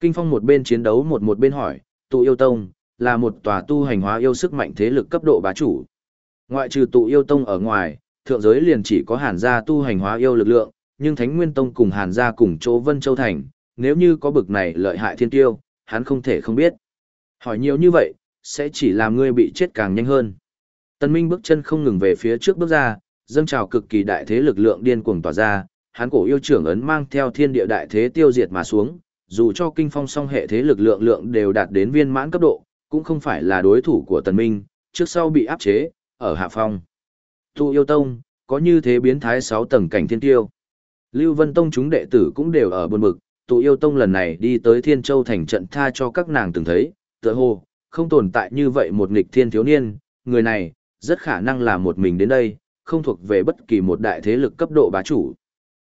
Kinh phong một bên chiến đấu một một bên hỏi, tụ yêu tông, là một tòa tu hành hóa yêu sức mạnh thế lực cấp độ bá chủ. Ngoại trừ tụ yêu tông ở ngoài, thượng giới liền chỉ có hàn gia tu hành hóa yêu lực lượng, nhưng Thánh Nguyên Tông cùng hàn gia cùng chỗ Vân Châu Thành, nếu như có bực này lợi hại thiên tiêu, hắn không thể không biết. Hỏi nhiều như vậy, sẽ chỉ làm ngươi bị chết càng nhanh hơn. Tân Minh bước chân không ngừng về phía trước bước ra, dâng trào cực kỳ đại thế lực lượng điên cuồng tỏa ra, hắn cổ yêu trưởng ấn mang theo thiên địa đại thế tiêu diệt mà xuống, dù cho kinh phong song hệ thế lực lượng lượng đều đạt đến viên mãn cấp độ, cũng không phải là đối thủ của Tần Minh, trước sau bị áp chế, ở hạ phong. Tu yêu tông, có như thế biến thái 6 tầng cảnh thiên tiêu. Lưu Vân Tông chúng đệ tử cũng đều ở buồn bực, tụ yêu tông lần này đi tới Thiên Châu thành trận tha cho các nàng từng thấy, tựa hồ, không tồn tại như vậy một nghịch thiên thiếu niên, người này, rất khả năng là một mình đến đây, không thuộc về bất kỳ một đại thế lực cấp độ bá chủ.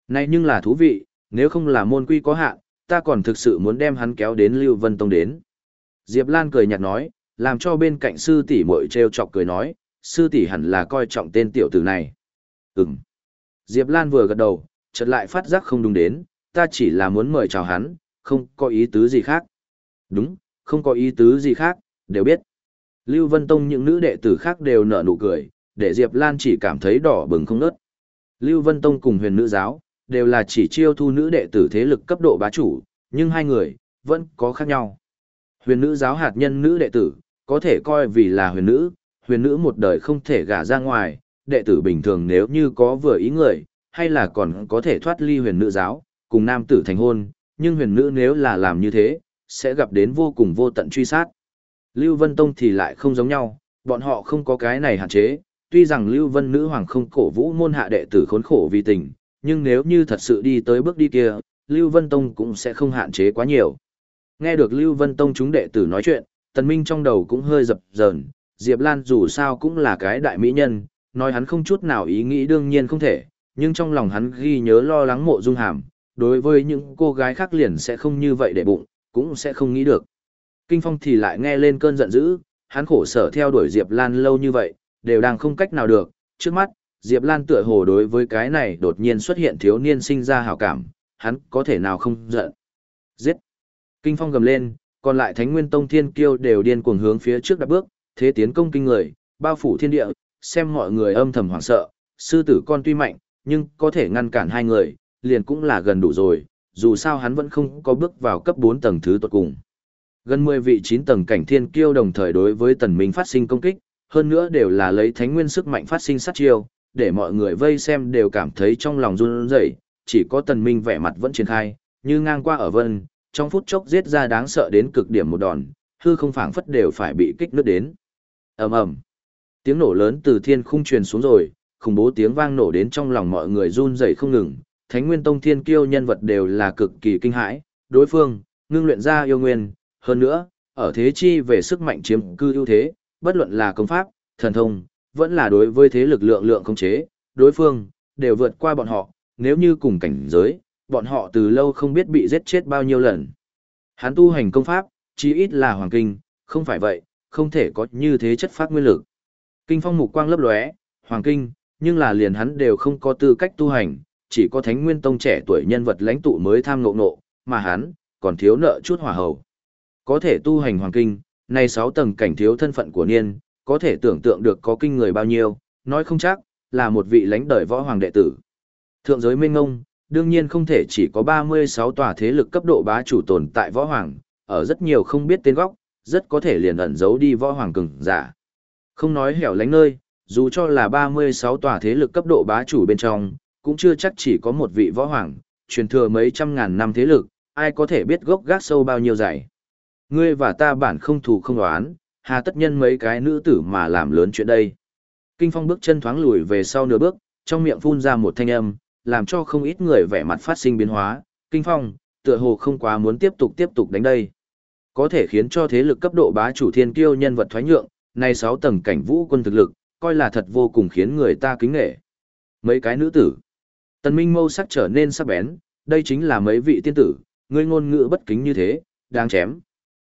Này nhưng là thú vị, nếu không là môn quy có hạn, ta còn thực sự muốn đem hắn kéo đến Lưu Vân Tông đến. Diệp Lan cười nhạt nói, làm cho bên cạnh sư tỷ muội treo chọc cười nói, sư tỷ hẳn là coi trọng tên tiểu tử này. Ừm. Diệp Lan vừa gật đầu, chợt lại phát giác không đúng đến, ta chỉ là muốn mời chào hắn, không có ý tứ gì khác. Đúng, không có ý tứ gì khác, đều biết. Lưu Vân Tông những nữ đệ tử khác đều nở nụ cười, để Diệp Lan chỉ cảm thấy đỏ bừng không nớt. Lưu Vân Tông cùng huyền nữ giáo, đều là chỉ chiêu thu nữ đệ tử thế lực cấp độ bá chủ, nhưng hai người, vẫn có khác nhau. Huyền nữ giáo hạt nhân nữ đệ tử, có thể coi vì là huyền nữ, huyền nữ một đời không thể gả ra ngoài, đệ tử bình thường nếu như có vừa ý người, hay là còn có thể thoát ly huyền nữ giáo, cùng nam tử thành hôn, nhưng huyền nữ nếu là làm như thế, sẽ gặp đến vô cùng vô tận truy sát. Lưu Vân Tông thì lại không giống nhau, bọn họ không có cái này hạn chế, tuy rằng Lưu Vân Nữ Hoàng không cổ vũ môn hạ đệ tử khốn khổ vì tình, nhưng nếu như thật sự đi tới bước đi kia, Lưu Vân Tông cũng sẽ không hạn chế quá nhiều. Nghe được Lưu Vân Tông chúng đệ tử nói chuyện, Tần Minh trong đầu cũng hơi dập dờn, Diệp Lan dù sao cũng là cái đại mỹ nhân, nói hắn không chút nào ý nghĩ đương nhiên không thể, nhưng trong lòng hắn ghi nhớ lo lắng mộ dung hàm, đối với những cô gái khác liền sẽ không như vậy để bụng, cũng sẽ không nghĩ được. Kinh Phong thì lại nghe lên cơn giận dữ, hắn khổ sở theo đuổi Diệp Lan lâu như vậy, đều đang không cách nào được, trước mắt, Diệp Lan tựa hồ đối với cái này đột nhiên xuất hiện thiếu niên sinh ra hảo cảm, hắn có thể nào không giận. Giết! Kinh Phong gầm lên, còn lại Thánh Nguyên Tông Thiên Kiêu đều điên cuồng hướng phía trước đạp bước, thế tiến công kinh người, bao phủ thiên địa, xem mọi người âm thầm hoảng sợ, sư tử con tuy mạnh, nhưng có thể ngăn cản hai người, liền cũng là gần đủ rồi, dù sao hắn vẫn không có bước vào cấp 4 tầng thứ tuột cùng. Gần 10 vị 9 tầng cảnh thiên kiêu đồng thời đối với tần minh phát sinh công kích, hơn nữa đều là lấy thánh nguyên sức mạnh phát sinh sát chiêu, để mọi người vây xem đều cảm thấy trong lòng run rẩy, chỉ có tần minh vẻ mặt vẫn triển khai, như ngang qua ở vân, trong phút chốc giết ra đáng sợ đến cực điểm một đòn, hư không phảng phất đều phải bị kích nứt đến. ầm ầm, tiếng nổ lớn từ thiên khung truyền xuống rồi, khủng bố tiếng vang nổ đến trong lòng mọi người run rẩy không ngừng. Thánh Nguyên Tông Thiên Kiêu nhân vật đều là cực kỳ kinh hãi, đối phương ngưng luyện ra yêu nguyên, hơn nữa, ở thế chi về sức mạnh chiếm cư ưu thế, bất luận là công pháp, thần thông, vẫn là đối với thế lực lượng lượng không chế, đối phương đều vượt qua bọn họ, nếu như cùng cảnh giới, bọn họ từ lâu không biết bị giết chết bao nhiêu lần. Hắn tu hành công pháp, chí ít là hoàng kinh, không phải vậy, không thể có như thế chất phát nguyên lực. Kinh phong mục quang lấp lóe, hoàng kinh, nhưng là liền hắn đều không có tư cách tu hành, chỉ có thánh nguyên tông trẻ tuổi nhân vật lãnh tụ mới tham ngộ nộ, mà hắn, còn thiếu nợ chút hỏa hầu. Có thể tu hành hoàng kinh, này sáu tầng cảnh thiếu thân phận của niên, có thể tưởng tượng được có kinh người bao nhiêu, nói không chắc, là một vị lãnh đời võ hoàng đệ tử. Thượng giới minh ngông, đương nhiên không thể chỉ có 36 tòa thế lực cấp độ bá chủ tồn tại võ hoàng, ở rất nhiều không biết tên góc, rất có thể liền ẩn giấu đi võ hoàng cường giả. Không nói hẻo lánh nơi, dù cho là 36 tòa thế lực cấp độ bá chủ bên trong, cũng chưa chắc chỉ có một vị võ hoàng, truyền thừa mấy trăm ngàn năm thế lực, ai có thể biết gốc gác sâu bao nhiêu dày. Ngươi và ta bản không thù không đoán, hà tất nhân mấy cái nữ tử mà làm lớn chuyện đây. Kinh phong bước chân thoáng lùi về sau nửa bước, trong miệng phun ra một thanh âm, làm cho không ít người vẻ mặt phát sinh biến hóa. Kinh phong, tựa hồ không quá muốn tiếp tục tiếp tục đánh đây. Có thể khiến cho thế lực cấp độ bá chủ thiên kiêu nhân vật thoái nhượng, nay 6 tầng cảnh vũ quân thực lực, coi là thật vô cùng khiến người ta kính nghệ. Mấy cái nữ tử. Tần Minh mâu sắc trở nên sắc bén, đây chính là mấy vị tiên tử, ngươi ngôn ngữ bất kính như thế, đáng chém.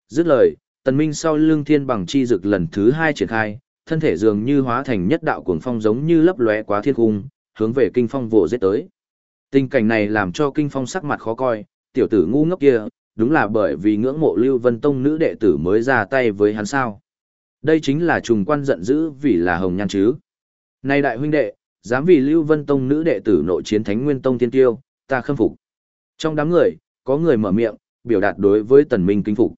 Dứt lời, Tần Minh sau lưng thiên bằng chi dực lần thứ hai triển khai, thân thể dường như hóa thành nhất đạo cuồng phong giống như lấp lóe quá thiên cung, hướng về kinh phong vồ giết tới. Tình cảnh này làm cho kinh phong sắc mặt khó coi, tiểu tử ngu ngốc kia, đúng là bởi vì ngưỡng mộ Lưu Vân Tông nữ đệ tử mới ra tay với hắn sao. Đây chính là trùng quan giận dữ vì là hồng nhan chứ. Này đại huynh đệ, dám vì Lưu Vân Tông nữ đệ tử nội chiến Thánh Nguyên Tông tiên tiêu, ta khâm phục. Trong đám người, có người mở miệng, biểu đạt đối với tần minh kính phục.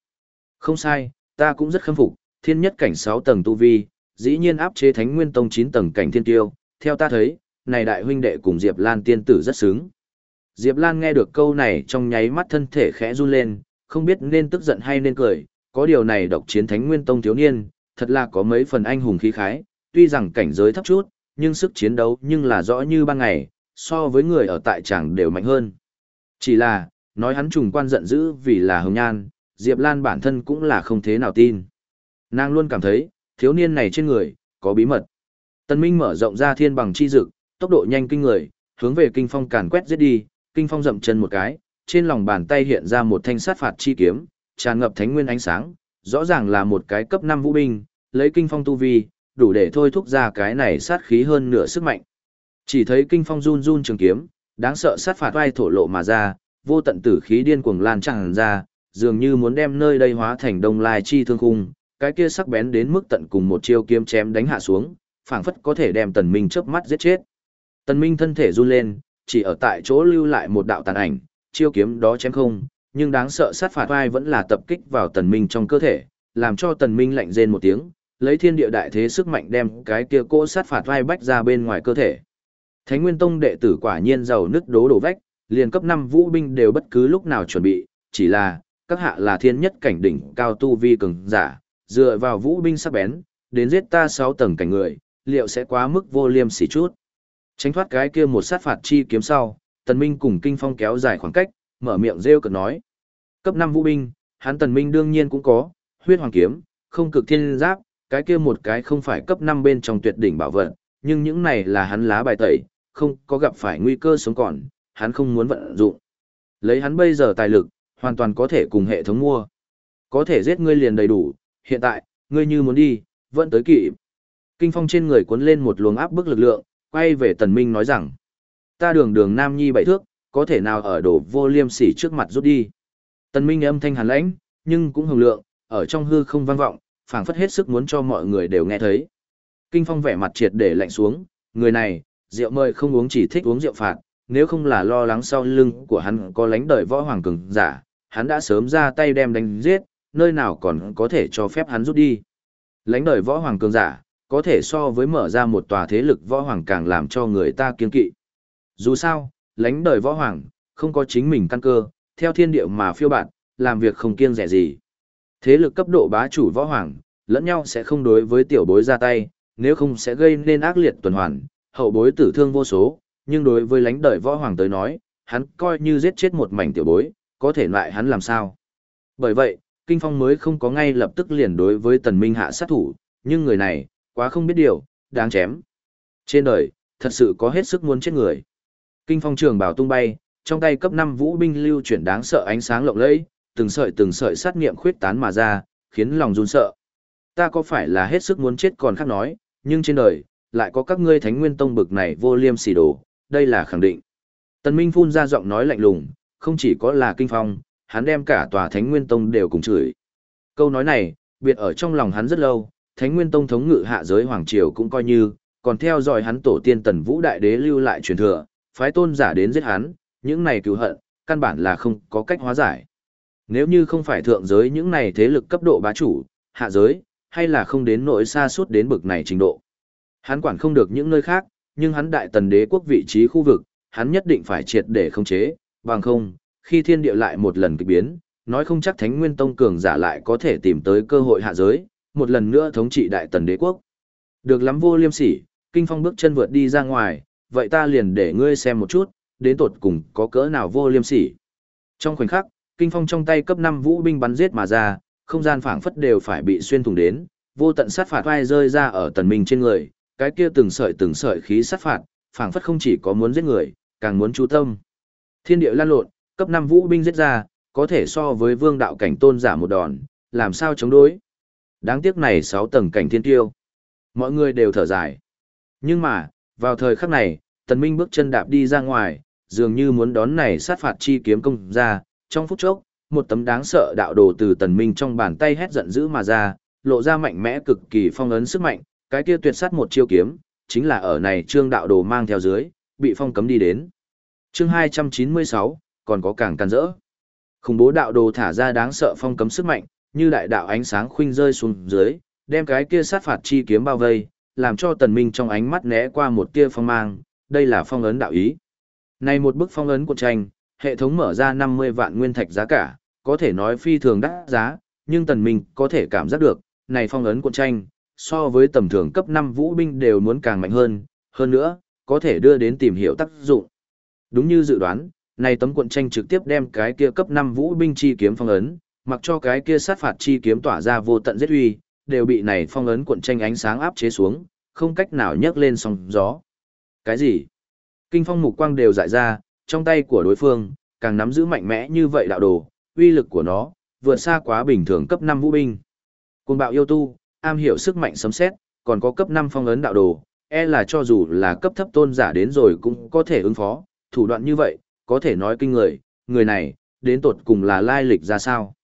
Không sai, ta cũng rất khâm phục, thiên nhất cảnh 6 tầng tu vi, dĩ nhiên áp chế Thánh Nguyên Tông 9 tầng cảnh thiên tiêu, theo ta thấy, này đại huynh đệ cùng Diệp Lan tiên tử rất sướng. Diệp Lan nghe được câu này trong nháy mắt thân thể khẽ run lên, không biết nên tức giận hay nên cười, có điều này độc chiến Thánh Nguyên Tông thiếu niên, thật là có mấy phần anh hùng khí khái, tuy rằng cảnh giới thấp chút, nhưng sức chiến đấu nhưng là rõ như ban ngày, so với người ở tại chẳng đều mạnh hơn. Chỉ là, nói hắn trùng quan giận dữ vì là hồng nhan, Diệp Lan bản thân cũng là không thế nào tin. Nàng luôn cảm thấy, thiếu niên này trên người, có bí mật. Tân Minh mở rộng ra thiên bằng chi dực, tốc độ nhanh kinh người, hướng về kinh phong càn quét giết đi, kinh phong dậm chân một cái, trên lòng bàn tay hiện ra một thanh sát phạt chi kiếm, tràn ngập thánh nguyên ánh sáng, rõ ràng là một cái cấp 5 vũ binh, lấy kinh phong tu vi, đủ để thôi thúc ra cái này sát khí hơn nửa sức mạnh. Chỉ thấy kinh phong run run trường kiếm, đáng sợ sát phạt vai thổ lộ mà ra, vô tận tử khí điên cuồng lan tràn ra, dường như muốn đem nơi đây hóa thành đông lai chi thương khung, cái kia sắc bén đến mức tận cùng một chiêu kiếm chém đánh hạ xuống, phảng phất có thể đem Tần Minh chớp mắt giết chết. Tần Minh thân thể run lên, chỉ ở tại chỗ lưu lại một đạo tàn ảnh, chiêu kiếm đó chém không, nhưng đáng sợ sát phạt vai vẫn là tập kích vào Tần Minh trong cơ thể, làm cho Tần Minh lạnh rên một tiếng, lấy thiên địa đại thế sức mạnh đem cái kia cỗ sát phạt vai bách ra bên ngoài cơ thể. Thánh Nguyên Tông đệ tử quả nhiên giàu nứt đố đổ vách, liền cấp 5 vũ binh đều bất cứ lúc nào chuẩn bị, chỉ là, các hạ là thiên nhất cảnh đỉnh cao tu vi cường giả, dựa vào vũ binh sắc bén, đến giết ta sáu tầng cảnh người, liệu sẽ quá mức vô liêm sỉ chút. Tránh thoát cái kia một sát phạt chi kiếm sau, Tần Minh cùng Kinh Phong kéo dài khoảng cách, mở miệng rêu cực nói. Cấp 5 vũ binh, hắn Tần Minh đương nhiên cũng có, huyết hoàng kiếm, không cực thiên giáp, cái kia một cái không phải cấp 5 bên trong tuyệt đỉnh bảo vật, nhưng những này là hắn lá bài tẩy, không có gặp phải nguy cơ sống còn, hắn không muốn vận dụng. Lấy hắn bây giờ tài lực, hoàn toàn có thể cùng hệ thống mua. Có thể giết ngươi liền đầy đủ, hiện tại, ngươi như muốn đi, vẫn tới kịp. Kinh phong trên người cuốn lên một luồng áp bức lực lượng, quay về tần minh nói rằng, ta đường đường nam nhi bảy thước, có thể nào ở đổ vô liêm sỉ trước mặt rút đi. Tần minh âm thanh hàn lãnh, nhưng cũng hồng lượng, ở trong hư không vang vọng, phảng phất hết sức muốn cho mọi người đều nghe thấy. Kinh phong vẻ mặt triệt để lạnh xuống, người này, rượu mời không uống chỉ thích uống rượu phạt, nếu không là lo lắng sau lưng của hắn có lánh đời võ hoàng cường giả, hắn đã sớm ra tay đem đánh giết, nơi nào còn có thể cho phép hắn rút đi. Lánh đời võ hoàng cường giả, có thể so với mở ra một tòa thế lực võ hoàng càng làm cho người ta kiên kỵ. Dù sao, lánh đời võ hoàng, không có chính mình căn cơ, theo thiên địa mà phiêu bạn, làm việc không kiêng rẻ gì. Thế lực cấp độ bá chủ võ hoàng, lẫn nhau sẽ không đối với tiểu bối ra tay, nếu không sẽ gây nên ác liệt tuần hoàn, hậu bối tử thương vô số, nhưng đối với lãnh đời võ hoàng tới nói, hắn coi như giết chết một mảnh tiểu bối, có thể loại hắn làm sao. Bởi vậy, Kinh Phong mới không có ngay lập tức liền đối với tần minh hạ sát thủ, nhưng người này, quá không biết điều, đáng chém. Trên đời, thật sự có hết sức muốn chết người. Kinh Phong trường bảo tung bay, trong tay cấp 5 vũ binh lưu chuyển đáng sợ ánh sáng lộng lẫy, từng sợi từng sợi sát nghiệm khuyết tán mà ra, khiến lòng run sợ. Ta có phải là hết sức muốn chết còn khác nói, nhưng trên đời, lại có các ngươi thánh nguyên tông bực này vô liêm sỉ đồ, đây là khẳng định. Tần Minh phun ra giọng nói lạnh lùng, không chỉ có là kinh phong, hắn đem cả tòa thánh nguyên tông đều cùng chửi. Câu nói này, biệt ở trong lòng hắn rất lâu, thánh nguyên tông thống ngự hạ giới hoàng triều cũng coi như, còn theo dõi hắn tổ tiên tần vũ đại đế lưu lại truyền thừa, phái tôn giả đến giết hắn, những này cứu hận, căn bản là không có cách hóa giải. Nếu như không phải thượng giới những này thế lực cấp độ bá chủ, hạ giới, hay là không đến nỗi xa suốt đến bực này trình độ. Hắn quản không được những nơi khác, nhưng hắn đại tần đế quốc vị trí khu vực, hắn nhất định phải triệt để khống chế, bằng không, khi thiên địa lại một lần kịch biến, nói không chắc Thánh Nguyên Tông cường giả lại có thể tìm tới cơ hội hạ giới, một lần nữa thống trị đại tần đế quốc. Được lắm vô liêm sỉ, kinh phong bước chân vượt đi ra ngoài, vậy ta liền để ngươi xem một chút, đến tột cùng có cỡ nào vô liêm sỉ. Trong khoảnh khắc, kinh phong trong tay cấp 5 vũ binh bắn giết mà ra, không gian phảng phất đều phải bị xuyên thủng đến, vô tận sát phạt vai rơi ra ở tần minh trên người, cái kia từng sợi từng sợi khí sát phạt, phảng phất không chỉ có muốn giết người, càng muốn chú tâm. Thiên địa lan lộn, cấp 5 vũ binh giết ra, có thể so với vương đạo cảnh tôn giả một đòn, làm sao chống đối. Đáng tiếc này 6 tầng cảnh thiên tiêu. Mọi người đều thở dài. Nhưng mà, vào thời khắc này, tần minh bước chân đạp đi ra ngoài, dường như muốn đón này sát phạt chi kiếm công ra, trong phút chốc, một tấm đáng sợ đạo đồ từ tần minh trong bàn tay hét giận dữ mà ra, lộ ra mạnh mẽ cực kỳ phong ấn sức mạnh, cái kia tuyệt sát một chiêu kiếm, chính là ở này trương đạo đồ mang theo dưới, bị phong cấm đi đến. Chương 296, còn có càng càn rỡ. Khủng bố đạo đồ thả ra đáng sợ phong cấm sức mạnh, như đại đạo ánh sáng khuynh rơi xuống dưới, đem cái kia sát phạt chi kiếm bao vây, làm cho tần minh trong ánh mắt né qua một tia phong mang, đây là phong ấn đạo ý. Này một bức phong ấn của tranh, hệ thống mở ra 50 vạn nguyên thạch giá cả, có thể nói phi thường đắt giá, nhưng tần minh có thể cảm giác được, này phong ấn của tranh, so với tầm thường cấp 5 vũ binh đều muốn càng mạnh hơn, hơn nữa, có thể đưa đến tìm hiểu tác dụng. Đúng như dự đoán, này tấm cuộn tranh trực tiếp đem cái kia cấp 5 vũ binh chi kiếm phong ấn, mặc cho cái kia sát phạt chi kiếm tỏa ra vô tận giết uy, đều bị này phong ấn cuộn tranh ánh sáng áp chế xuống, không cách nào nhấc lên sóng gió. Cái gì? Kinh phong mục quang đều dại ra, trong tay của đối phương, càng nắm giữ mạnh mẽ như vậy đạo đồ, uy lực của nó, vượt xa quá bình thường cấp 5 vũ binh. Cùng bạo yêu tu, am hiểu sức mạnh sấm xét, còn có cấp 5 phong ấn đạo đồ, e là cho dù là cấp thấp tôn giả đến rồi cũng có thể ứng phó, thủ đoạn như vậy, có thể nói kinh người, người này, đến tột cùng là lai lịch ra sao.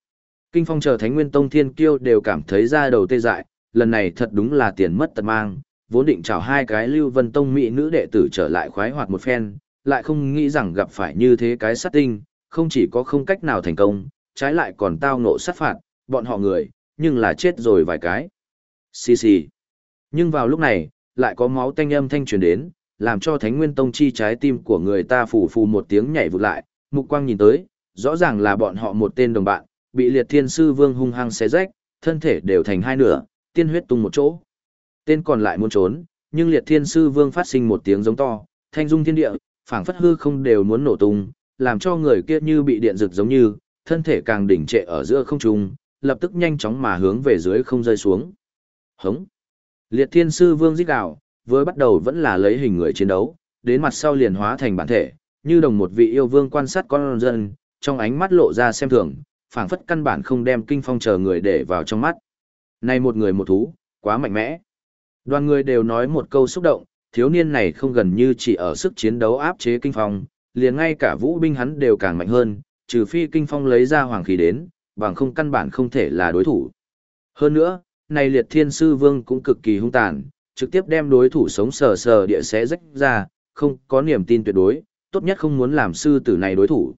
Kinh phong chờ Thánh Nguyên Tông Thiên Kiêu đều cảm thấy ra đầu tê dại, lần này thật đúng là tiền mất tật mang, vốn định chào hai cái Lưu Vân Tông mỹ nữ đệ tử trở lại khoái hoạt một phen, lại không nghĩ rằng gặp phải như thế cái sát tinh, không chỉ có không cách nào thành công, trái lại còn tao nộ sát phạt, bọn họ người, nhưng là chết rồi vài cái. Xì xì. Nhưng vào lúc này, lại có máu tanh âm thanh truyền đến, làm cho Thánh Nguyên Tông chi trái tim của người ta phủ phù một tiếng nhảy vụt lại, mục quang nhìn tới, rõ ràng là bọn họ một tên đồng bạn, bị liệt thiên sư vương hung hăng xé rách, thân thể đều thành hai nửa, tiên huyết tung một chỗ. Tên còn lại muốn trốn, nhưng liệt thiên sư vương phát sinh một tiếng giống to, thanh dung thiên địa, phảng phất hư không đều muốn nổ tung, làm cho người kia như bị điện rực giống như, thân thể càng đỉnh trệ ở giữa không trung, lập tức nhanh chóng mà hướng về dưới không rơi xuống. Hống! Liệt thiên sư vương rít gào, với bắt đầu vẫn là lấy hình người chiến đấu, đến mặt sau liền hóa thành bản thể, như đồng một vị yêu vương quan sát con dân, trong ánh mắt lộ ra xem thường, phảng phất căn bản không đem kinh phong chờ người để vào trong mắt. Này một người một thú, quá mạnh mẽ. Đoàn người đều nói một câu xúc động, thiếu niên này không gần như chỉ ở sức chiến đấu áp chế kinh phong, liền ngay cả vũ binh hắn đều càng mạnh hơn, trừ phi kinh phong lấy ra hoàng khí đến, bằng không căn bản không thể là đối thủ. Hơn nữa, này liệt thiên sư vương cũng cực kỳ hung tàn, trực tiếp đem đối thủ sống sờ sờ địa xé rách ra, không có niềm tin tuyệt đối, tốt nhất không muốn làm sư tử này đối thủ.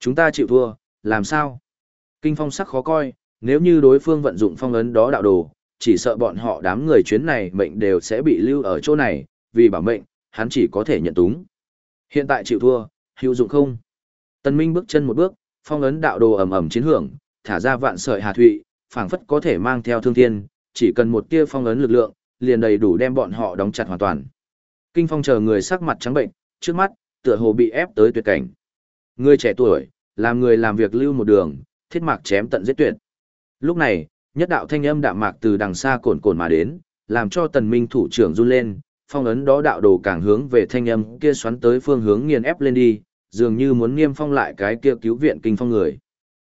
Chúng ta chịu thua, làm sao? Kinh phong sắc khó coi, nếu như đối phương vận dụng phong ấn đó đạo đồ, chỉ sợ bọn họ đám người chuyến này mệnh đều sẽ bị lưu ở chỗ này, vì bảo mệnh, hắn chỉ có thể nhận túng. Hiện tại chịu thua, hữu dụng không? Tần Minh bước chân một bước, phong ấn đạo đồ ầm ầm chiến hưởng, thả ra vạn sợi hà thụy, phảng phất có thể mang theo thương thiên, chỉ cần một tia phong ấn lực lượng, liền đầy đủ đem bọn họ đóng chặt hoàn toàn. Kinh phong chờ người sắc mặt trắng bệnh, trước mắt, tựa hồ bị ép tới tuyệt cảnh. Người trẻ tuổi, làm người làm việc lưu một đường, thiết mạc chém tận giết tuyệt. Lúc này, nhất đạo thanh âm đạm mạc từ đằng xa cồn cồn mà đến, làm cho tần minh thủ trưởng run lên, phong ấn đó đạo đồ càng hướng về thanh âm kia xoắn tới phương hướng nghiền ép lên đi, dường như muốn niêm phong lại cái kia cứu viện kinh phong người.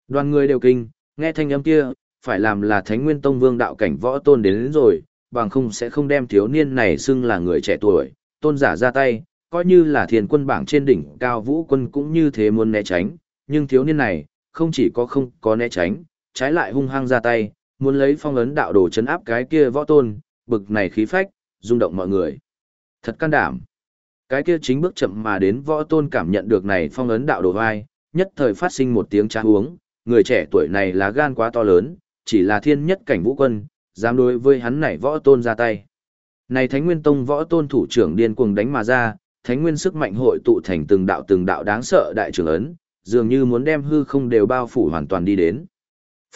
Đoàn người đều kinh, nghe thanh âm kia, phải làm là Thánh Nguyên Tông Vương đạo cảnh võ tôn đến, đến rồi, bằng không sẽ không đem thiếu niên này xưng là người trẻ tuổi, tôn giả ra tay, coi như là thiền quân bảng trên đỉnh cao vũ quân cũng như thế muốn né tránh, nhưng thiếu niên này, không chỉ có không có né tránh, trái lại hung hăng ra tay, muốn lấy phong ấn đạo đồ chấn áp cái kia võ tôn, bực này khí phách, rung động mọi người. Thật can đảm. Cái kia chính bước chậm mà đến võ tôn cảm nhận được này phong ấn đạo đồ vai, nhất thời phát sinh một tiếng trá uống, người trẻ tuổi này là gan quá to lớn, chỉ là thiên nhất cảnh vũ quân, dám đối với hắn này võ tôn ra tay. Này Thánh Nguyên Tông võ tôn thủ trưởng điên cuồng đánh mà ra, Thánh Nguyên sức mạnh hội tụ thành từng đạo từng đạo đáng sợ đại trưởng ấn, dường như muốn đem hư không đều bao phủ hoàn toàn đi đến.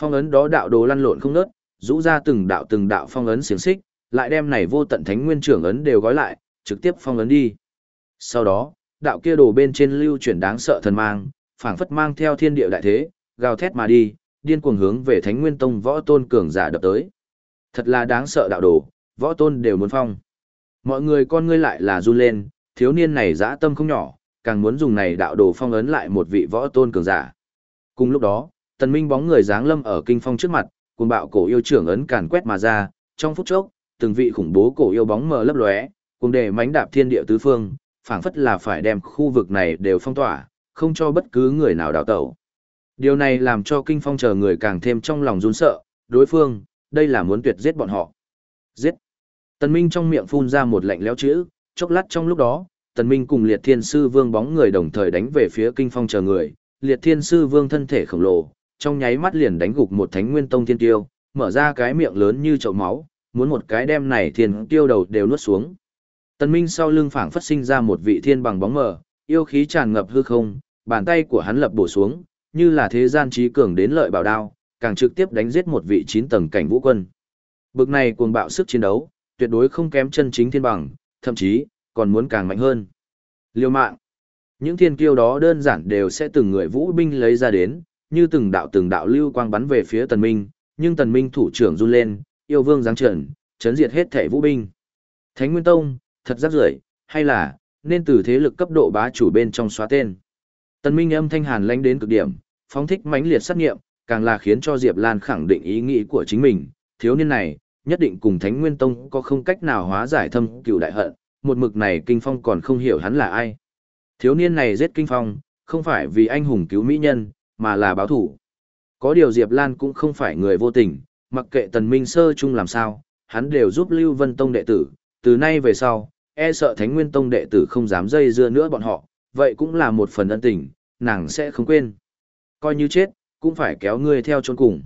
Phong ấn đó đạo đồ lăn lộn không ngớt, rũ ra từng đạo từng đạo phong ấn xiềng xích, lại đem này vô tận Thánh Nguyên trưởng ấn đều gói lại, trực tiếp phong ấn đi. Sau đó, đạo kia đồ bên trên lưu chuyển đáng sợ thần mang, phảng phất mang theo thiên địa đại thế, gào thét mà đi, điên cuồng hướng về Thánh Nguyên Tông võ tôn cường giả đập tới. Thật là đáng sợ đạo đồ, võ tôn đều muốn phong. Mọi người con ngươi lại là run lên, thiếu niên này dã tâm không nhỏ, càng muốn dùng này đạo đồ phong ấn lại một vị võ tôn cường giả. Cùng lúc đó, tần minh bóng người dáng lâm ở kinh phong trước mặt, cuồng bạo cổ yêu trưởng ấn càn quét mà ra, trong phút chốc, từng vị khủng bố cổ yêu bóng mờ lấp lóe, cùng để mánh đạp thiên địa tứ phương, phảng phất là phải đem khu vực này đều phong tỏa, không cho bất cứ người nào đào tẩu. Điều này làm cho kinh phong chờ người càng thêm trong lòng run sợ, đối phương, đây là muốn tuyệt giết bọn họ. Giết. Tần Minh trong miệng phun ra một lệnh léo chữ, chốc lát trong lúc đó, Tần Minh cùng Liệt Thiên Sư Vương bóng người đồng thời đánh về phía kinh phong chờ người, Liệt Thiên Sư Vương thân thể khổng lồ, trong nháy mắt liền đánh gục một Thánh Nguyên Tông thiên tiêu, mở ra cái miệng lớn như chậu máu, muốn một cái đem này thiên tiêu đầu đều nuốt xuống. Tần Minh sau lưng phảng phất sinh ra một vị thiên bằng bóng mờ, yêu khí tràn ngập hư không, bàn tay của hắn lập bổ xuống, như là thế gian trí cường đến lợi bảo đao, càng trực tiếp đánh giết một vị chín tầng cảnh vũ quân. Bực này cuồng bạo sức chiến đấu, tuyệt đối không kém chân chính thiên bằng, thậm chí còn muốn càng mạnh hơn. Liêu mạng. Những thiên kiêu đó đơn giản đều sẽ từng người vũ binh lấy ra đến, như từng đạo từng đạo lưu quang bắn về phía Tần Minh, nhưng Tần Minh thủ trưởng run lên, yêu vương giáng trần, chấn diệt hết thể vũ binh. Thánh Nguyên Tông, thật rắc rưởi, hay là nên từ thế lực cấp độ bá chủ bên trong xóa tên. Tần Minh âm thanh hàn lãnh đến cực điểm, phóng thích mãnh liệt sát nghiệm, càng là khiến cho Diệp Lan khẳng định ý nghĩ của chính mình, thiếu niên này, nhất định cùng Thánh Nguyên Tông có không cách nào hóa giải thâm cựu đại hận, một mực này Kinh Phong còn không hiểu hắn là ai. Thiếu niên này giết Kinh Phong, không phải vì anh hùng cứu mỹ nhân, mà là báo thủ. Có điều Diệp Lan cũng không phải người vô tình, mặc kệ Tần Minh Sơ chung làm sao, hắn đều giúp Lưu Vân Tông đệ tử, từ nay về sau, e sợ Thánh Nguyên Tông đệ tử không dám dây dưa nữa bọn họ, vậy cũng là một phần ân tình, nàng sẽ không quên. Coi như chết, cũng phải kéo ngươi theo chôn cùng.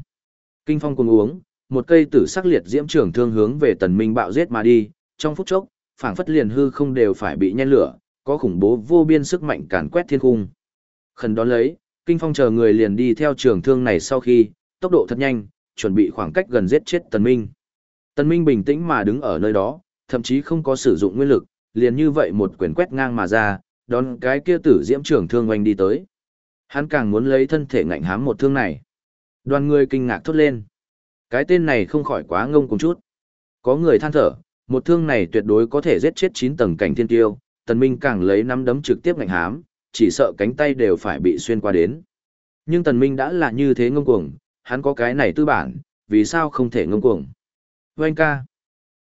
Kinh Phong cùng uống, một cây tử sắc liệt diễm trưởng thương hướng về Tần Minh bạo giết mà đi, trong phút chốc, phảng phất liền hư không đều phải bị nhen lửa, có khủng bố vô biên sức mạnh càn quét thiên cung. Khẩn đón lấy, Kinh Phong chờ người liền đi theo trường thương này sau khi, tốc độ thật nhanh, chuẩn bị khoảng cách gần giết chết Tần Minh. Tần Minh bình tĩnh mà đứng ở nơi đó, thậm chí không có sử dụng nguyên lực, liền như vậy một quyền quét ngang mà ra, đón cái kia tử diễm trưởng thương oanh đi tới. Hắn càng muốn lấy thân thể ngạnh hám một thương này. Đoàn người kinh ngạc thốt lên. Cái tên này không khỏi quá ngông cùng chút. Có người than thở, một thương này tuyệt đối có thể giết chết 9 tầng cảnh thiên tiêu, tần minh càng lấy nắm đấm trực tiếp ngạnh hám, chỉ sợ cánh tay đều phải bị xuyên qua đến. Nhưng tần minh đã là như thế ngông cuồng, hắn có cái này tư bản, vì sao không thể ngông cuồng. Vâng ca.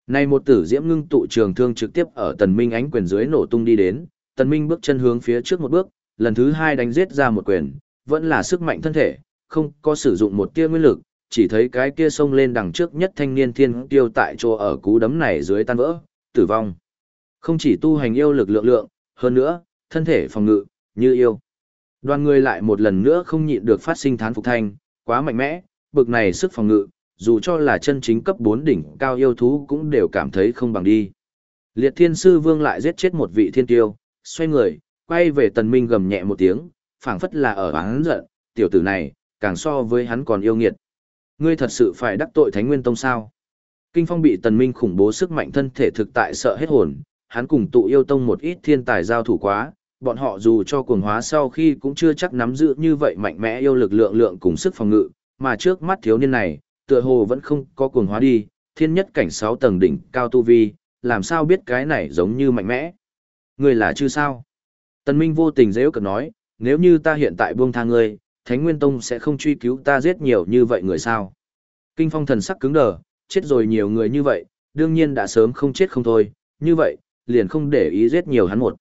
Này một tử diễm ngưng tụ trường thương trực tiếp ở tần minh ánh quyền dưới nổ tung đi đến, tần minh bước chân hướng phía trước một bước, lần thứ hai đánh giết ra một quyền, vẫn là sức mạnh thân thể, không có sử dụng một tia nguyên lực, chỉ thấy cái kia xông lên đằng trước nhất thanh niên thiên tiêu tại chỗ ở cú đấm này dưới tan vỡ, tử vong. Không chỉ tu hành yêu lực lượng lượng, hơn nữa, thân thể phòng ngự, như yêu. Đoàn người lại một lần nữa không nhịn được phát sinh thán phục thanh, quá mạnh mẽ, bực này sức phòng ngự, dù cho là chân chính cấp 4 đỉnh cao yêu thú cũng đều cảm thấy không bằng đi. Liệt thiên sư vương lại giết chết một vị thiên tiêu, xoay người, quay về tần minh gầm nhẹ một tiếng, phảng phất là ở hắn giận, tiểu tử này, càng so với hắn còn yêu nghiệt. Ngươi thật sự phải đắc tội Thánh Nguyên Tông sao? Kinh Phong bị tần minh khủng bố sức mạnh thân thể thực tại sợ hết hồn, hắn cùng tụ yêu tông một ít thiên tài giao thủ quá, bọn họ dù cho cuồng hóa sau khi cũng chưa chắc nắm giữ như vậy mạnh mẽ yêu lực lượng lượng cùng sức phòng ngự, mà trước mắt thiếu niên này, tựa hồ vẫn không có cuồng hóa đi, thiên nhất cảnh 6 tầng đỉnh cao tu vi, làm sao biết cái này giống như mạnh mẽ. Người là chư sao? Tần Minh vô tình dễ cợt nói, nếu như ta hiện tại buông tha ngươi, Thánh Nguyên Tông sẽ không truy cứu ta giết nhiều như vậy người sao? Kinh phong thần sắc cứng đờ, chết rồi nhiều người như vậy, đương nhiên đã sớm không chết không thôi, như vậy, liền không để ý giết nhiều hắn một.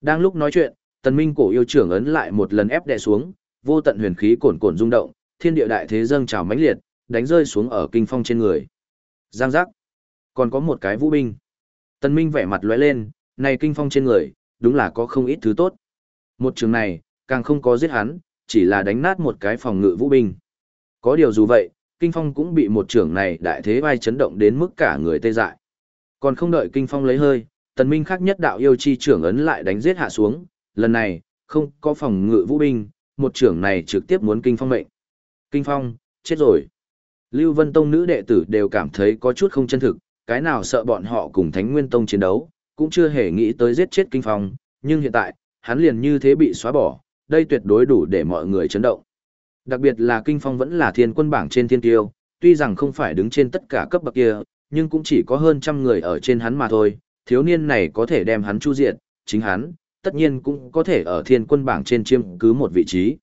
Đang lúc nói chuyện, tần minh cổ yêu trưởng ấn lại một lần ép đè xuống, vô tận huyền khí cuồn cuộn rung động, thiên địa đại thế dâng trào mãnh liệt, đánh rơi xuống ở kinh phong trên người. Giang giác. Còn có một cái vũ binh. Tần minh vẻ mặt lóe lên, này kinh phong trên người, đúng là có không ít thứ tốt. Một trường này, càng không có giết hắn, chỉ là đánh nát một cái phòng ngự vũ binh. Có điều dù vậy, kinh phong cũng bị một trường này đại thế vai chấn động đến mức cả người tê dại. Còn không đợi kinh phong lấy hơi, tần minh khác nhất đạo yêu chi trưởng ấn lại đánh giết hạ xuống, lần này, không có phòng ngự vũ binh, một trưởng này trực tiếp muốn kinh phong mệnh. Kinh phong, chết rồi. Lưu Vân Tông nữ đệ tử đều cảm thấy có chút không chân thực, cái nào sợ bọn họ cùng Thánh Nguyên Tông chiến đấu, cũng chưa hề nghĩ tới giết chết kinh phong, nhưng hiện tại, hắn liền như thế bị xóa bỏ, đây tuyệt đối đủ để mọi người chấn động. Đặc biệt là kinh phong vẫn là thiên quân bảng trên thiên tiêu, tuy rằng không phải đứng trên tất cả cấp bậc kia, nhưng cũng chỉ có hơn trăm người ở trên hắn mà thôi, thiếu niên này có thể đem hắn chu diệt, chính hắn, tất nhiên cũng có thể ở thiên quân bảng trên chiêm cứ một vị trí.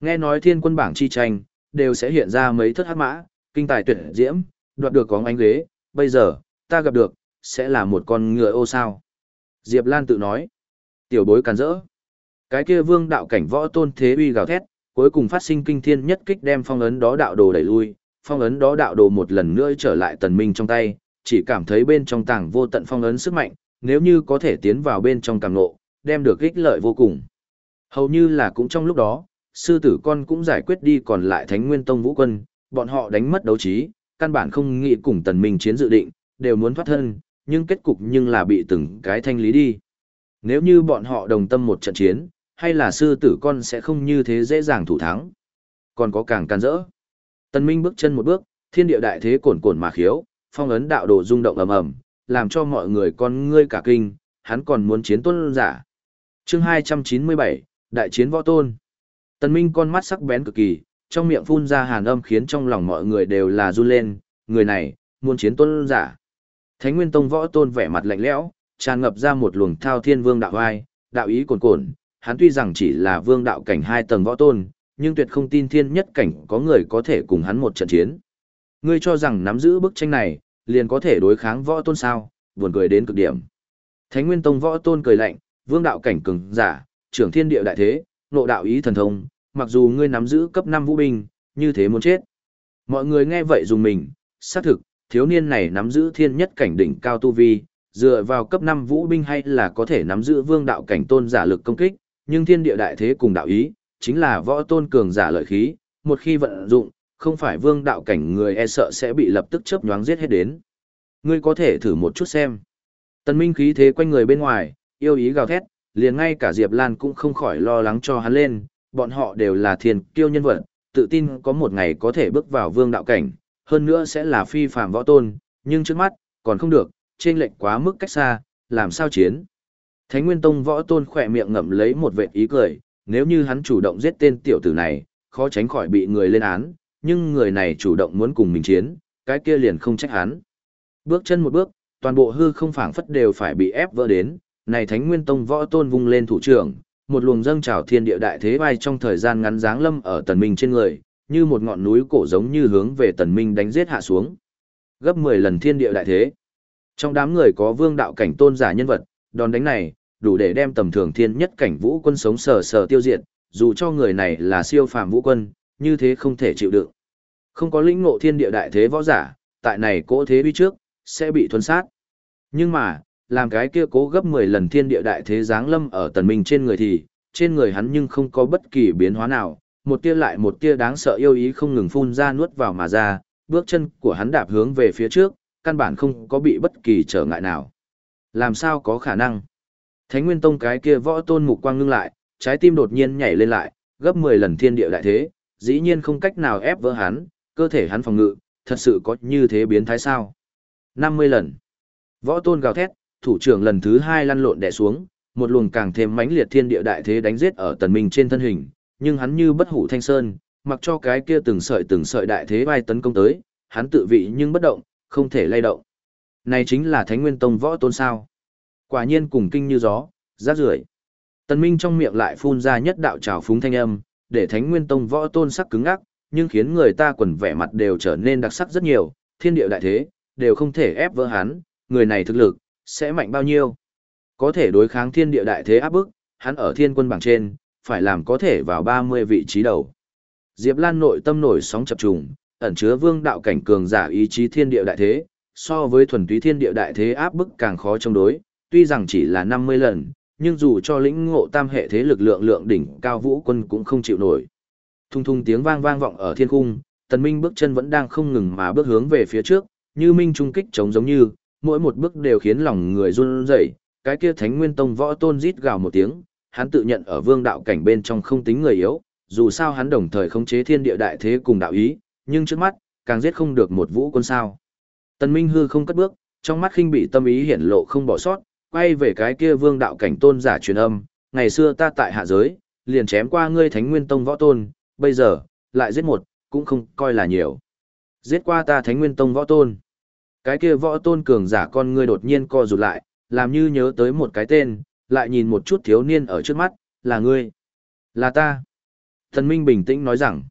Nghe nói thiên quân bảng chi tranh, đều sẽ hiện ra mấy thất hát mã, kinh tài tuyệt diễm, đoạt được có ánh ghế, bây giờ, ta gặp được, sẽ là một con ngựa ô sao. Diệp Lan tự nói, tiểu bối càn rỡ. Cái kia vương đạo cảnh võ tôn thế uy gào thét, cuối cùng phát sinh kinh thiên nhất kích đem phong ấn đó đạo đồ đẩy lui, phong ấn đó đạo đồ một lần nữa trở lại tần minh trong tay, chỉ cảm thấy bên trong tàng vô tận phong ấn sức mạnh, nếu như có thể tiến vào bên trong càng ngộ, đem được ích lợi vô cùng. Hầu như là cũng trong lúc đó, sư tử con cũng giải quyết đi còn lại Thánh Nguyên Tông vũ quân, bọn họ đánh mất đấu trí, căn bản không nghĩ cùng tần minh chiến dự định, đều muốn thoát thân, nhưng kết cục nhưng là bị từng cái thanh lý đi. Nếu như bọn họ đồng tâm một trận chiến, hay là sư tử con sẽ không như thế dễ dàng thủ thắng. Còn có càng can rỡ. Tần minh bước chân một bước, thiên địa đại thế cuồn cuộn mà khiếu, phong ấn đạo đồ rung động ầm ầm, làm cho mọi người con ngươi cả kinh, hắn còn muốn chiến tôn giả. Chương 297, Đại chiến võ tôn. Tần Minh con mắt sắc bén cực kỳ, trong miệng phun ra hàn âm khiến trong lòng mọi người đều là run lên, người này, muốn chiến tôn giả. Thánh Nguyên Tông võ tôn vẻ mặt lạnh lẽo, tràn ngập ra một luồng thao thiên vương đạo ai, đạo ý cồn cồn, hắn tuy rằng chỉ là vương đạo cảnh hai tầng võ tôn, nhưng tuyệt không tin thiên nhất cảnh có người có thể cùng hắn một trận chiến. Ngươi cho rằng nắm giữ bức tranh này, liền có thể đối kháng võ tôn sao, buồn cười đến cực điểm. Thánh Nguyên Tông võ tôn cười lạnh, vương đạo cảnh cường giả, trưởng thiên địa đại thế, nộ đạo ý thần thông, mặc dù ngươi nắm giữ cấp 5 vũ binh, như thế muốn chết. Mọi người nghe vậy dùng mình, xác thực, thiếu niên này nắm giữ thiên nhất cảnh đỉnh cao tu vi, dựa vào cấp 5 vũ binh hay là có thể nắm giữ vương đạo cảnh tôn giả lực công kích, nhưng thiên địa đại thế cùng đạo ý, chính là võ tôn cường giả lợi khí, một khi vận dụng, không phải vương đạo cảnh người e sợ sẽ bị lập tức chớp nhoáng giết hết đến. Ngươi có thể thử một chút xem. Tần Minh khí thế quanh người bên ngoài, yêu ý gào thét, liền ngay cả Diệp Lan cũng không khỏi lo lắng cho hắn lên, bọn họ đều là thiên kiêu nhân vật, tự tin có một ngày có thể bước vào vương đạo cảnh, hơn nữa sẽ là phi phạm võ tôn, nhưng trước mắt, còn không được, trên lệnh quá mức cách xa, làm sao chiến. Thánh Nguyên Tông võ tôn khỏe miệng ngậm lấy một vệt ý cười, nếu như hắn chủ động giết tên tiểu tử này, khó tránh khỏi bị người lên án, nhưng người này chủ động muốn cùng mình chiến, cái kia liền không trách hắn. Bước chân một bước, toàn bộ hư không phảng phất đều phải bị ép vỡ đến, này Thánh Nguyên Tông võ tôn vung lên thủ trưởng, một luồng dâng trào thiên địa đại thế bay trong thời gian ngắn dáng lâm ở tần minh trên người, như một ngọn núi cổ giống như hướng về tần minh đánh giết hạ xuống. Gấp 10 lần thiên địa đại thế. Trong đám người có vương đạo cảnh tôn giả nhân vật, đòn đánh này, đủ để đem tầm thường thiên nhất cảnh vũ quân sống sờ sờ tiêu diệt, dù cho người này là siêu phàm vũ quân, như thế không thể chịu đựng. Không có lĩnh ngộ thiên địa đại thế võ giả, tại này cỗ thế bi trước, sẽ bị thuần sát. Nhưng mà, làm cái kia cố gấp 10 lần thiên địa đại thế giáng lâm ở tần minh trên người thì, trên người hắn nhưng không có bất kỳ biến hóa nào, một tia lại một tia đáng sợ yêu ý không ngừng phun ra nuốt vào mà ra, bước chân của hắn đạp hướng về phía trước, căn bản không có bị bất kỳ trở ngại nào. Làm sao có khả năng? Thánh Nguyên Tông cái kia võ tôn mục quang ngưng lại, trái tim đột nhiên nhảy lên lại, gấp 10 lần thiên địa đại thế, dĩ nhiên không cách nào ép vỡ hắn, cơ thể hắn phòng ngự, thật sự có như thế biến thái sao? 50 lần. Võ tôn gào thét, thủ trưởng lần thứ hai lăn lộn đè xuống, một luồng càng thêm mãnh liệt thiên địa đại thế đánh giết ở tần minh trên thân hình, nhưng hắn như bất hủ thanh sơn, mặc cho cái kia từng sợi từng sợi đại thế vai tấn công tới, hắn tự vị nhưng bất động, không thể lay động. Này chính là Thánh Nguyên Tông võ tôn sao? Quả nhiên cùng kinh như gió, rác rưởi. Tần Minh trong miệng lại phun ra nhất đạo trào phúng thanh âm, để Thánh Nguyên Tông võ tôn sắc cứng ngắc, nhưng khiến người ta quần vẻ mặt đều trở nên đặc sắc rất nhiều, thiên địa đại thế, đều không thể ép vỡ hắn, người này thực lực, sẽ mạnh bao nhiêu. Có thể đối kháng thiên địa đại thế áp bức, hắn ở thiên quân bảng trên, phải làm có thể vào 30 vị trí đầu. Diệp Lan nội tâm nổi sóng chập trùng, ẩn chứa vương đạo cảnh cường giả ý chí thiên địa đại thế, so với thuần túy thiên địa đại thế áp bức càng khó chống đối, tuy rằng chỉ là 50 lần, nhưng dù cho lĩnh ngộ tam hệ thế lực lượng lượng đỉnh cao vũ quân cũng không chịu nổi. Thung thung tiếng vang vang vọng ở thiên cung, tần minh bước chân vẫn đang không ngừng mà bước hướng về phía trước, như minh trung kích chống giống như, mỗi một bước đều khiến lòng người run rẩy. cái kia thánh nguyên tông võ tôn rít gào một tiếng, hắn tự nhận ở vương đạo cảnh bên trong không tính người yếu, dù sao hắn đồng thời khống chế thiên địa đại thế cùng đạo ý, nhưng trước mắt, càng giết không được một vũ quân sao. Tần Minh hư không cất bước, trong mắt khinh bị tâm ý hiển lộ không bỏ sót, quay về cái kia vương đạo cảnh tôn giả truyền âm, ngày xưa ta tại hạ giới, liền chém qua ngươi thánh nguyên tông võ tôn, bây giờ, lại giết một, cũng không coi là nhiều. Giết qua ta thánh nguyên tông võ tôn. Cái kia võ tôn cường giả con ngươi đột nhiên co rụt lại, làm như nhớ tới một cái tên, lại nhìn một chút thiếu niên ở trước mắt, là ngươi. Là ta. Thần Minh bình tĩnh nói rằng,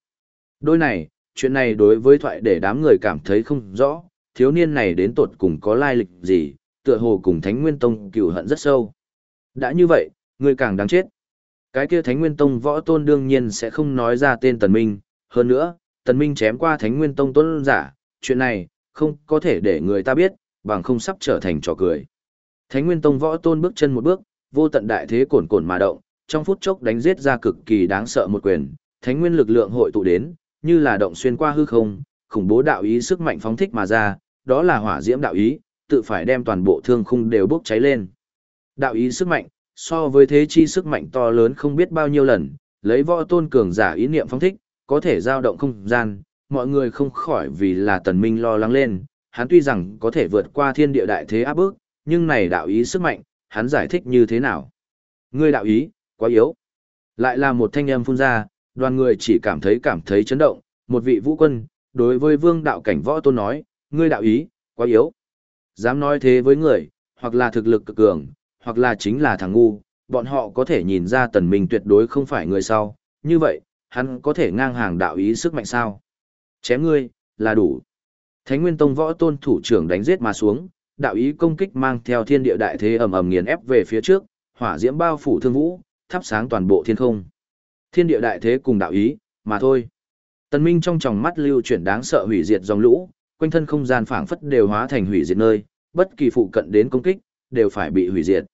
đôi này, chuyện này đối với thoại để đám người cảm thấy không rõ, thiếu niên này đến tột cùng có lai lịch gì, tựa hồ cùng Thánh Nguyên Tông cựu hận rất sâu. Đã như vậy, ngươi càng đáng chết. Cái kia Thánh Nguyên Tông võ tôn đương nhiên sẽ không nói ra tên Tần Minh, hơn nữa, Tần Minh chém qua Thánh Nguyên Tông tôn giả, chuyện này, không có thể để người ta biết, bằng không sắp trở thành trò cười. Thánh Nguyên Tông võ tôn bước chân một bước, vô tận đại thế cồn cồn mà động, trong phút chốc đánh giết ra cực kỳ đáng sợ một quyền, Thánh Nguyên lực lượng hội tụ đến, như là động xuyên qua hư không, khủng bố đạo ý sức mạnh phóng thích mà ra, đó là hỏa diễm đạo ý, tự phải đem toàn bộ thương khung đều bốc cháy lên. Đạo ý sức mạnh, so với thế chi sức mạnh to lớn không biết bao nhiêu lần, lấy võ tôn cường giả ý niệm phóng thích, có thể dao động không gian, mọi người không khỏi vì là tần minh lo lắng lên, hắn tuy rằng có thể vượt qua thiên địa đại thế áp bức, nhưng này đạo ý sức mạnh, hắn giải thích như thế nào? Ngươi đạo ý, quá yếu. Lại là một thanh âm phun ra, đoàn người chỉ cảm thấy cảm thấy chấn động, một vị vũ quân, đối với vương đạo cảnh võ tôn nói, ngươi đạo ý, quá yếu. Dám nói thế với người, hoặc là thực lực cực cường, hoặc là chính là thằng ngu, bọn họ có thể nhìn ra tần minh tuyệt đối không phải người sau, như vậy, hắn có thể ngang hàng đạo ý sức mạnh sao. Chém ngươi, là đủ. Thánh Nguyên Tông võ tôn thủ trưởng đánh giết mà xuống, đạo ý công kích mang theo thiên địa đại thế ầm ầm nghiền ép về phía trước, hỏa diễm bao phủ thương vũ, thắp sáng toàn bộ thiên không. Thiên địa đại thế cùng đạo ý, mà thôi. Tần Minh trong tròng mắt lưu chuyển đáng sợ hủy diệt dòng lũ, quanh thân không gian phảng phất đều hóa thành hủy diệt nơi, bất kỳ phụ cận đến công kích, đều phải bị hủy diệt.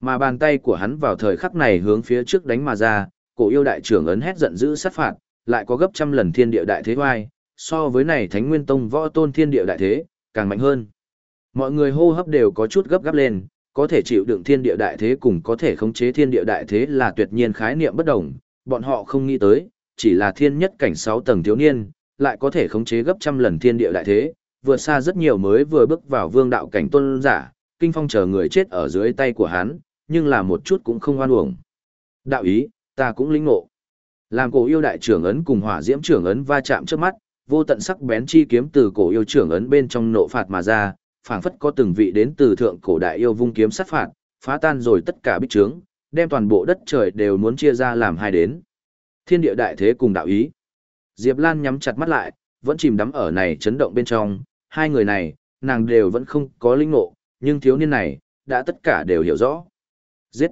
Mà bàn tay của hắn vào thời khắc này hướng phía trước đánh mà ra, cổ yêu đại trưởng ấn hét giận dữ sát phạt, lại có gấp trăm lần thiên địa đại thế hoai, so với này Thánh Nguyên Tông võ tôn thiên địa đại thế, càng mạnh hơn. Mọi người hô hấp đều có chút gấp gáp lên, có thể chịu đựng thiên địa đại thế cùng có thể khống chế thiên địa đại thế là tuyệt nhiên khái niệm bất đồng, bọn họ không nghĩ tới, chỉ là thiên nhất cảnh 6 tầng thiếu niên, lại có thể khống chế gấp trăm lần thiên địa đại thế, vượt xa rất nhiều mới vừa bước vào vương đạo cảnh tôn giả, kinh phong chờ người chết ở dưới tay của hắn, nhưng là một chút cũng không oan uổng. Đạo ý, ta cũng lĩnh ngộ. Làm cổ yêu đại trưởng ấn cùng hỏa diễm trưởng ấn va chạm trước mắt, vô tận sắc bén chi kiếm từ cổ yêu trưởng ấn bên trong nộ phạt mà ra, phảng phất có từng vị đến từ thượng cổ đại yêu vung kiếm sát phạt, phá tan rồi tất cả bích trướng, đem toàn bộ đất trời đều muốn chia ra làm hai đến. Thiên địa đại thế cùng đạo ý. Diệp Lan nhắm chặt mắt lại, vẫn chìm đắm ở này chấn động bên trong, hai người này, nàng đều vẫn không có linh ngộ, nhưng thiếu niên này, đã tất cả đều hiểu rõ. Giết!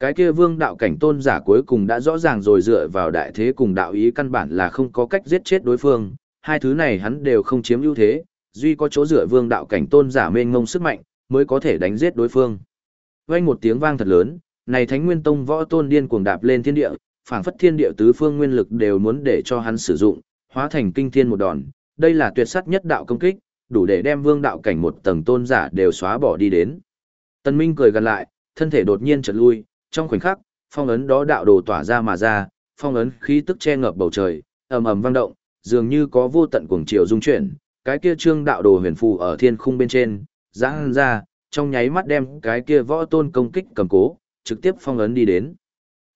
Cái kia vương đạo cảnh tôn giả cuối cùng đã rõ ràng rồi dựa vào đại thế cùng đạo ý căn bản là không có cách giết chết đối phương, hai thứ này hắn đều không chiếm ưu thế, duy có chỗ dựa vương đạo cảnh tôn giả mênh ngông sức mạnh, mới có thể đánh giết đối phương. Vang một tiếng vang thật lớn, này Thánh Nguyên Tông võ tôn điên cuồng đạp lên thiên địa, phảng phất thiên địa tứ phương nguyên lực đều muốn để cho hắn sử dụng, hóa thành kinh thiên một đòn. Đây là tuyệt sát nhất đạo công kích, đủ để đem vương đạo cảnh một tầng tôn giả đều xóa bỏ đi đến. Tân Minh cười gần lại, thân thể đột nhiên chợt lui, trong khoảnh khắc, phong ấn đó đạo đồ tỏa ra mà ra, phong ấn khí tức che ngập bầu trời, ầm ầm vang động, dường như có vô tận cuồng triều dung chuyển, cái kia trương đạo đồ huyền phù ở thiên khung bên trên, giãn ra, trong nháy mắt đem cái kia võ tôn công kích cầm cố, trực tiếp phong ấn đi đến.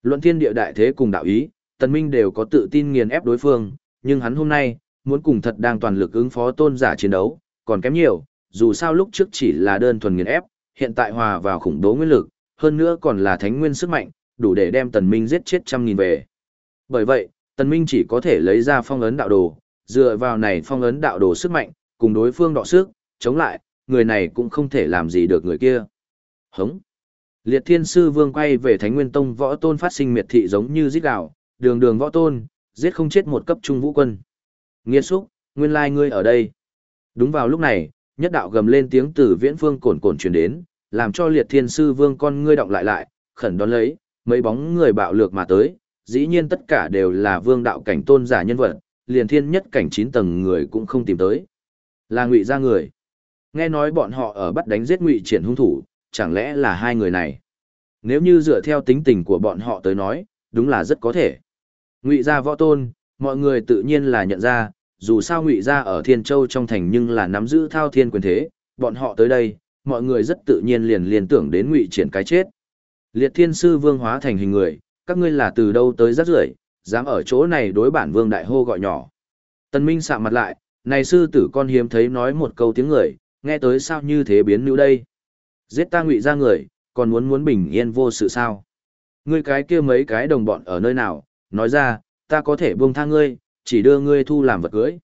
Luận thiên địa đại thế cùng đạo ý, Tần Minh đều có tự tin nghiền ép đối phương, nhưng hắn hôm nay, muốn cùng thật đang toàn lực ứng phó tôn giả chiến đấu, còn kém nhiều, dù sao lúc trước chỉ là đơn thuần nghiền ép, hiện tại hòa vào khủng bố nguyên lực, hơn nữa còn là thánh nguyên sức mạnh, đủ để đem Tần Minh giết chết trăm nghìn về. Bởi vậy, Tần Minh chỉ có thể lấy ra phong ấn đạo đồ, dựa vào này phong ấn đạo đồ sức mạnh, cùng đối phương đọ sức, chống lại, người này cũng không thể làm gì được người kia. Hống! Liệt thiên sư vương quay về Thánh Nguyên Tông võ tôn phát sinh miệt thị giống như giết gạo, đường đường võ tôn, giết không chết một cấp trung vũ quân. Nghiên xúc, nguyên lai ngươi ở đây. Đúng vào lúc này, nhất đạo gầm lên tiếng từ viễn phương cồn cồn truyền đến, làm cho liệt thiên sư vương con ngươi động lại lại, khẩn đón lấy, mấy bóng người bạo lược mà tới, dĩ nhiên tất cả đều là vương đạo cảnh tôn giả nhân vật, liền thiên nhất cảnh chín tầng người cũng không tìm tới. Là ngụy ra người. Nghe nói bọn họ ở bắt đánh giết ngụy triển hung thủ, chẳng lẽ là hai người này? Nếu như dựa theo tính tình của bọn họ tới nói, đúng là rất có thể. Ngụy gia võ tôn, mọi người tự nhiên là nhận ra, dù sao ngụy gia ở Thiên Châu trong thành nhưng là nắm giữ thao thiên quyền thế, bọn họ tới đây, mọi người rất tự nhiên liền liền tưởng đến ngụy triển cái chết. Liệt Thiên sư vương hóa thành hình người, các ngươi là từ đâu tới rất rưởi, dám ở chỗ này đối bản vương đại hô gọi nhỏ. tần Minh sạm mặt lại, này sư tử con hiếm thấy nói một câu tiếng người, nghe tới sao như thế biến nữ đây. Giết ta ngụy ra người, còn muốn muốn bình yên vô sự sao. Ngươi cái kia mấy cái đồng bọn ở nơi nào, nói ra, ta có thể buông tha ngươi, chỉ đưa ngươi thu làm vật cưới.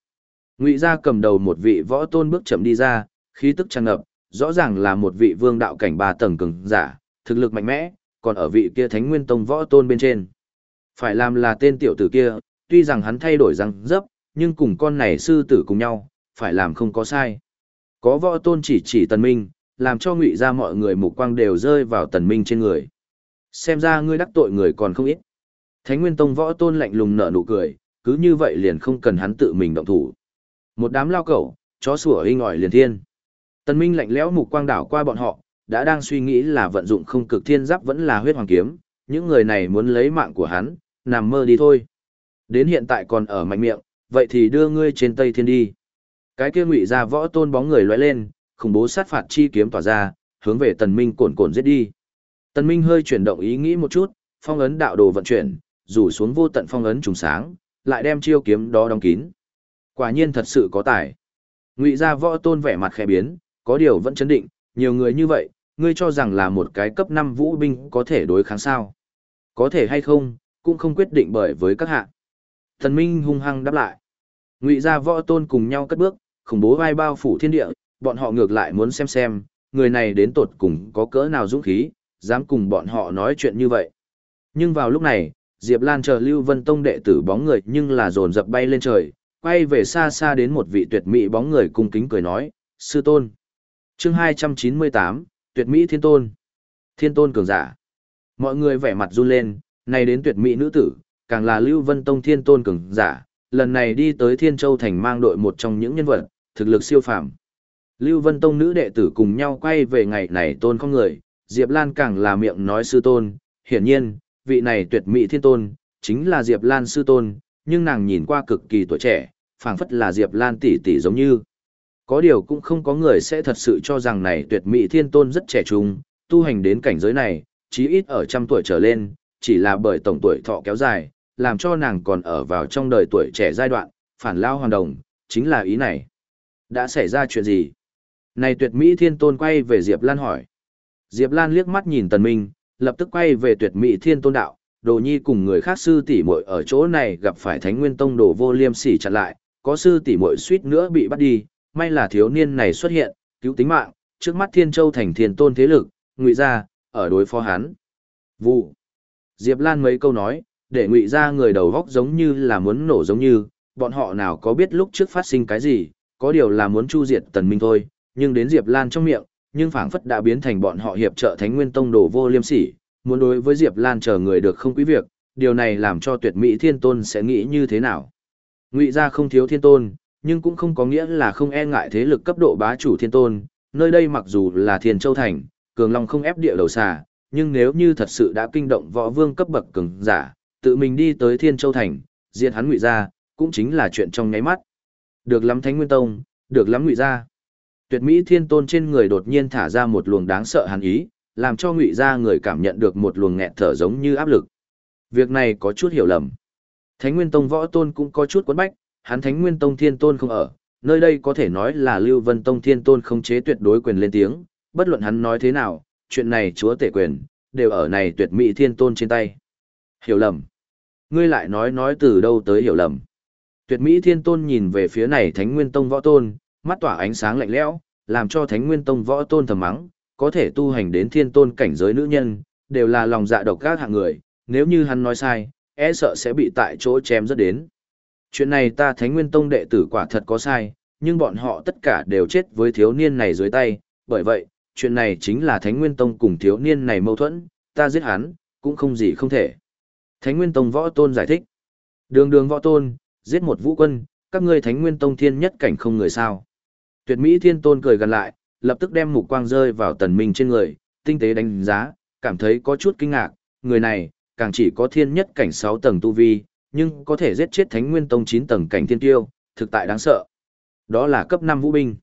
Ngụy ra cầm đầu một vị võ tôn bước chậm đi ra, khí tức tràn ngập, rõ ràng là một vị vương đạo cảnh ba tầng cường giả, thực lực mạnh mẽ, còn ở vị kia thánh nguyên tông võ tôn bên trên. Phải làm là tên tiểu tử kia, tuy rằng hắn thay đổi răng dấp, nhưng cùng con này sư tử cùng nhau, phải làm không có sai. Có võ tôn chỉ chỉ tần minh, làm cho ngụy ra mọi người mục quang đều rơi vào tần minh trên người. Xem ra ngươi đắc tội người còn không ít. Thánh Nguyên Tông võ tôn lạnh lùng nở nụ cười, cứ như vậy liền không cần hắn tự mình động thủ. Một đám lao cẩu, chó sủa hinh ỏi liền thiên. Tần Minh lạnh lẽo mục quang đảo qua bọn họ, đã đang suy nghĩ là vận dụng không cực thiên giáp vẫn là huyết hoàng kiếm, những người này muốn lấy mạng của hắn, nằm mơ đi thôi. Đến hiện tại còn ở mạnh miệng, vậy thì đưa ngươi trên Tây Thiên đi. Cái kia ngụy ra võ tôn bóng người lóe lên, khủng bố sát phạt chi kiếm tỏa ra, hướng về Tần Minh cuồn cuộn giết đi. Tần Minh hơi chuyển động ý nghĩ một chút, phong ấn đạo đồ vận chuyển, rủ xuống vô tận phong ấn trùng sáng, lại đem chiêu kiếm đó đóng kín. Quả nhiên thật sự có tài. Ngụy gia võ tôn vẻ mặt khẽ biến, có điều vẫn chấn định, nhiều người như vậy, ngươi cho rằng là một cái cấp 5 vũ binh có thể đối kháng sao? Có thể hay không, cũng không quyết định bởi với các hạ. Thần Minh hung hăng đáp lại. Ngụy gia võ tôn cùng nhau cất bước, khủng bố vai bao phủ thiên địa, bọn họ ngược lại muốn xem xem, người này đến tột cùng có cỡ nào dũng khí, dám cùng bọn họ nói chuyện như vậy. Nhưng vào lúc này, Diệp Lan chờ Lưu Vân Tông đệ tử bóng người nhưng là dồn dập bay lên trời, quay về xa xa đến một vị tuyệt mỹ bóng người cung kính cười nói, sư tôn. chương 298, tuyệt mỹ thiên tôn. Thiên tôn cường giả. Mọi người vẻ mặt run lên, này đến tuyệt mỹ nữ tử, càng là Lưu Vân Tông thiên tôn cường giả, lần này đi tới Thiên Châu Thành mang đội một trong những nhân vật, thực lực siêu phàm. Lưu Vân Tông nữ đệ tử cùng nhau quay về ngày này tôn không người, Diệp Lan càng là miệng nói sư tôn, hiển nhiên, vị này tuyệt mỹ thiên tôn, chính là Diệp Lan sư tôn, nhưng nàng nhìn qua cực kỳ tuổi trẻ, phảng phất là Diệp Lan tỷ tỷ giống như. Có điều cũng không có người sẽ thật sự cho rằng này tuyệt mỹ thiên tôn rất trẻ trung, tu hành đến cảnh giới này, chí ít ở trăm tuổi trở lên, chỉ là bởi tổng tuổi thọ kéo dài, làm cho nàng còn ở vào trong đời tuổi trẻ giai đoạn, phản lao hoàn đồng, chính là ý này. Đã xảy ra chuyện gì? Này tuyệt mỹ thiên tôn quay về Diệp Lan hỏi. Diệp Lan liếc mắt nhìn Tần Minh, lập tức quay về tuyệt mỹ thiên tôn đạo, đồ nhi cùng người khác sư tỷ muội ở chỗ này gặp phải thánh nguyên tông đồ vô liêm sỉ chặn lại, có sư tỷ muội suýt nữa bị bắt đi, may là thiếu niên này xuất hiện, cứu tính mạng, trước mắt thiên châu thành thiên tôn thế lực, ngụy ra, ở đối phó hắn. Vụ. Diệp Lan mấy câu nói, để ngụy ra người đầu góc giống như là muốn nổ giống như, bọn họ nào có biết lúc trước phát sinh cái gì, có điều là muốn chu diệt tần minh thôi, nhưng đến Diệp Lan trong miệng, nhưng phảng phất đã biến thành bọn họ hiệp trợ Thánh Nguyên Tông đồ vô liêm sỉ, muốn đối với Diệp Lan chờ người được không quý việc, điều này làm cho Tuyệt Mỹ Thiên Tôn sẽ nghĩ như thế nào. Ngụy gia không thiếu thiên tôn, nhưng cũng không có nghĩa là không e ngại thế lực cấp độ bá chủ thiên tôn, nơi đây mặc dù là Thiên Châu thành, cường long không ép địa đầu xà, nhưng nếu như thật sự đã kinh động võ vương cấp bậc cường giả, tự mình đi tới Thiên Châu thành, diệt hắn Ngụy gia, cũng chính là chuyện trong nháy mắt. Được lắm Thánh Nguyên Tông, được lắm Ngụy gia. Tuyệt mỹ thiên tôn trên người đột nhiên thả ra một luồng đáng sợ hàn ý, làm cho ngụy gia người cảm nhận được một luồng nghẹt thở giống như áp lực. Việc này có chút hiểu lầm. Thánh Nguyên Tông võ tôn cũng có chút quấn bách, hắn Thánh Nguyên Tông thiên tôn không ở, nơi đây có thể nói là Lưu Vân Tông thiên tôn không chế tuyệt đối quyền lên tiếng, bất luận hắn nói thế nào, chuyện này chúa tể quyền, đều ở này tuyệt mỹ thiên tôn trên tay. Hiểu lầm. Ngươi lại nói nói từ đâu tới hiểu lầm. Tuyệt mỹ thiên tôn nhìn về phía này Thánh Nguyên Tông võ tôn, mắt tỏa ánh sáng lạnh lẽo, làm cho Thánh Nguyên Tông võ tôn thầm mắng, có thể tu hành đến thiên tôn cảnh giới nữ nhân, đều là lòng dạ độc các hạng người, nếu như hắn nói sai, e sợ sẽ bị tại chỗ chém rất đến. Chuyện này ta Thánh Nguyên Tông đệ tử quả thật có sai, nhưng bọn họ tất cả đều chết với thiếu niên này dưới tay, bởi vậy, chuyện này chính là Thánh Nguyên Tông cùng thiếu niên này mâu thuẫn, ta giết hắn, cũng không gì không thể. Thánh Nguyên Tông võ tôn giải thích. Đường đường võ tôn, giết một vũ quân, các ngươi Thánh Nguyên Tông thiên nhất cảnh không người sao. Tuyệt Mỹ Thiên Tôn cười gần lại, lập tức đem mục quang rơi vào tần minh trên người, tinh tế đánh giá, cảm thấy có chút kinh ngạc, người này, càng chỉ có thiên nhất cảnh 6 tầng tu vi, nhưng có thể giết chết Thánh Nguyên Tông 9 tầng cảnh thiên tiêu, thực tại đáng sợ. Đó là cấp 5 vũ binh.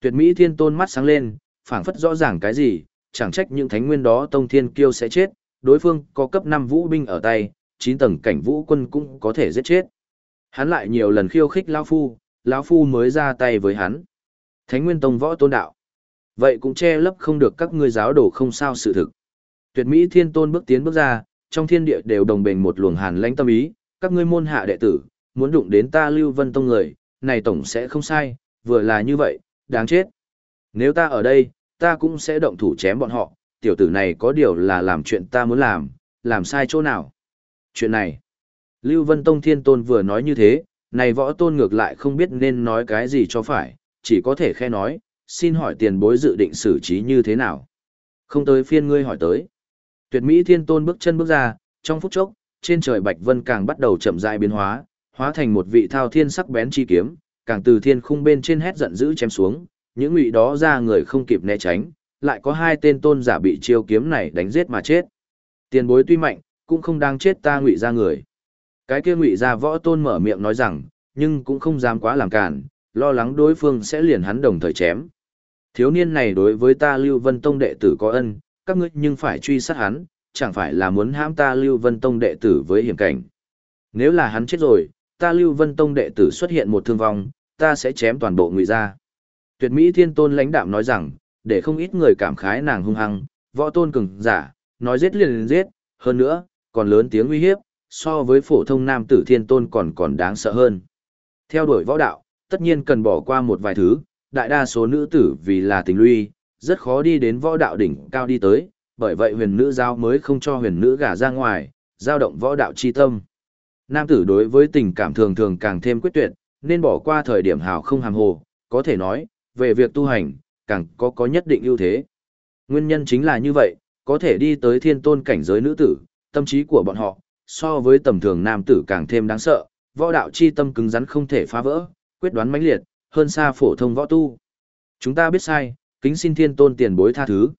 Tuyệt Mỹ Thiên Tôn mắt sáng lên, phảng phất rõ ràng cái gì, chẳng trách những Thánh Nguyên đó Tông Thiên Kiêu sẽ chết, đối phương có cấp 5 vũ binh ở tay, 9 tầng cảnh vũ quân cũng có thể giết chết. Hắn lại nhiều lần khiêu khích lão phu, lão phu mới ra tay với hắn. Thánh Nguyên Tông võ tôn đạo. Vậy cũng che lấp không được các ngươi giáo đồ không sao sự thực. Tuyệt Mỹ Thiên Tôn bước tiến bước ra, trong thiên địa đều đồng bền một luồng hàn lãnh tâm ý, các ngươi môn hạ đệ tử, muốn đụng đến ta Lưu Vân Tông người, này tổng sẽ không sai, vừa là như vậy, đáng chết. Nếu ta ở đây, ta cũng sẽ động thủ chém bọn họ, tiểu tử này có điều là làm chuyện ta muốn làm, làm sai chỗ nào. Chuyện này, Lưu Vân Tông Thiên Tôn vừa nói như thế, này võ tôn ngược lại không biết nên nói cái gì cho phải, chỉ có thể khe nói, xin hỏi tiền bối dự định xử trí như thế nào. Không tới phiên ngươi hỏi tới. Tuyệt Mỹ Thiên Tôn bước chân bước ra, trong phút chốc, trên trời Bạch Vân càng bắt đầu chậm rãi biến hóa, hóa thành một vị thao thiên sắc bén chi kiếm, càng từ thiên khung bên trên hét giận dữ chém xuống, những ngụy đó ra người không kịp né tránh, lại có hai tên tôn giả bị chiêu kiếm này đánh giết mà chết. Tiền bối tuy mạnh, cũng không đang chết ta ngụy ra người. Cái kia ngụy ra võ tôn mở miệng nói rằng, nhưng cũng không dám quá làm cản, lo lắng đối phương sẽ liền hắn đồng thời chém. Thiếu niên này đối với ta Lưu Vân Tông đệ tử có ân, các ngươi nhưng phải truy sát hắn, chẳng phải là muốn hãm ta Lưu Vân Tông đệ tử với hiểm cảnh. Nếu là hắn chết rồi, ta Lưu Vân Tông đệ tử xuất hiện một thương vong, ta sẽ chém toàn bộ ngụy ra. Tuyệt Mỹ Thiên Tôn lãnh đạm nói rằng, để không ít người cảm khái nàng hung hăng, võ tôn cường giả, nói giết liền liền giết, hơn nữa, còn lớn tiếng uy hiếp, so với phổ thông nam tử Thiên Tôn còn còn đáng sợ hơn. Theo đuổi võ đạo, tất nhiên cần bỏ qua một vài thứ, đại đa số nữ tử vì là tình lui, rất khó đi đến võ đạo đỉnh cao đi tới, bởi vậy huyền nữ giao mới không cho huyền nữ gả ra ngoài, giao động võ đạo chi tâm. Nam tử đối với tình cảm thường thường càng thêm quyết tuyệt, nên bỏ qua thời điểm hào không hàm hồ, có thể nói, về việc tu hành, càng có có nhất định ưu thế. Nguyên nhân chính là như vậy, có thể đi tới thiên tôn cảnh giới nữ tử, tâm trí của bọn họ, so với tầm thường nam tử càng thêm đáng sợ, võ đạo chi tâm cứng rắn không thể phá vỡ, quyết đoán mãnh liệt, hơn xa phổ thông võ tu. Chúng ta biết sai, kính xin thiên tôn tiền bối tha thứ.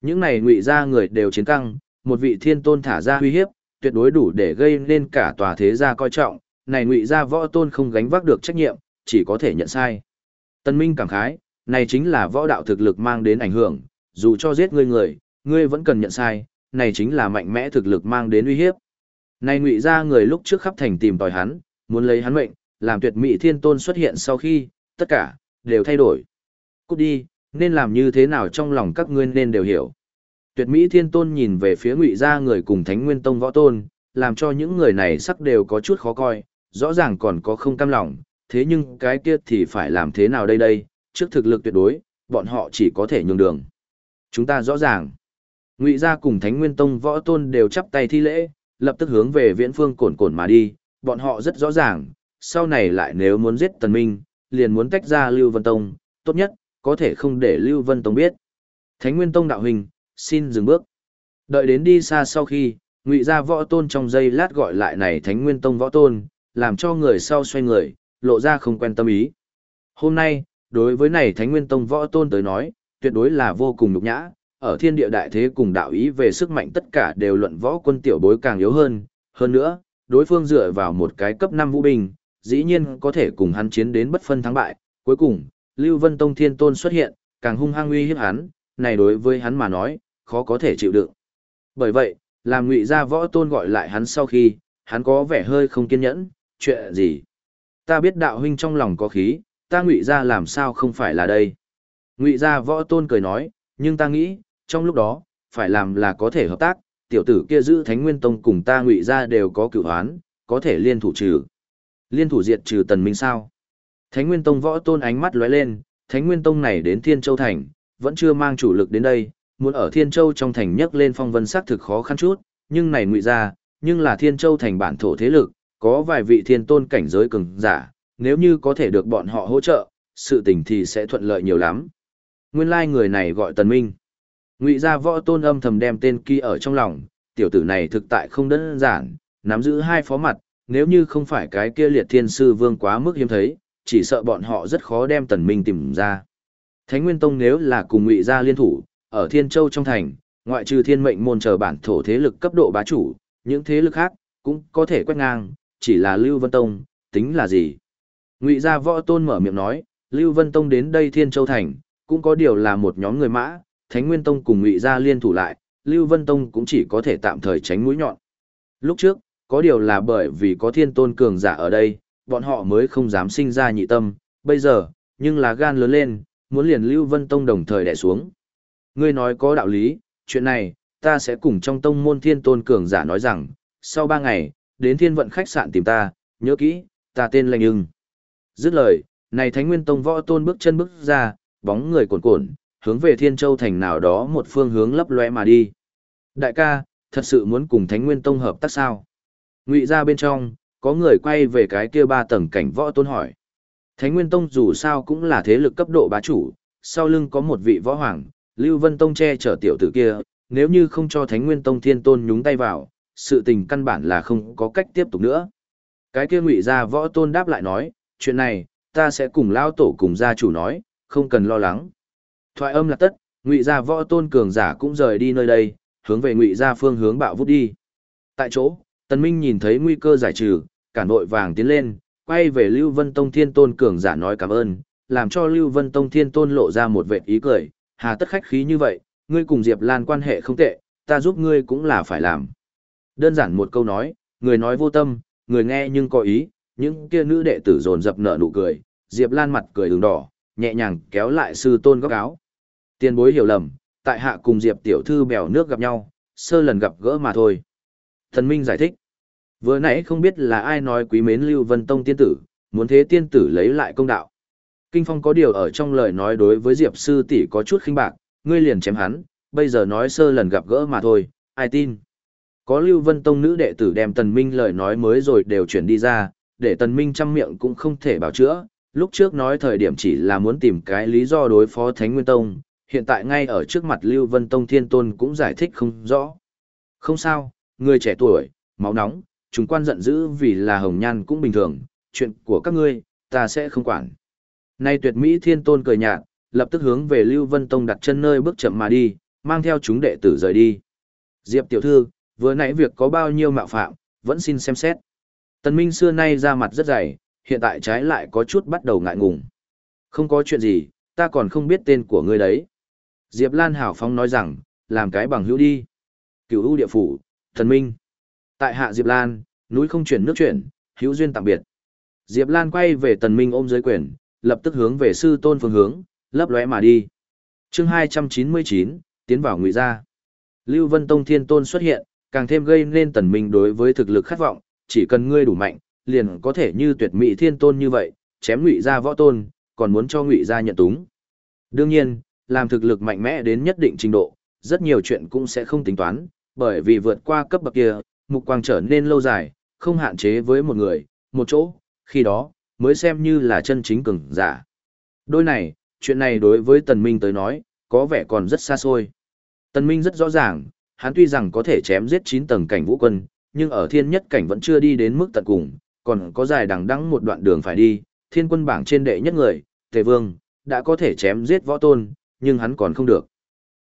Những này ngụy ra người đều chiến căng, một vị thiên tôn thả ra uy hiếp, tuyệt đối đủ để gây nên cả tòa thế gia coi trọng, này ngụy ra võ tôn không gánh vác được trách nhiệm, chỉ có thể nhận sai. Tân Minh cảm khái, này chính là võ đạo thực lực mang đến ảnh hưởng, dù cho giết ngươi người, ngươi vẫn cần nhận sai, này chính là mạnh mẽ thực lực mang đến uy hiếp. Này ngụy ra người lúc trước khắp thành tìm tòi hắn, muốn lấy hắn mệnh, làm tuyệt mỹ thiên tôn xuất hiện sau khi, tất cả, đều thay đổi. Cút đi, nên làm như thế nào trong lòng các ngươi nên đều hiểu. Tuyệt mỹ thiên tôn nhìn về phía ngụy ra người cùng thánh nguyên tông võ tôn, làm cho những người này sắc đều có chút khó coi, rõ ràng còn có không cam lòng, thế nhưng cái kia thì phải làm thế nào đây đây, trước thực lực tuyệt đối, bọn họ chỉ có thể nhường đường. Chúng ta rõ ràng. Ngụy gia cùng Thánh Nguyên Tông võ tôn đều chắp tay thi lễ, lập tức hướng về Viễn Phương cồn cồn mà đi, bọn họ rất rõ ràng, sau này lại nếu muốn giết Tần Minh, liền muốn tách ra Lưu Vân Tông, tốt nhất, có thể không để Lưu Vân Tông biết. Thánh Nguyên Tông đạo hình, xin dừng bước. Đợi đến đi xa sau khi, Ngụy gia võ tôn trong giây lát gọi lại này Thánh Nguyên Tông võ tôn, làm cho người sau xoay người, lộ ra không quen tâm ý. Hôm nay, đối với này Thánh Nguyên Tông võ tôn tới nói, tuyệt đối là vô cùng nhục nhã, ở thiên địa đại thế cùng đạo ý về sức mạnh tất cả đều luận võ quân tiểu bối càng yếu hơn, hơn nữa, đối phương dựa vào một cái cấp 5 vũ binh, dĩ nhiên có thể cùng hắn chiến đến bất phân thắng bại, cuối cùng, Lưu Vân Tông Thiên Tôn xuất hiện, càng hung hăng uy hiếp hắn, này đối với hắn mà nói, khó có thể chịu đựng. Bởi vậy, làm ngụy gia võ tôn gọi lại hắn sau khi, hắn có vẻ hơi không kiên nhẫn, chuyện gì? Ta biết đạo huynh trong lòng có khí, ta ngụy gia làm sao không phải là đây? Ngụy gia võ tôn cười nói, nhưng ta nghĩ, trong lúc đó, phải làm là có thể hợp tác, tiểu tử kia giữ Thánh Nguyên Tông cùng ta ngụy gia đều có cửu hoán, có thể liên thủ trừ. Liên thủ diệt trừ tần minh sao? Thánh Nguyên Tông võ tôn ánh mắt lóe lên, Thánh Nguyên Tông này đến Thiên Châu Thành, vẫn chưa mang chủ lực đến đây, muốn ở Thiên Châu trong thành nhấc lên phong vân sắc thực khó khăn chút, nhưng này ngụy gia, nhưng là Thiên Châu thành bản thổ thế lực, có vài vị thiên tôn cảnh giới cường giả, nếu như có thể được bọn họ hỗ trợ, sự tình thì sẽ thuận lợi nhiều lắm. Nguyên lai like người này gọi Tần Minh. Ngụy gia võ tôn âm thầm đem tên kia ở trong lòng, tiểu tử này thực tại không đơn giản, nắm giữ hai phó mặt, nếu như không phải cái kia liệt thiên sư vương quá mức hiếm thấy, chỉ sợ bọn họ rất khó đem Tần Minh tìm ra. Thánh Nguyên Tông nếu là cùng Ngụy gia liên thủ, ở Thiên Châu trong thành, ngoại trừ thiên mệnh môn chờ bản thổ thế lực cấp độ bá chủ, những thế lực khác cũng có thể quét ngang, chỉ là Lưu Vân Tông, tính là gì? Ngụy gia võ tôn mở miệng nói, Lưu Vân Tông đến đây Thiên Châu thành, cũng có điều là một nhóm người mã, Thánh Nguyên Tông cùng Ngụy gia liên thủ lại, Lưu Vân Tông cũng chỉ có thể tạm thời tránh mũi nhọn. Lúc trước, có điều là bởi vì có thiên tôn cường giả ở đây, bọn họ mới không dám sinh ra nhị tâm, bây giờ, nhưng là gan lớn lên, muốn liền Lưu Vân Tông đồng thời đè xuống. Ngươi nói có đạo lý, chuyện này, ta sẽ cùng trong tông môn thiên tôn cường giả nói rằng, sau ba ngày, đến thiên vận khách sạn tìm ta, nhớ kỹ, ta tên lành ưng. Dứt lời, này Thánh Nguyên Tông võ tôn bước chân bước ra, bóng người cuồn cuộn, hướng về Thiên Châu thành nào đó một phương hướng lấp lóe mà đi. Đại ca, thật sự muốn cùng Thánh Nguyên Tông hợp tác sao? Ngụy ra bên trong, có người quay về cái kia ba tầng cảnh võ tôn hỏi. Thánh Nguyên Tông dù sao cũng là thế lực cấp độ bá chủ, sau lưng có một vị võ hoàng, Lưu Vân Tông che chở tiểu tử kia, nếu như không cho Thánh Nguyên Tông thiên tôn nhúng tay vào, sự tình căn bản là không có cách tiếp tục nữa. Cái kia ngụy gia võ tôn đáp lại nói, chuyện này, ta sẽ cùng lao tổ cùng gia chủ nói, không cần lo lắng. Thoại âm là tất, ngụy gia võ tôn cường giả cũng rời đi nơi đây, hướng về ngụy gia phương hướng bạo vút đi. Tại chỗ, Tần Minh nhìn thấy nguy cơ giải trừ, cản nội vàng tiến lên, quay về Lưu Vân Tông Thiên Tôn cường giả nói cảm ơn, làm cho Lưu Vân Tông Thiên Tôn lộ ra một vệt ý cười, hà tất khách khí như vậy, ngươi cùng Diệp Lan quan hệ không tệ, ta giúp ngươi cũng là phải làm. Đơn giản một câu nói, người nói vô tâm, người nghe nhưng có ý, những kia nữ đệ tử dồn dập nở nụ cười, Diệp Lan mặt cười đường đỏ, nhẹ nhàng kéo lại sư tôn góc áo. Tiên bối hiểu lầm, tại hạ cùng Diệp tiểu thư bèo nước gặp nhau, sơ lần gặp gỡ mà thôi. Thần Minh giải thích. Vừa nãy không biết là ai nói quý mến Lưu Vân Tông tiên tử, muốn thế tiên tử lấy lại công đạo. Kinh Phong có điều ở trong lời nói đối với Diệp sư tỷ có chút khinh bạc, ngươi liền chém hắn, bây giờ nói sơ lần gặp gỡ mà thôi, ai tin. Có Lưu Vân Tông nữ đệ tử đem Tần Minh lời nói mới rồi đều chuyển đi ra, để Tần Minh trăm miệng cũng không thể bảo chữa, lúc trước nói thời điểm chỉ là muốn tìm cái lý do đối phó Thánh Nguyên Tông, hiện tại ngay ở trước mặt Lưu Vân Tông Thiên Tôn cũng giải thích không rõ. Không sao, người trẻ tuổi, máu nóng, chúng quan giận dữ vì là hồng nhan cũng bình thường, chuyện của các ngươi, ta sẽ không quản. Nay tuyệt mỹ Thiên Tôn cười nhạt, lập tức hướng về Lưu Vân Tông đặt chân nơi bước chậm mà đi, mang theo chúng đệ tử rời đi. Diệp tiểu thư, vừa nãy việc có bao nhiêu mạo phạm, vẫn xin xem xét. Tần Minh xưa nay ra mặt rất dày, hiện tại trái lại có chút bắt đầu ngại ngùng. Không có chuyện gì, ta còn không biết tên của ngươi đấy. Diệp Lan hảo phóng nói rằng, làm cái bằng hữu đi. Cửu ưu địa phủ, thần minh. Tại hạ Diệp Lan, núi không chuyển nước chuyển, hữu duyên tạm biệt. Diệp Lan quay về tần minh ôm dưới quyền, lập tức hướng về sư tôn phương hướng, lấp lóe mà đi. chương 299, tiến vào ngụy gia. Lưu Vân Tông Thiên Tôn xuất hiện, càng thêm gây nên tần minh đối với thực lực khát vọng, chỉ cần ngươi đủ mạnh, liền có thể như tuyệt mỹ thiên tôn như vậy, chém ngụy gia võ tôn, còn muốn cho ngụy gia nhận túng. Đương nhiên, làm thực lực mạnh mẽ đến nhất định trình độ, rất nhiều chuyện cũng sẽ không tính toán, bởi vì vượt qua cấp bậc kia, mục quang trở nên lâu dài, không hạn chế với một người, một chỗ, khi đó, mới xem như là chân chính cường giả. Đôi này, chuyện này đối với Tần Minh tới nói, có vẻ còn rất xa xôi. Tần Minh rất rõ ràng, hắn tuy rằng có thể chém giết 9 tầng cảnh vũ quân, nhưng ở thiên nhất cảnh vẫn chưa đi đến mức tận cùng, còn có dài đằng đẵng một đoạn đường phải đi, thiên quân bảng trên đệ nhất người, Tề Vương, đã có thể chém giết võ tôn, nhưng hắn còn không được.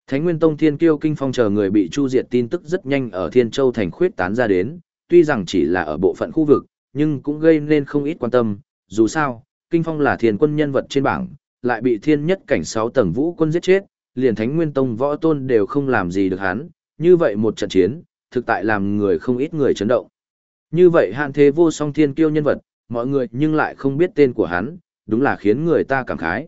Thánh Nguyên Tông Thiên Kiêu Kinh Phong chờ người bị chu diệt tin tức rất nhanh ở Thiên Châu thành khuyết tán ra đến, tuy rằng chỉ là ở bộ phận khu vực, nhưng cũng gây nên không ít quan tâm, dù sao, Kinh Phong là thiên quân nhân vật trên bảng, lại bị thiên nhất cảnh 6 tầng vũ quân giết chết, liền Thánh Nguyên Tông võ tôn đều không làm gì được hắn, như vậy một trận chiến, thực tại làm người không ít người chấn động. Như vậy hạn thế vô song thiên kiêu nhân vật, mọi người nhưng lại không biết tên của hắn, đúng là khiến người ta cảm khái.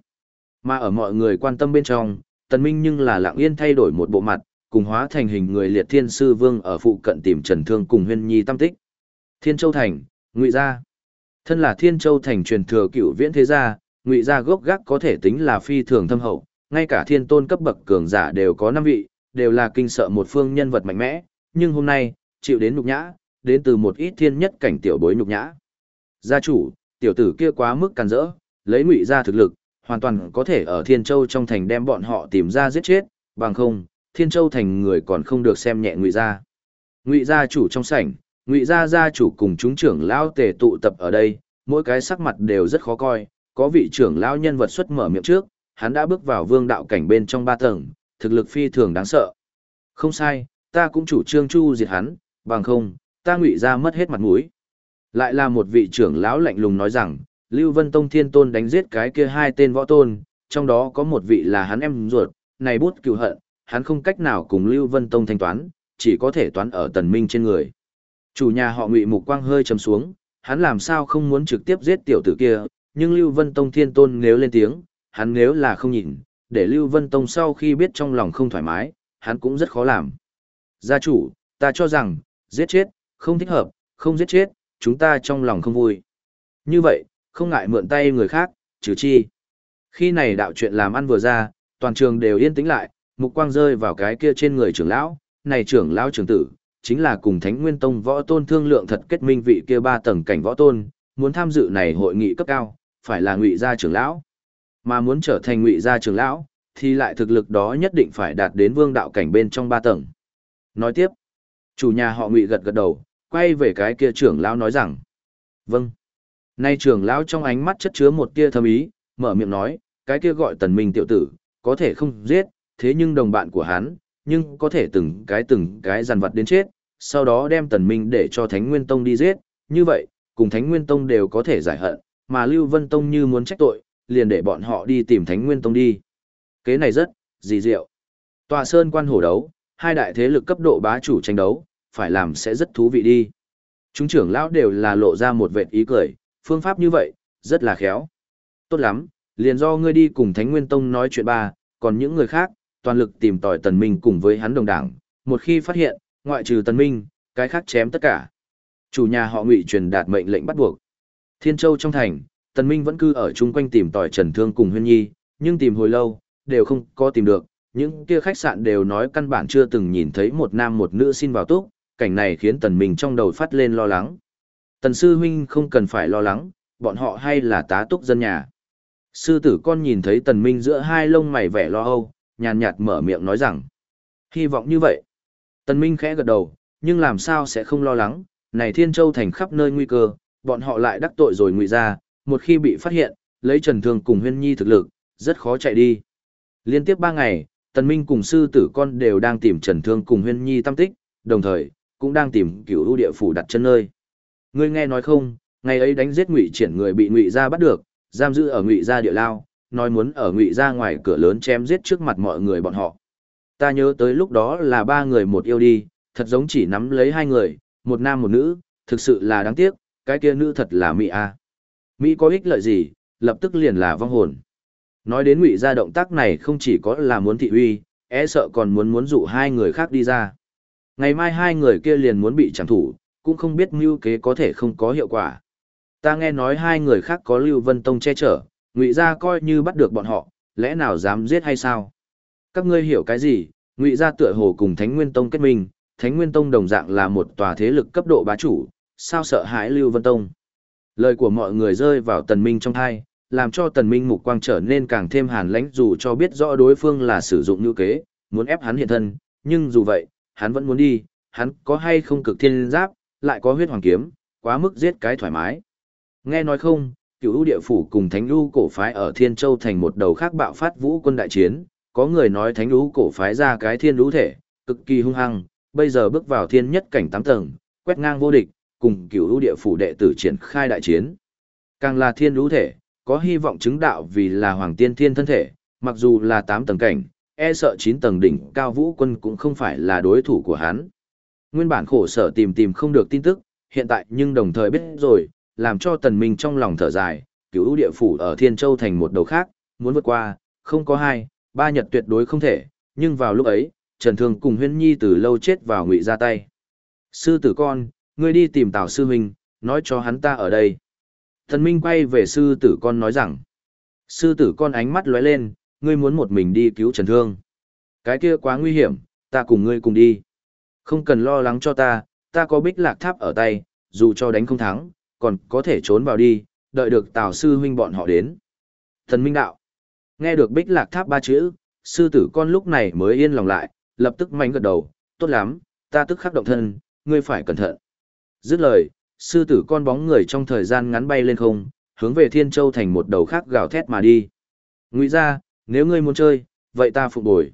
Mà ở mọi người quan tâm bên trong, Tần Minh nhưng là lặng yên thay đổi một bộ mặt, cùng hóa thành hình người liệt thiên sư vương ở phụ cận tìm Trần Thương cùng Huyên Nhi tâm tích. Thiên Châu Thành, Ngụy Gia. Thân là Thiên Châu Thành truyền thừa cựu viễn thế gia, Ngụy Gia gốc gác có thể tính là phi thường thâm hậu, ngay cả thiên tôn cấp bậc cường giả đều có năm vị, đều là kinh sợ một phương nhân vật mạnh mẽ, nhưng hôm nay, chịu đến nhục nhã, đến từ một ít thiên nhất cảnh tiểu bối nhục nhã. Gia chủ, tiểu tử kia quá mức càn rỡ, lấy Ngụy Gia thực lực, hoàn toàn có thể ở Thiên Châu trong thành đem bọn họ tìm ra giết chết, bằng không, Thiên Châu thành người còn không được xem nhẹ Ngụy gia. Ngụy gia chủ trong sảnh, Ngụy gia gia chủ cùng chúng trưởng lão tề tụ tập ở đây, mỗi cái sắc mặt đều rất khó coi, có vị trưởng lão nhân vật xuất mở miệng trước, hắn đã bước vào vương đạo cảnh bên trong ba tầng, thực lực phi thường đáng sợ. Không sai, ta cũng chủ trương chu diệt hắn, bằng không, ta Ngụy gia mất hết mặt mũi. Lại là một vị trưởng lão lạnh lùng nói rằng, Lưu Vân Tông Thiên Tôn đánh giết cái kia hai tên võ tôn, trong đó có một vị là hắn em ruột, này bút cựu hận, hắn không cách nào cùng Lưu Vân Tông thanh toán, chỉ có thể toán ở tần minh trên người. Chủ nhà họ Ngụy Mục Quang hơi trầm xuống, hắn làm sao không muốn trực tiếp giết tiểu tử kia, nhưng Lưu Vân Tông Thiên Tôn nếu lên tiếng, hắn nếu là không nhìn, để Lưu Vân Tông sau khi biết trong lòng không thoải mái, hắn cũng rất khó làm. Gia chủ, ta cho rằng, giết chết, không thích hợp, không giết chết, chúng ta trong lòng không vui. Như vậy, không ngại mượn tay người khác, trừ chi. Khi này đạo chuyện làm ăn vừa ra, toàn trường đều yên tĩnh lại, mục quang rơi vào cái kia trên người trưởng lão, này trưởng lão trưởng tử, chính là cùng Thánh Nguyên Tông võ tôn thương lượng thật kết minh vị kia ba tầng cảnh võ tôn, muốn tham dự này hội nghị cấp cao, phải là ngụy gia trưởng lão. Mà muốn trở thành ngụy gia trưởng lão, thì lại thực lực đó nhất định phải đạt đến vương đạo cảnh bên trong ba tầng. Nói tiếp, chủ nhà họ ngụy gật gật đầu, quay về cái kia trưởng lão nói rằng, vâng. Nay trưởng lão trong ánh mắt chất chứa một tia thâm ý, mở miệng nói, cái kia gọi tần minh tiểu tử, có thể không giết, thế nhưng đồng bạn của hắn, nhưng có thể từng cái từng cái giàn vật đến chết, sau đó đem tần minh để cho Thánh Nguyên Tông đi giết, như vậy, cùng Thánh Nguyên Tông đều có thể giải hận, mà Lưu Vân Tông như muốn trách tội, liền để bọn họ đi tìm Thánh Nguyên Tông đi. Kế này rất, dì diệu. Tòa Sơn quan hổ đấu, hai đại thế lực cấp độ bá chủ tranh đấu, phải làm sẽ rất thú vị đi. Chúng trưởng lão đều là lộ ra một vệt ý cười, phương pháp như vậy, rất là khéo. Tốt lắm, liền do ngươi đi cùng Thánh Nguyên Tông nói chuyện ba, còn những người khác, toàn lực tìm tòi Tần Minh cùng với hắn đồng đảng, một khi phát hiện, ngoại trừ Tần Minh, cái khác chém tất cả. Chủ nhà họ Ngụy truyền đạt mệnh lệnh bắt buộc. Thiên Châu trong thành, Tần Minh vẫn cứ ở chung quanh tìm tòi Trần Thương cùng Huyên Nhi, nhưng tìm hồi lâu, đều không có tìm được. Những kia khách sạn đều nói căn bản chưa từng nhìn thấy một nam một nữ xin vào túc, cảnh này khiến Tần Minh trong đầu phát lên lo lắng. Tần Sư Huynh không cần phải lo lắng, bọn họ hay là tá túc dân nhà. Sư tử con nhìn thấy Tần Minh giữa hai lông mày vẻ lo âu, nhàn nhạt mở miệng nói rằng. Hy vọng như vậy. Tần Minh khẽ gật đầu, nhưng làm sao sẽ không lo lắng, này Thiên Châu thành khắp nơi nguy cơ, bọn họ lại đắc tội rồi ngụy ra, một khi bị phát hiện, lấy Trần Thương cùng Huyên Nhi thực lực, rất khó chạy đi. Liên tiếp ba ngày, Tần Minh cùng sư tử con đều đang tìm Trần Thương cùng Huyên Nhi tâm tích, đồng thời, cũng đang tìm cửu ưu địa phủ đặt chân nơi. Ngươi nghe nói không, ngày ấy đánh giết ngụy triển người bị ngụy gia bắt được, giam giữ ở ngụy gia địa lao, nói muốn ở ngụy gia ngoài cửa lớn chém giết trước mặt mọi người bọn họ. Ta nhớ tới lúc đó là ba người một yêu đi, thật giống chỉ nắm lấy hai người, một nam một nữ, thực sự là đáng tiếc, cái kia nữ thật là Mỹ a. Mỹ có ích lợi gì, lập tức liền là vong hồn. Nói đến ngụy gia động tác này không chỉ có là muốn thị uy, e sợ còn muốn muốn dụ hai người khác đi ra. Ngày mai hai người kia liền muốn bị chẳng thủ, cũng không biết mưu kế có thể không có hiệu quả. Ta nghe nói hai người khác có Lưu Vân Tông che chở, ngụy gia coi như bắt được bọn họ, lẽ nào dám giết hay sao? Các ngươi hiểu cái gì? Ngụy gia tựa hồ cùng Thánh Nguyên Tông kết minh, Thánh Nguyên Tông đồng dạng là một tòa thế lực cấp độ bá chủ, sao sợ hãi Lưu Vân Tông? Lời của mọi người rơi vào Tần Minh trong thai, làm cho Tần Minh mục quang trở nên càng thêm hàn lãnh dù cho biết rõ đối phương là sử dụng như kế, muốn ép hắn hiện thân, nhưng dù vậy, hắn vẫn muốn đi, hắn có hay không cực thiên giáp, lại có huyết hoàng kiếm, quá mức giết cái thoải mái. Nghe nói không, cựu ưu địa phủ cùng thánh ưu cổ phái ở Thiên Châu thành một đầu khác bạo phát vũ quân đại chiến, có người nói thánh ưu cổ phái ra cái thiên ưu thể, cực kỳ hung hăng, bây giờ bước vào thiên nhất cảnh tám tầng, quét ngang vô địch, cùng cửu ưu địa phủ đệ tử triển khai đại chiến. Càng là thiên lũ thể, có hy vọng chứng đạo vì là hoàng tiên thiên thân thể, mặc dù là tám tầng cảnh, e sợ chín tầng đỉnh cao vũ quân cũng không phải là đối thủ của hắn. Nguyên bản khổ sở tìm tìm không được tin tức, hiện tại nhưng đồng thời biết rồi, làm cho tần minh trong lòng thở dài, cửu lũ địa phủ ở Thiên Châu thành một đầu khác, muốn vượt qua, không có hai, ba nhật tuyệt đối không thể, nhưng vào lúc ấy, Trần Thương cùng Huyên Nhi từ lâu chết vào ngụy ra tay. Sư tử con, ngươi đi tìm Tào sư huynh, nói cho hắn ta ở đây. Thần Minh quay về sư tử con nói rằng, sư tử con ánh mắt lóe lên, ngươi muốn một mình đi cứu Trần Thương. Cái kia quá nguy hiểm, ta cùng ngươi cùng đi. Không cần lo lắng cho ta, ta có bích lạc tháp ở tay, dù cho đánh không thắng, còn có thể trốn vào đi, đợi được Tào sư huynh bọn họ đến. Thần Minh đạo. Nghe được bích lạc tháp ba chữ, sư tử con lúc này mới yên lòng lại, lập tức mạnh gật đầu, tốt lắm, ta tức khắc động thân, ngươi phải cẩn thận. Dứt lời, sư tử con bóng người trong thời gian ngắn bay lên không, hướng về Thiên Châu thành một đầu khác gào thét mà đi. Ngụy ra, nếu ngươi muốn chơi, vậy ta phục bồi.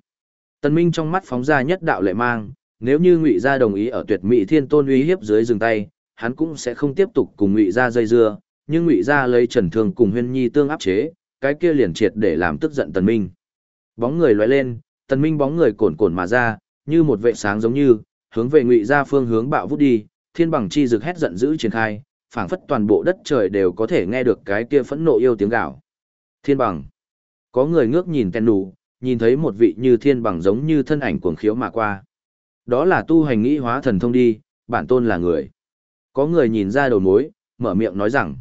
Tần Minh trong mắt phóng ra nhất đạo lệ mang, nếu như Ngụy gia đồng ý ở tuyệt mỹ thiên tôn uy hiếp dưới dừng tay, hắn cũng sẽ không tiếp tục cùng Ngụy gia dây dưa, nhưng Ngụy gia lấy Trần Thương cùng Huyên Nhi tương áp chế, cái kia liền triệt để làm tức giận Tần Minh. Bóng người lóe lên, Tần Minh bóng người cồn cồn mà ra, như một vệ sáng giống như, hướng về Ngụy gia phương hướng bạo vút đi, thiên bằng chi rực hét giận dữ triển khai, phảng phất toàn bộ đất trời đều có thể nghe được cái kia phẫn nộ yêu tiếng gào. Thiên bằng. Có người ngước nhìn tên đủ, nhìn thấy một vị như thiên bằng giống như thân ảnh cuồng khiếu mà qua. Đó là tu hành nghĩ hóa thần thông đi, bản tôn là người. Có người nhìn ra đầu mối, mở miệng nói rằng.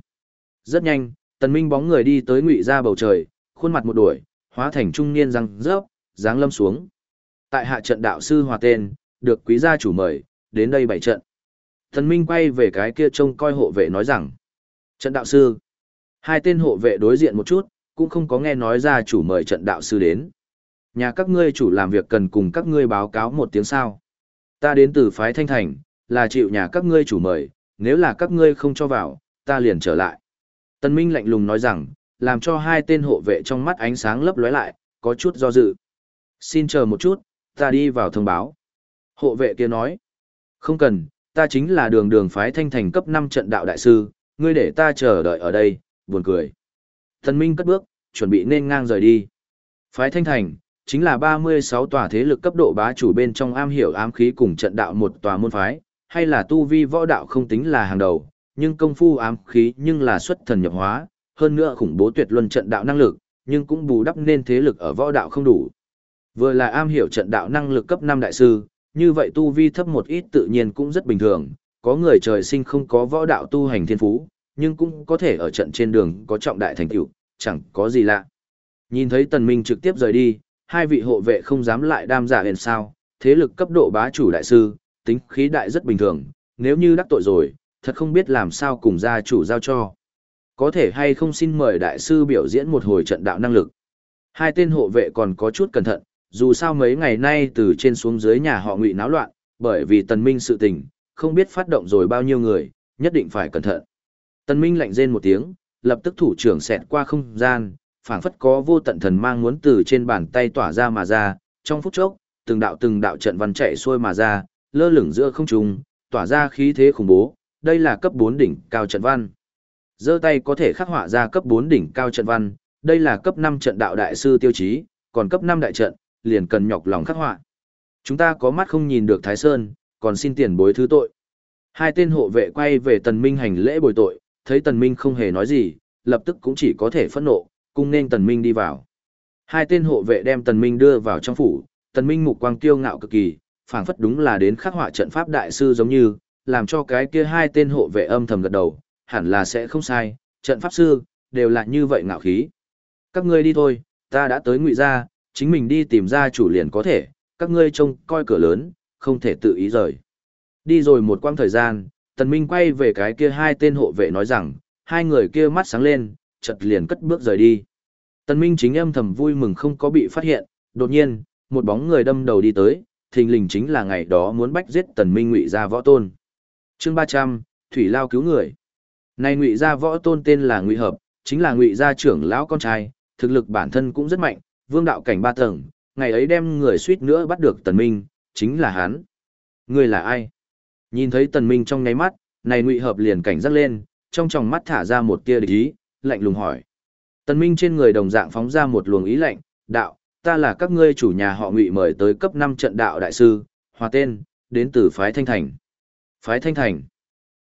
Rất nhanh, tần minh bóng người đi tới ngụy ra bầu trời, khuôn mặt một đuổi, hóa thành trung niên răng rớp, dáng lâm xuống. Tại hạ trận đạo sư hòa tên, được quý gia chủ mời, đến đây bảy trận. Thần minh quay về cái kia trông coi hộ vệ nói rằng. Trận đạo sư. Hai tên hộ vệ đối diện một chút, cũng không có nghe nói ra chủ mời trận đạo sư đến. Nhà các ngươi chủ làm việc cần cùng các ngươi báo cáo một tiếng sao. Ta đến từ phái Thanh Thành, là chịu nhà các ngươi chủ mời, nếu là các ngươi không cho vào, ta liền trở lại. Tân Minh lạnh lùng nói rằng, làm cho hai tên hộ vệ trong mắt ánh sáng lấp lóe lại, có chút do dự. Xin chờ một chút, ta đi vào thông báo. Hộ vệ kia nói, không cần, ta chính là đường đường phái thanh thành cấp 5 trận đạo đại sư, ngươi để ta chờ đợi ở đây, buồn cười. Thần Minh cất bước, chuẩn bị nên ngang rời đi. Phái thanh thành, chính là 36 tòa thế lực cấp độ bá chủ bên trong am hiểu ám khí cùng trận đạo một tòa môn phái, hay là tu vi võ đạo không tính là hàng đầu, nhưng công phu ám khí nhưng là xuất thần nhập hóa, hơn nữa khủng bố tuyệt luân trận đạo năng lực, nhưng cũng bù đắp nên thế lực ở võ đạo không đủ. Vừa là am hiểu trận đạo năng lực cấp 5 đại sư, như vậy tu vi thấp một ít tự nhiên cũng rất bình thường, có người trời sinh không có võ đạo tu hành thiên phú, nhưng cũng có thể ở trận trên đường có trọng đại thành tựu, chẳng có gì lạ. Nhìn thấy Tần Minh trực tiếp rời đi, hai vị hộ vệ không dám lại đam giả hèn sao, thế lực cấp độ bá chủ đại sư, tính khí đại rất bình thường, nếu như đắc tội rồi, thật không biết làm sao cùng gia chủ giao cho. Có thể hay không xin mời đại sư biểu diễn một hồi trận đạo năng lực. Hai tên hộ vệ còn có chút cẩn thận, dù sao mấy ngày nay từ trên xuống dưới nhà họ ngụy náo loạn, bởi vì tần minh sự tình, không biết phát động rồi bao nhiêu người, nhất định phải cẩn thận. Tần minh lạnh rên một tiếng, lập tức thủ trưởng xẹt qua không gian, phảng phất có vô tận thần mang muốn từ trên bàn tay tỏa ra mà ra, trong phút chốc, từng đạo từng đạo trận văn chạy xuôi mà ra, lơ lửng giữa không trung, tỏa ra khí thế khủng bố, đây là cấp 4 đỉnh cao trận văn. Giơ tay có thể khắc họa ra cấp 4 đỉnh cao trận văn, đây là cấp 5 trận đạo đại sư tiêu chí, còn cấp 5 đại trận, liền cần nhọc lòng khắc họa. Chúng ta có mắt không nhìn được Thái Sơn, còn xin tiền bối thứ tội. Hai tên hộ vệ quay về Tần Minh hành lễ bồi tội, thấy Tần Minh không hề nói gì, lập tức cũng chỉ có thể phẫn nộ, cung nên Tần Minh đi vào. Hai tên hộ vệ đem Tần Minh đưa vào trong phủ, Tần Minh mục quang kiêu ngạo cực kỳ, phảng phất đúng là đến khắc họa trận pháp đại sư giống như, làm cho cái kia hai tên hộ vệ âm thầm gật đầu, hẳn là sẽ không sai, trận pháp sư, đều là như vậy ngạo khí. Các ngươi đi thôi, ta đã tới ngụy gia, chính mình đi tìm ra chủ liền có thể, các ngươi trông coi cửa lớn, không thể tự ý rời. Đi rồi một quãng thời gian, tần minh quay về cái kia hai tên hộ vệ nói rằng, hai người kia mắt sáng lên, chợt liền cất bước rời đi. Tần minh chính âm thầm vui mừng không có bị phát hiện, đột nhiên, một bóng người đâm đầu đi tới, thình lình chính là ngày đó muốn bách giết tần minh ngụy gia võ tôn. Chương 300, Thủy Lao cứu người. Này ngụy gia võ tôn tên là Ngụy Hợp, chính là ngụy gia trưởng lão con trai, thực lực bản thân cũng rất mạnh, vương đạo cảnh ba tầng, ngày ấy đem người suýt nữa bắt được tần minh, chính là hắn. Người là ai? Nhìn thấy tần minh trong nháy mắt, này ngụy hợp liền cảnh giác lên, trong tròng mắt thả ra một tia địch ý, lạnh lùng hỏi. Tần minh trên người đồng dạng phóng ra một luồng ý lạnh, đạo, ta là các ngươi chủ nhà họ ngụy mời tới cấp 5 trận đạo đại sư, hòa tên, đến từ phái Thanh Thành. Phái Thanh Thành.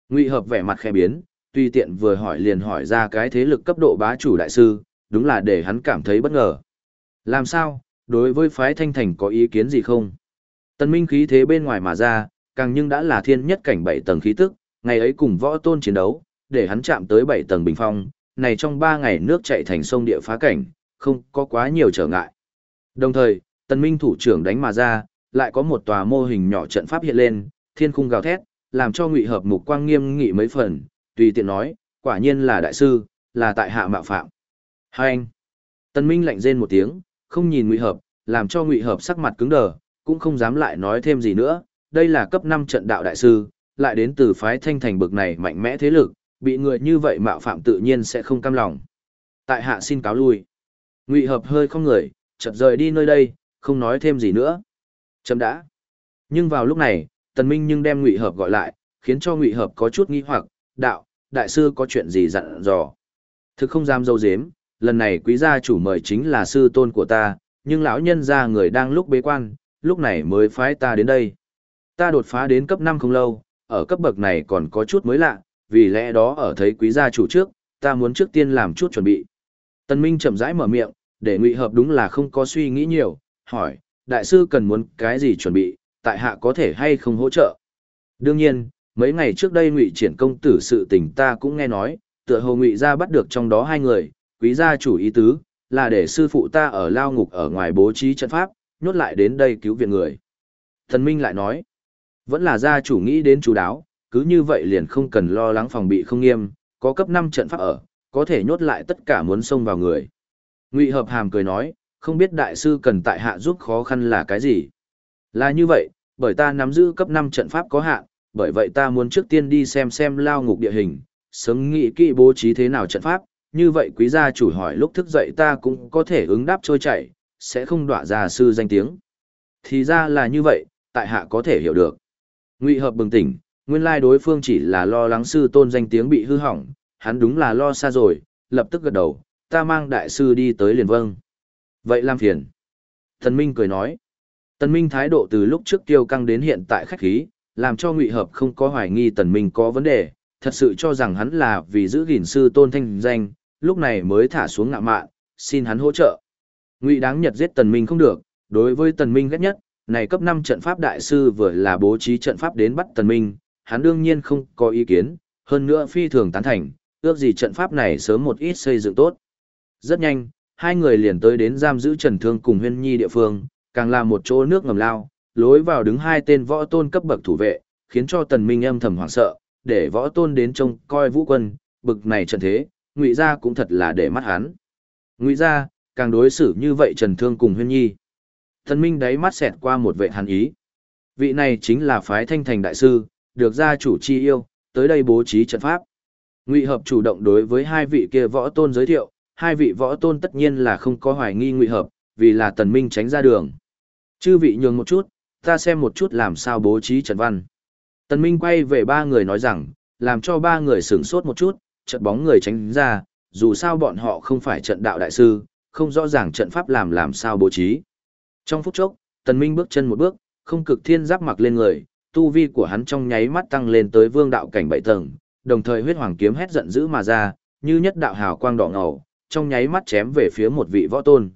Ngụy hợp vẻ mặt khẽ biến, tuy tiện vừa hỏi liền hỏi ra cái thế lực cấp độ bá chủ đại sư, đúng là để hắn cảm thấy bất ngờ. Làm sao, đối với phái thanh thành có ý kiến gì không? Tần Minh khí thế bên ngoài mà ra, càng nhưng đã là thiên nhất cảnh bảy tầng khí tức, ngày ấy cùng võ tôn chiến đấu, để hắn chạm tới bảy tầng bình phong, này trong ba ngày nước chảy thành sông địa phá cảnh, không có quá nhiều trở ngại. Đồng thời, Tần Minh thủ trưởng đánh mà ra, lại có một tòa mô hình nhỏ trận pháp hiện lên, thiên khung gào thét, làm cho ngụy hợp mục quang nghiêm nghị mấy phần, tùy tiện nói, quả nhiên là đại sư, là tại hạ mạo phạm. Hai anh. Tần Minh lạnh rên một tiếng, không nhìn ngụy hợp, làm cho ngụy hợp sắc mặt cứng đờ, cũng không dám lại nói thêm gì nữa. Đây là cấp năm trận đạo đại sư, lại đến từ phái thanh thành bực này mạnh mẽ thế lực, bị người như vậy mạo phạm tự nhiên sẽ không cam lòng. Tại hạ xin cáo lui. Ngụy hợp hơi không người, chợt rời đi nơi đây, không nói thêm gì nữa. Chấm đã. Nhưng vào lúc này, tần minh nhưng đem ngụy hợp gọi lại, khiến cho ngụy hợp có chút nghi hoặc, đạo, đại sư có chuyện gì dặn dò. Thực không dám dâu dếm, lần này quý gia chủ mời chính là sư tôn của ta, nhưng lão nhân gia người đang lúc bế quan, lúc này mới phái ta đến đây. Ta đột phá đến cấp 5 không lâu, ở cấp bậc này còn có chút mới lạ, vì lẽ đó ở thấy quý gia chủ trước, ta muốn trước tiên làm chút chuẩn bị. Tân Minh chậm rãi mở miệng, để ngụy hợp đúng là không có suy nghĩ nhiều, hỏi, đại sư cần muốn cái gì chuẩn bị, tại hạ có thể hay không hỗ trợ. Đương nhiên, mấy ngày trước đây ngụy triển công tử sự tình ta cũng nghe nói, tựa hồ ngụy gia bắt được trong đó hai người, quý gia chủ ý tứ, là để sư phụ ta ở lao ngục ở ngoài bố trí trận pháp, nhốt lại đến đây cứu viện người. Thần Minh lại nói, vẫn là gia chủ nghĩ đến chú đáo, cứ như vậy liền không cần lo lắng phòng bị không nghiêm, có cấp 5 trận pháp ở, có thể nhốt lại tất cả muốn xông vào người. Ngụy Hợp Hàm cười nói, không biết đại sư cần tại hạ giúp khó khăn là cái gì. Là như vậy, bởi ta nắm giữ cấp 5 trận pháp có hạn, bởi vậy ta muốn trước tiên đi xem xem lao ngục địa hình, sớm nghĩ kỹ bố trí thế nào trận pháp, như vậy quý gia chủ hỏi lúc thức dậy ta cũng có thể ứng đáp trôi chảy, sẽ không đọa ra sư danh tiếng. Thì ra là như vậy, tại hạ có thể hiểu được. Ngụy hợp bừng tỉnh, nguyên lai đối phương chỉ là lo lắng sư tôn danh tiếng bị hư hỏng, hắn đúng là lo xa rồi, lập tức gật đầu, ta mang đại sư đi tới liền vâng. Vậy làm phiền. Thần Minh cười nói. Tần Minh thái độ từ lúc trước tiêu căng đến hiện tại khách khí, làm cho Ngụy Hợp không có hoài nghi Tần Minh có vấn đề, thật sự cho rằng hắn là vì giữ gìn sư tôn thanh danh, lúc này mới thả xuống ngạ mạn, xin hắn hỗ trợ. Ngụy đáng nhật giết Tần Minh không được, đối với Tần Minh ghét nhất, này cấp 5 trận pháp đại sư vừa là bố trí trận pháp đến bắt Tần Minh, hắn đương nhiên không có ý kiến, hơn nữa phi thường tán thành, ước gì trận pháp này sớm một ít xây dựng tốt. Rất nhanh, hai người liền tới đến giam giữ Trần Thương cùng Huyên Nhi địa phương, càng là một chỗ nước ngầm lao, lối vào đứng hai tên võ tôn cấp bậc thủ vệ, khiến cho Tần Minh âm thầm hoảng sợ, để võ tôn đến trông coi vũ quân, bực này trận thế, ngụy gia cũng thật là để mắt hắn. Ngụy gia, càng đối xử như vậy Trần Thương cùng Huyên Nhi. Thần Minh đáy mắt xẹt qua một vệ hàn ý. Vị này chính là phái thanh thành đại sư, được gia chủ chi yêu, tới đây bố trí trận pháp. Ngụy Hợp chủ động đối với hai vị kia võ tôn giới thiệu, hai vị võ tôn tất nhiên là không có hoài nghi Ngụy Hợp, vì là Tần Minh tránh ra đường. Chư vị nhường một chút, ta xem một chút làm sao bố trí trận văn. Tần Minh quay về ba người nói rằng, làm cho ba người sửng sốt một chút, trận bóng người tránh ra, dù sao bọn họ không phải trận đạo đại sư, không rõ ràng trận pháp làm làm sao bố trí. Trong phút chốc, Tần Minh bước chân một bước, không cực thiên giáp mặc lên người, tu vi của hắn trong nháy mắt tăng lên tới vương đạo cảnh bảy tầng, đồng thời huyết hoàng kiếm hét giận dữ mà ra, như nhất đạo hào quang đỏ ngầu, trong nháy mắt chém về phía một vị võ tôn.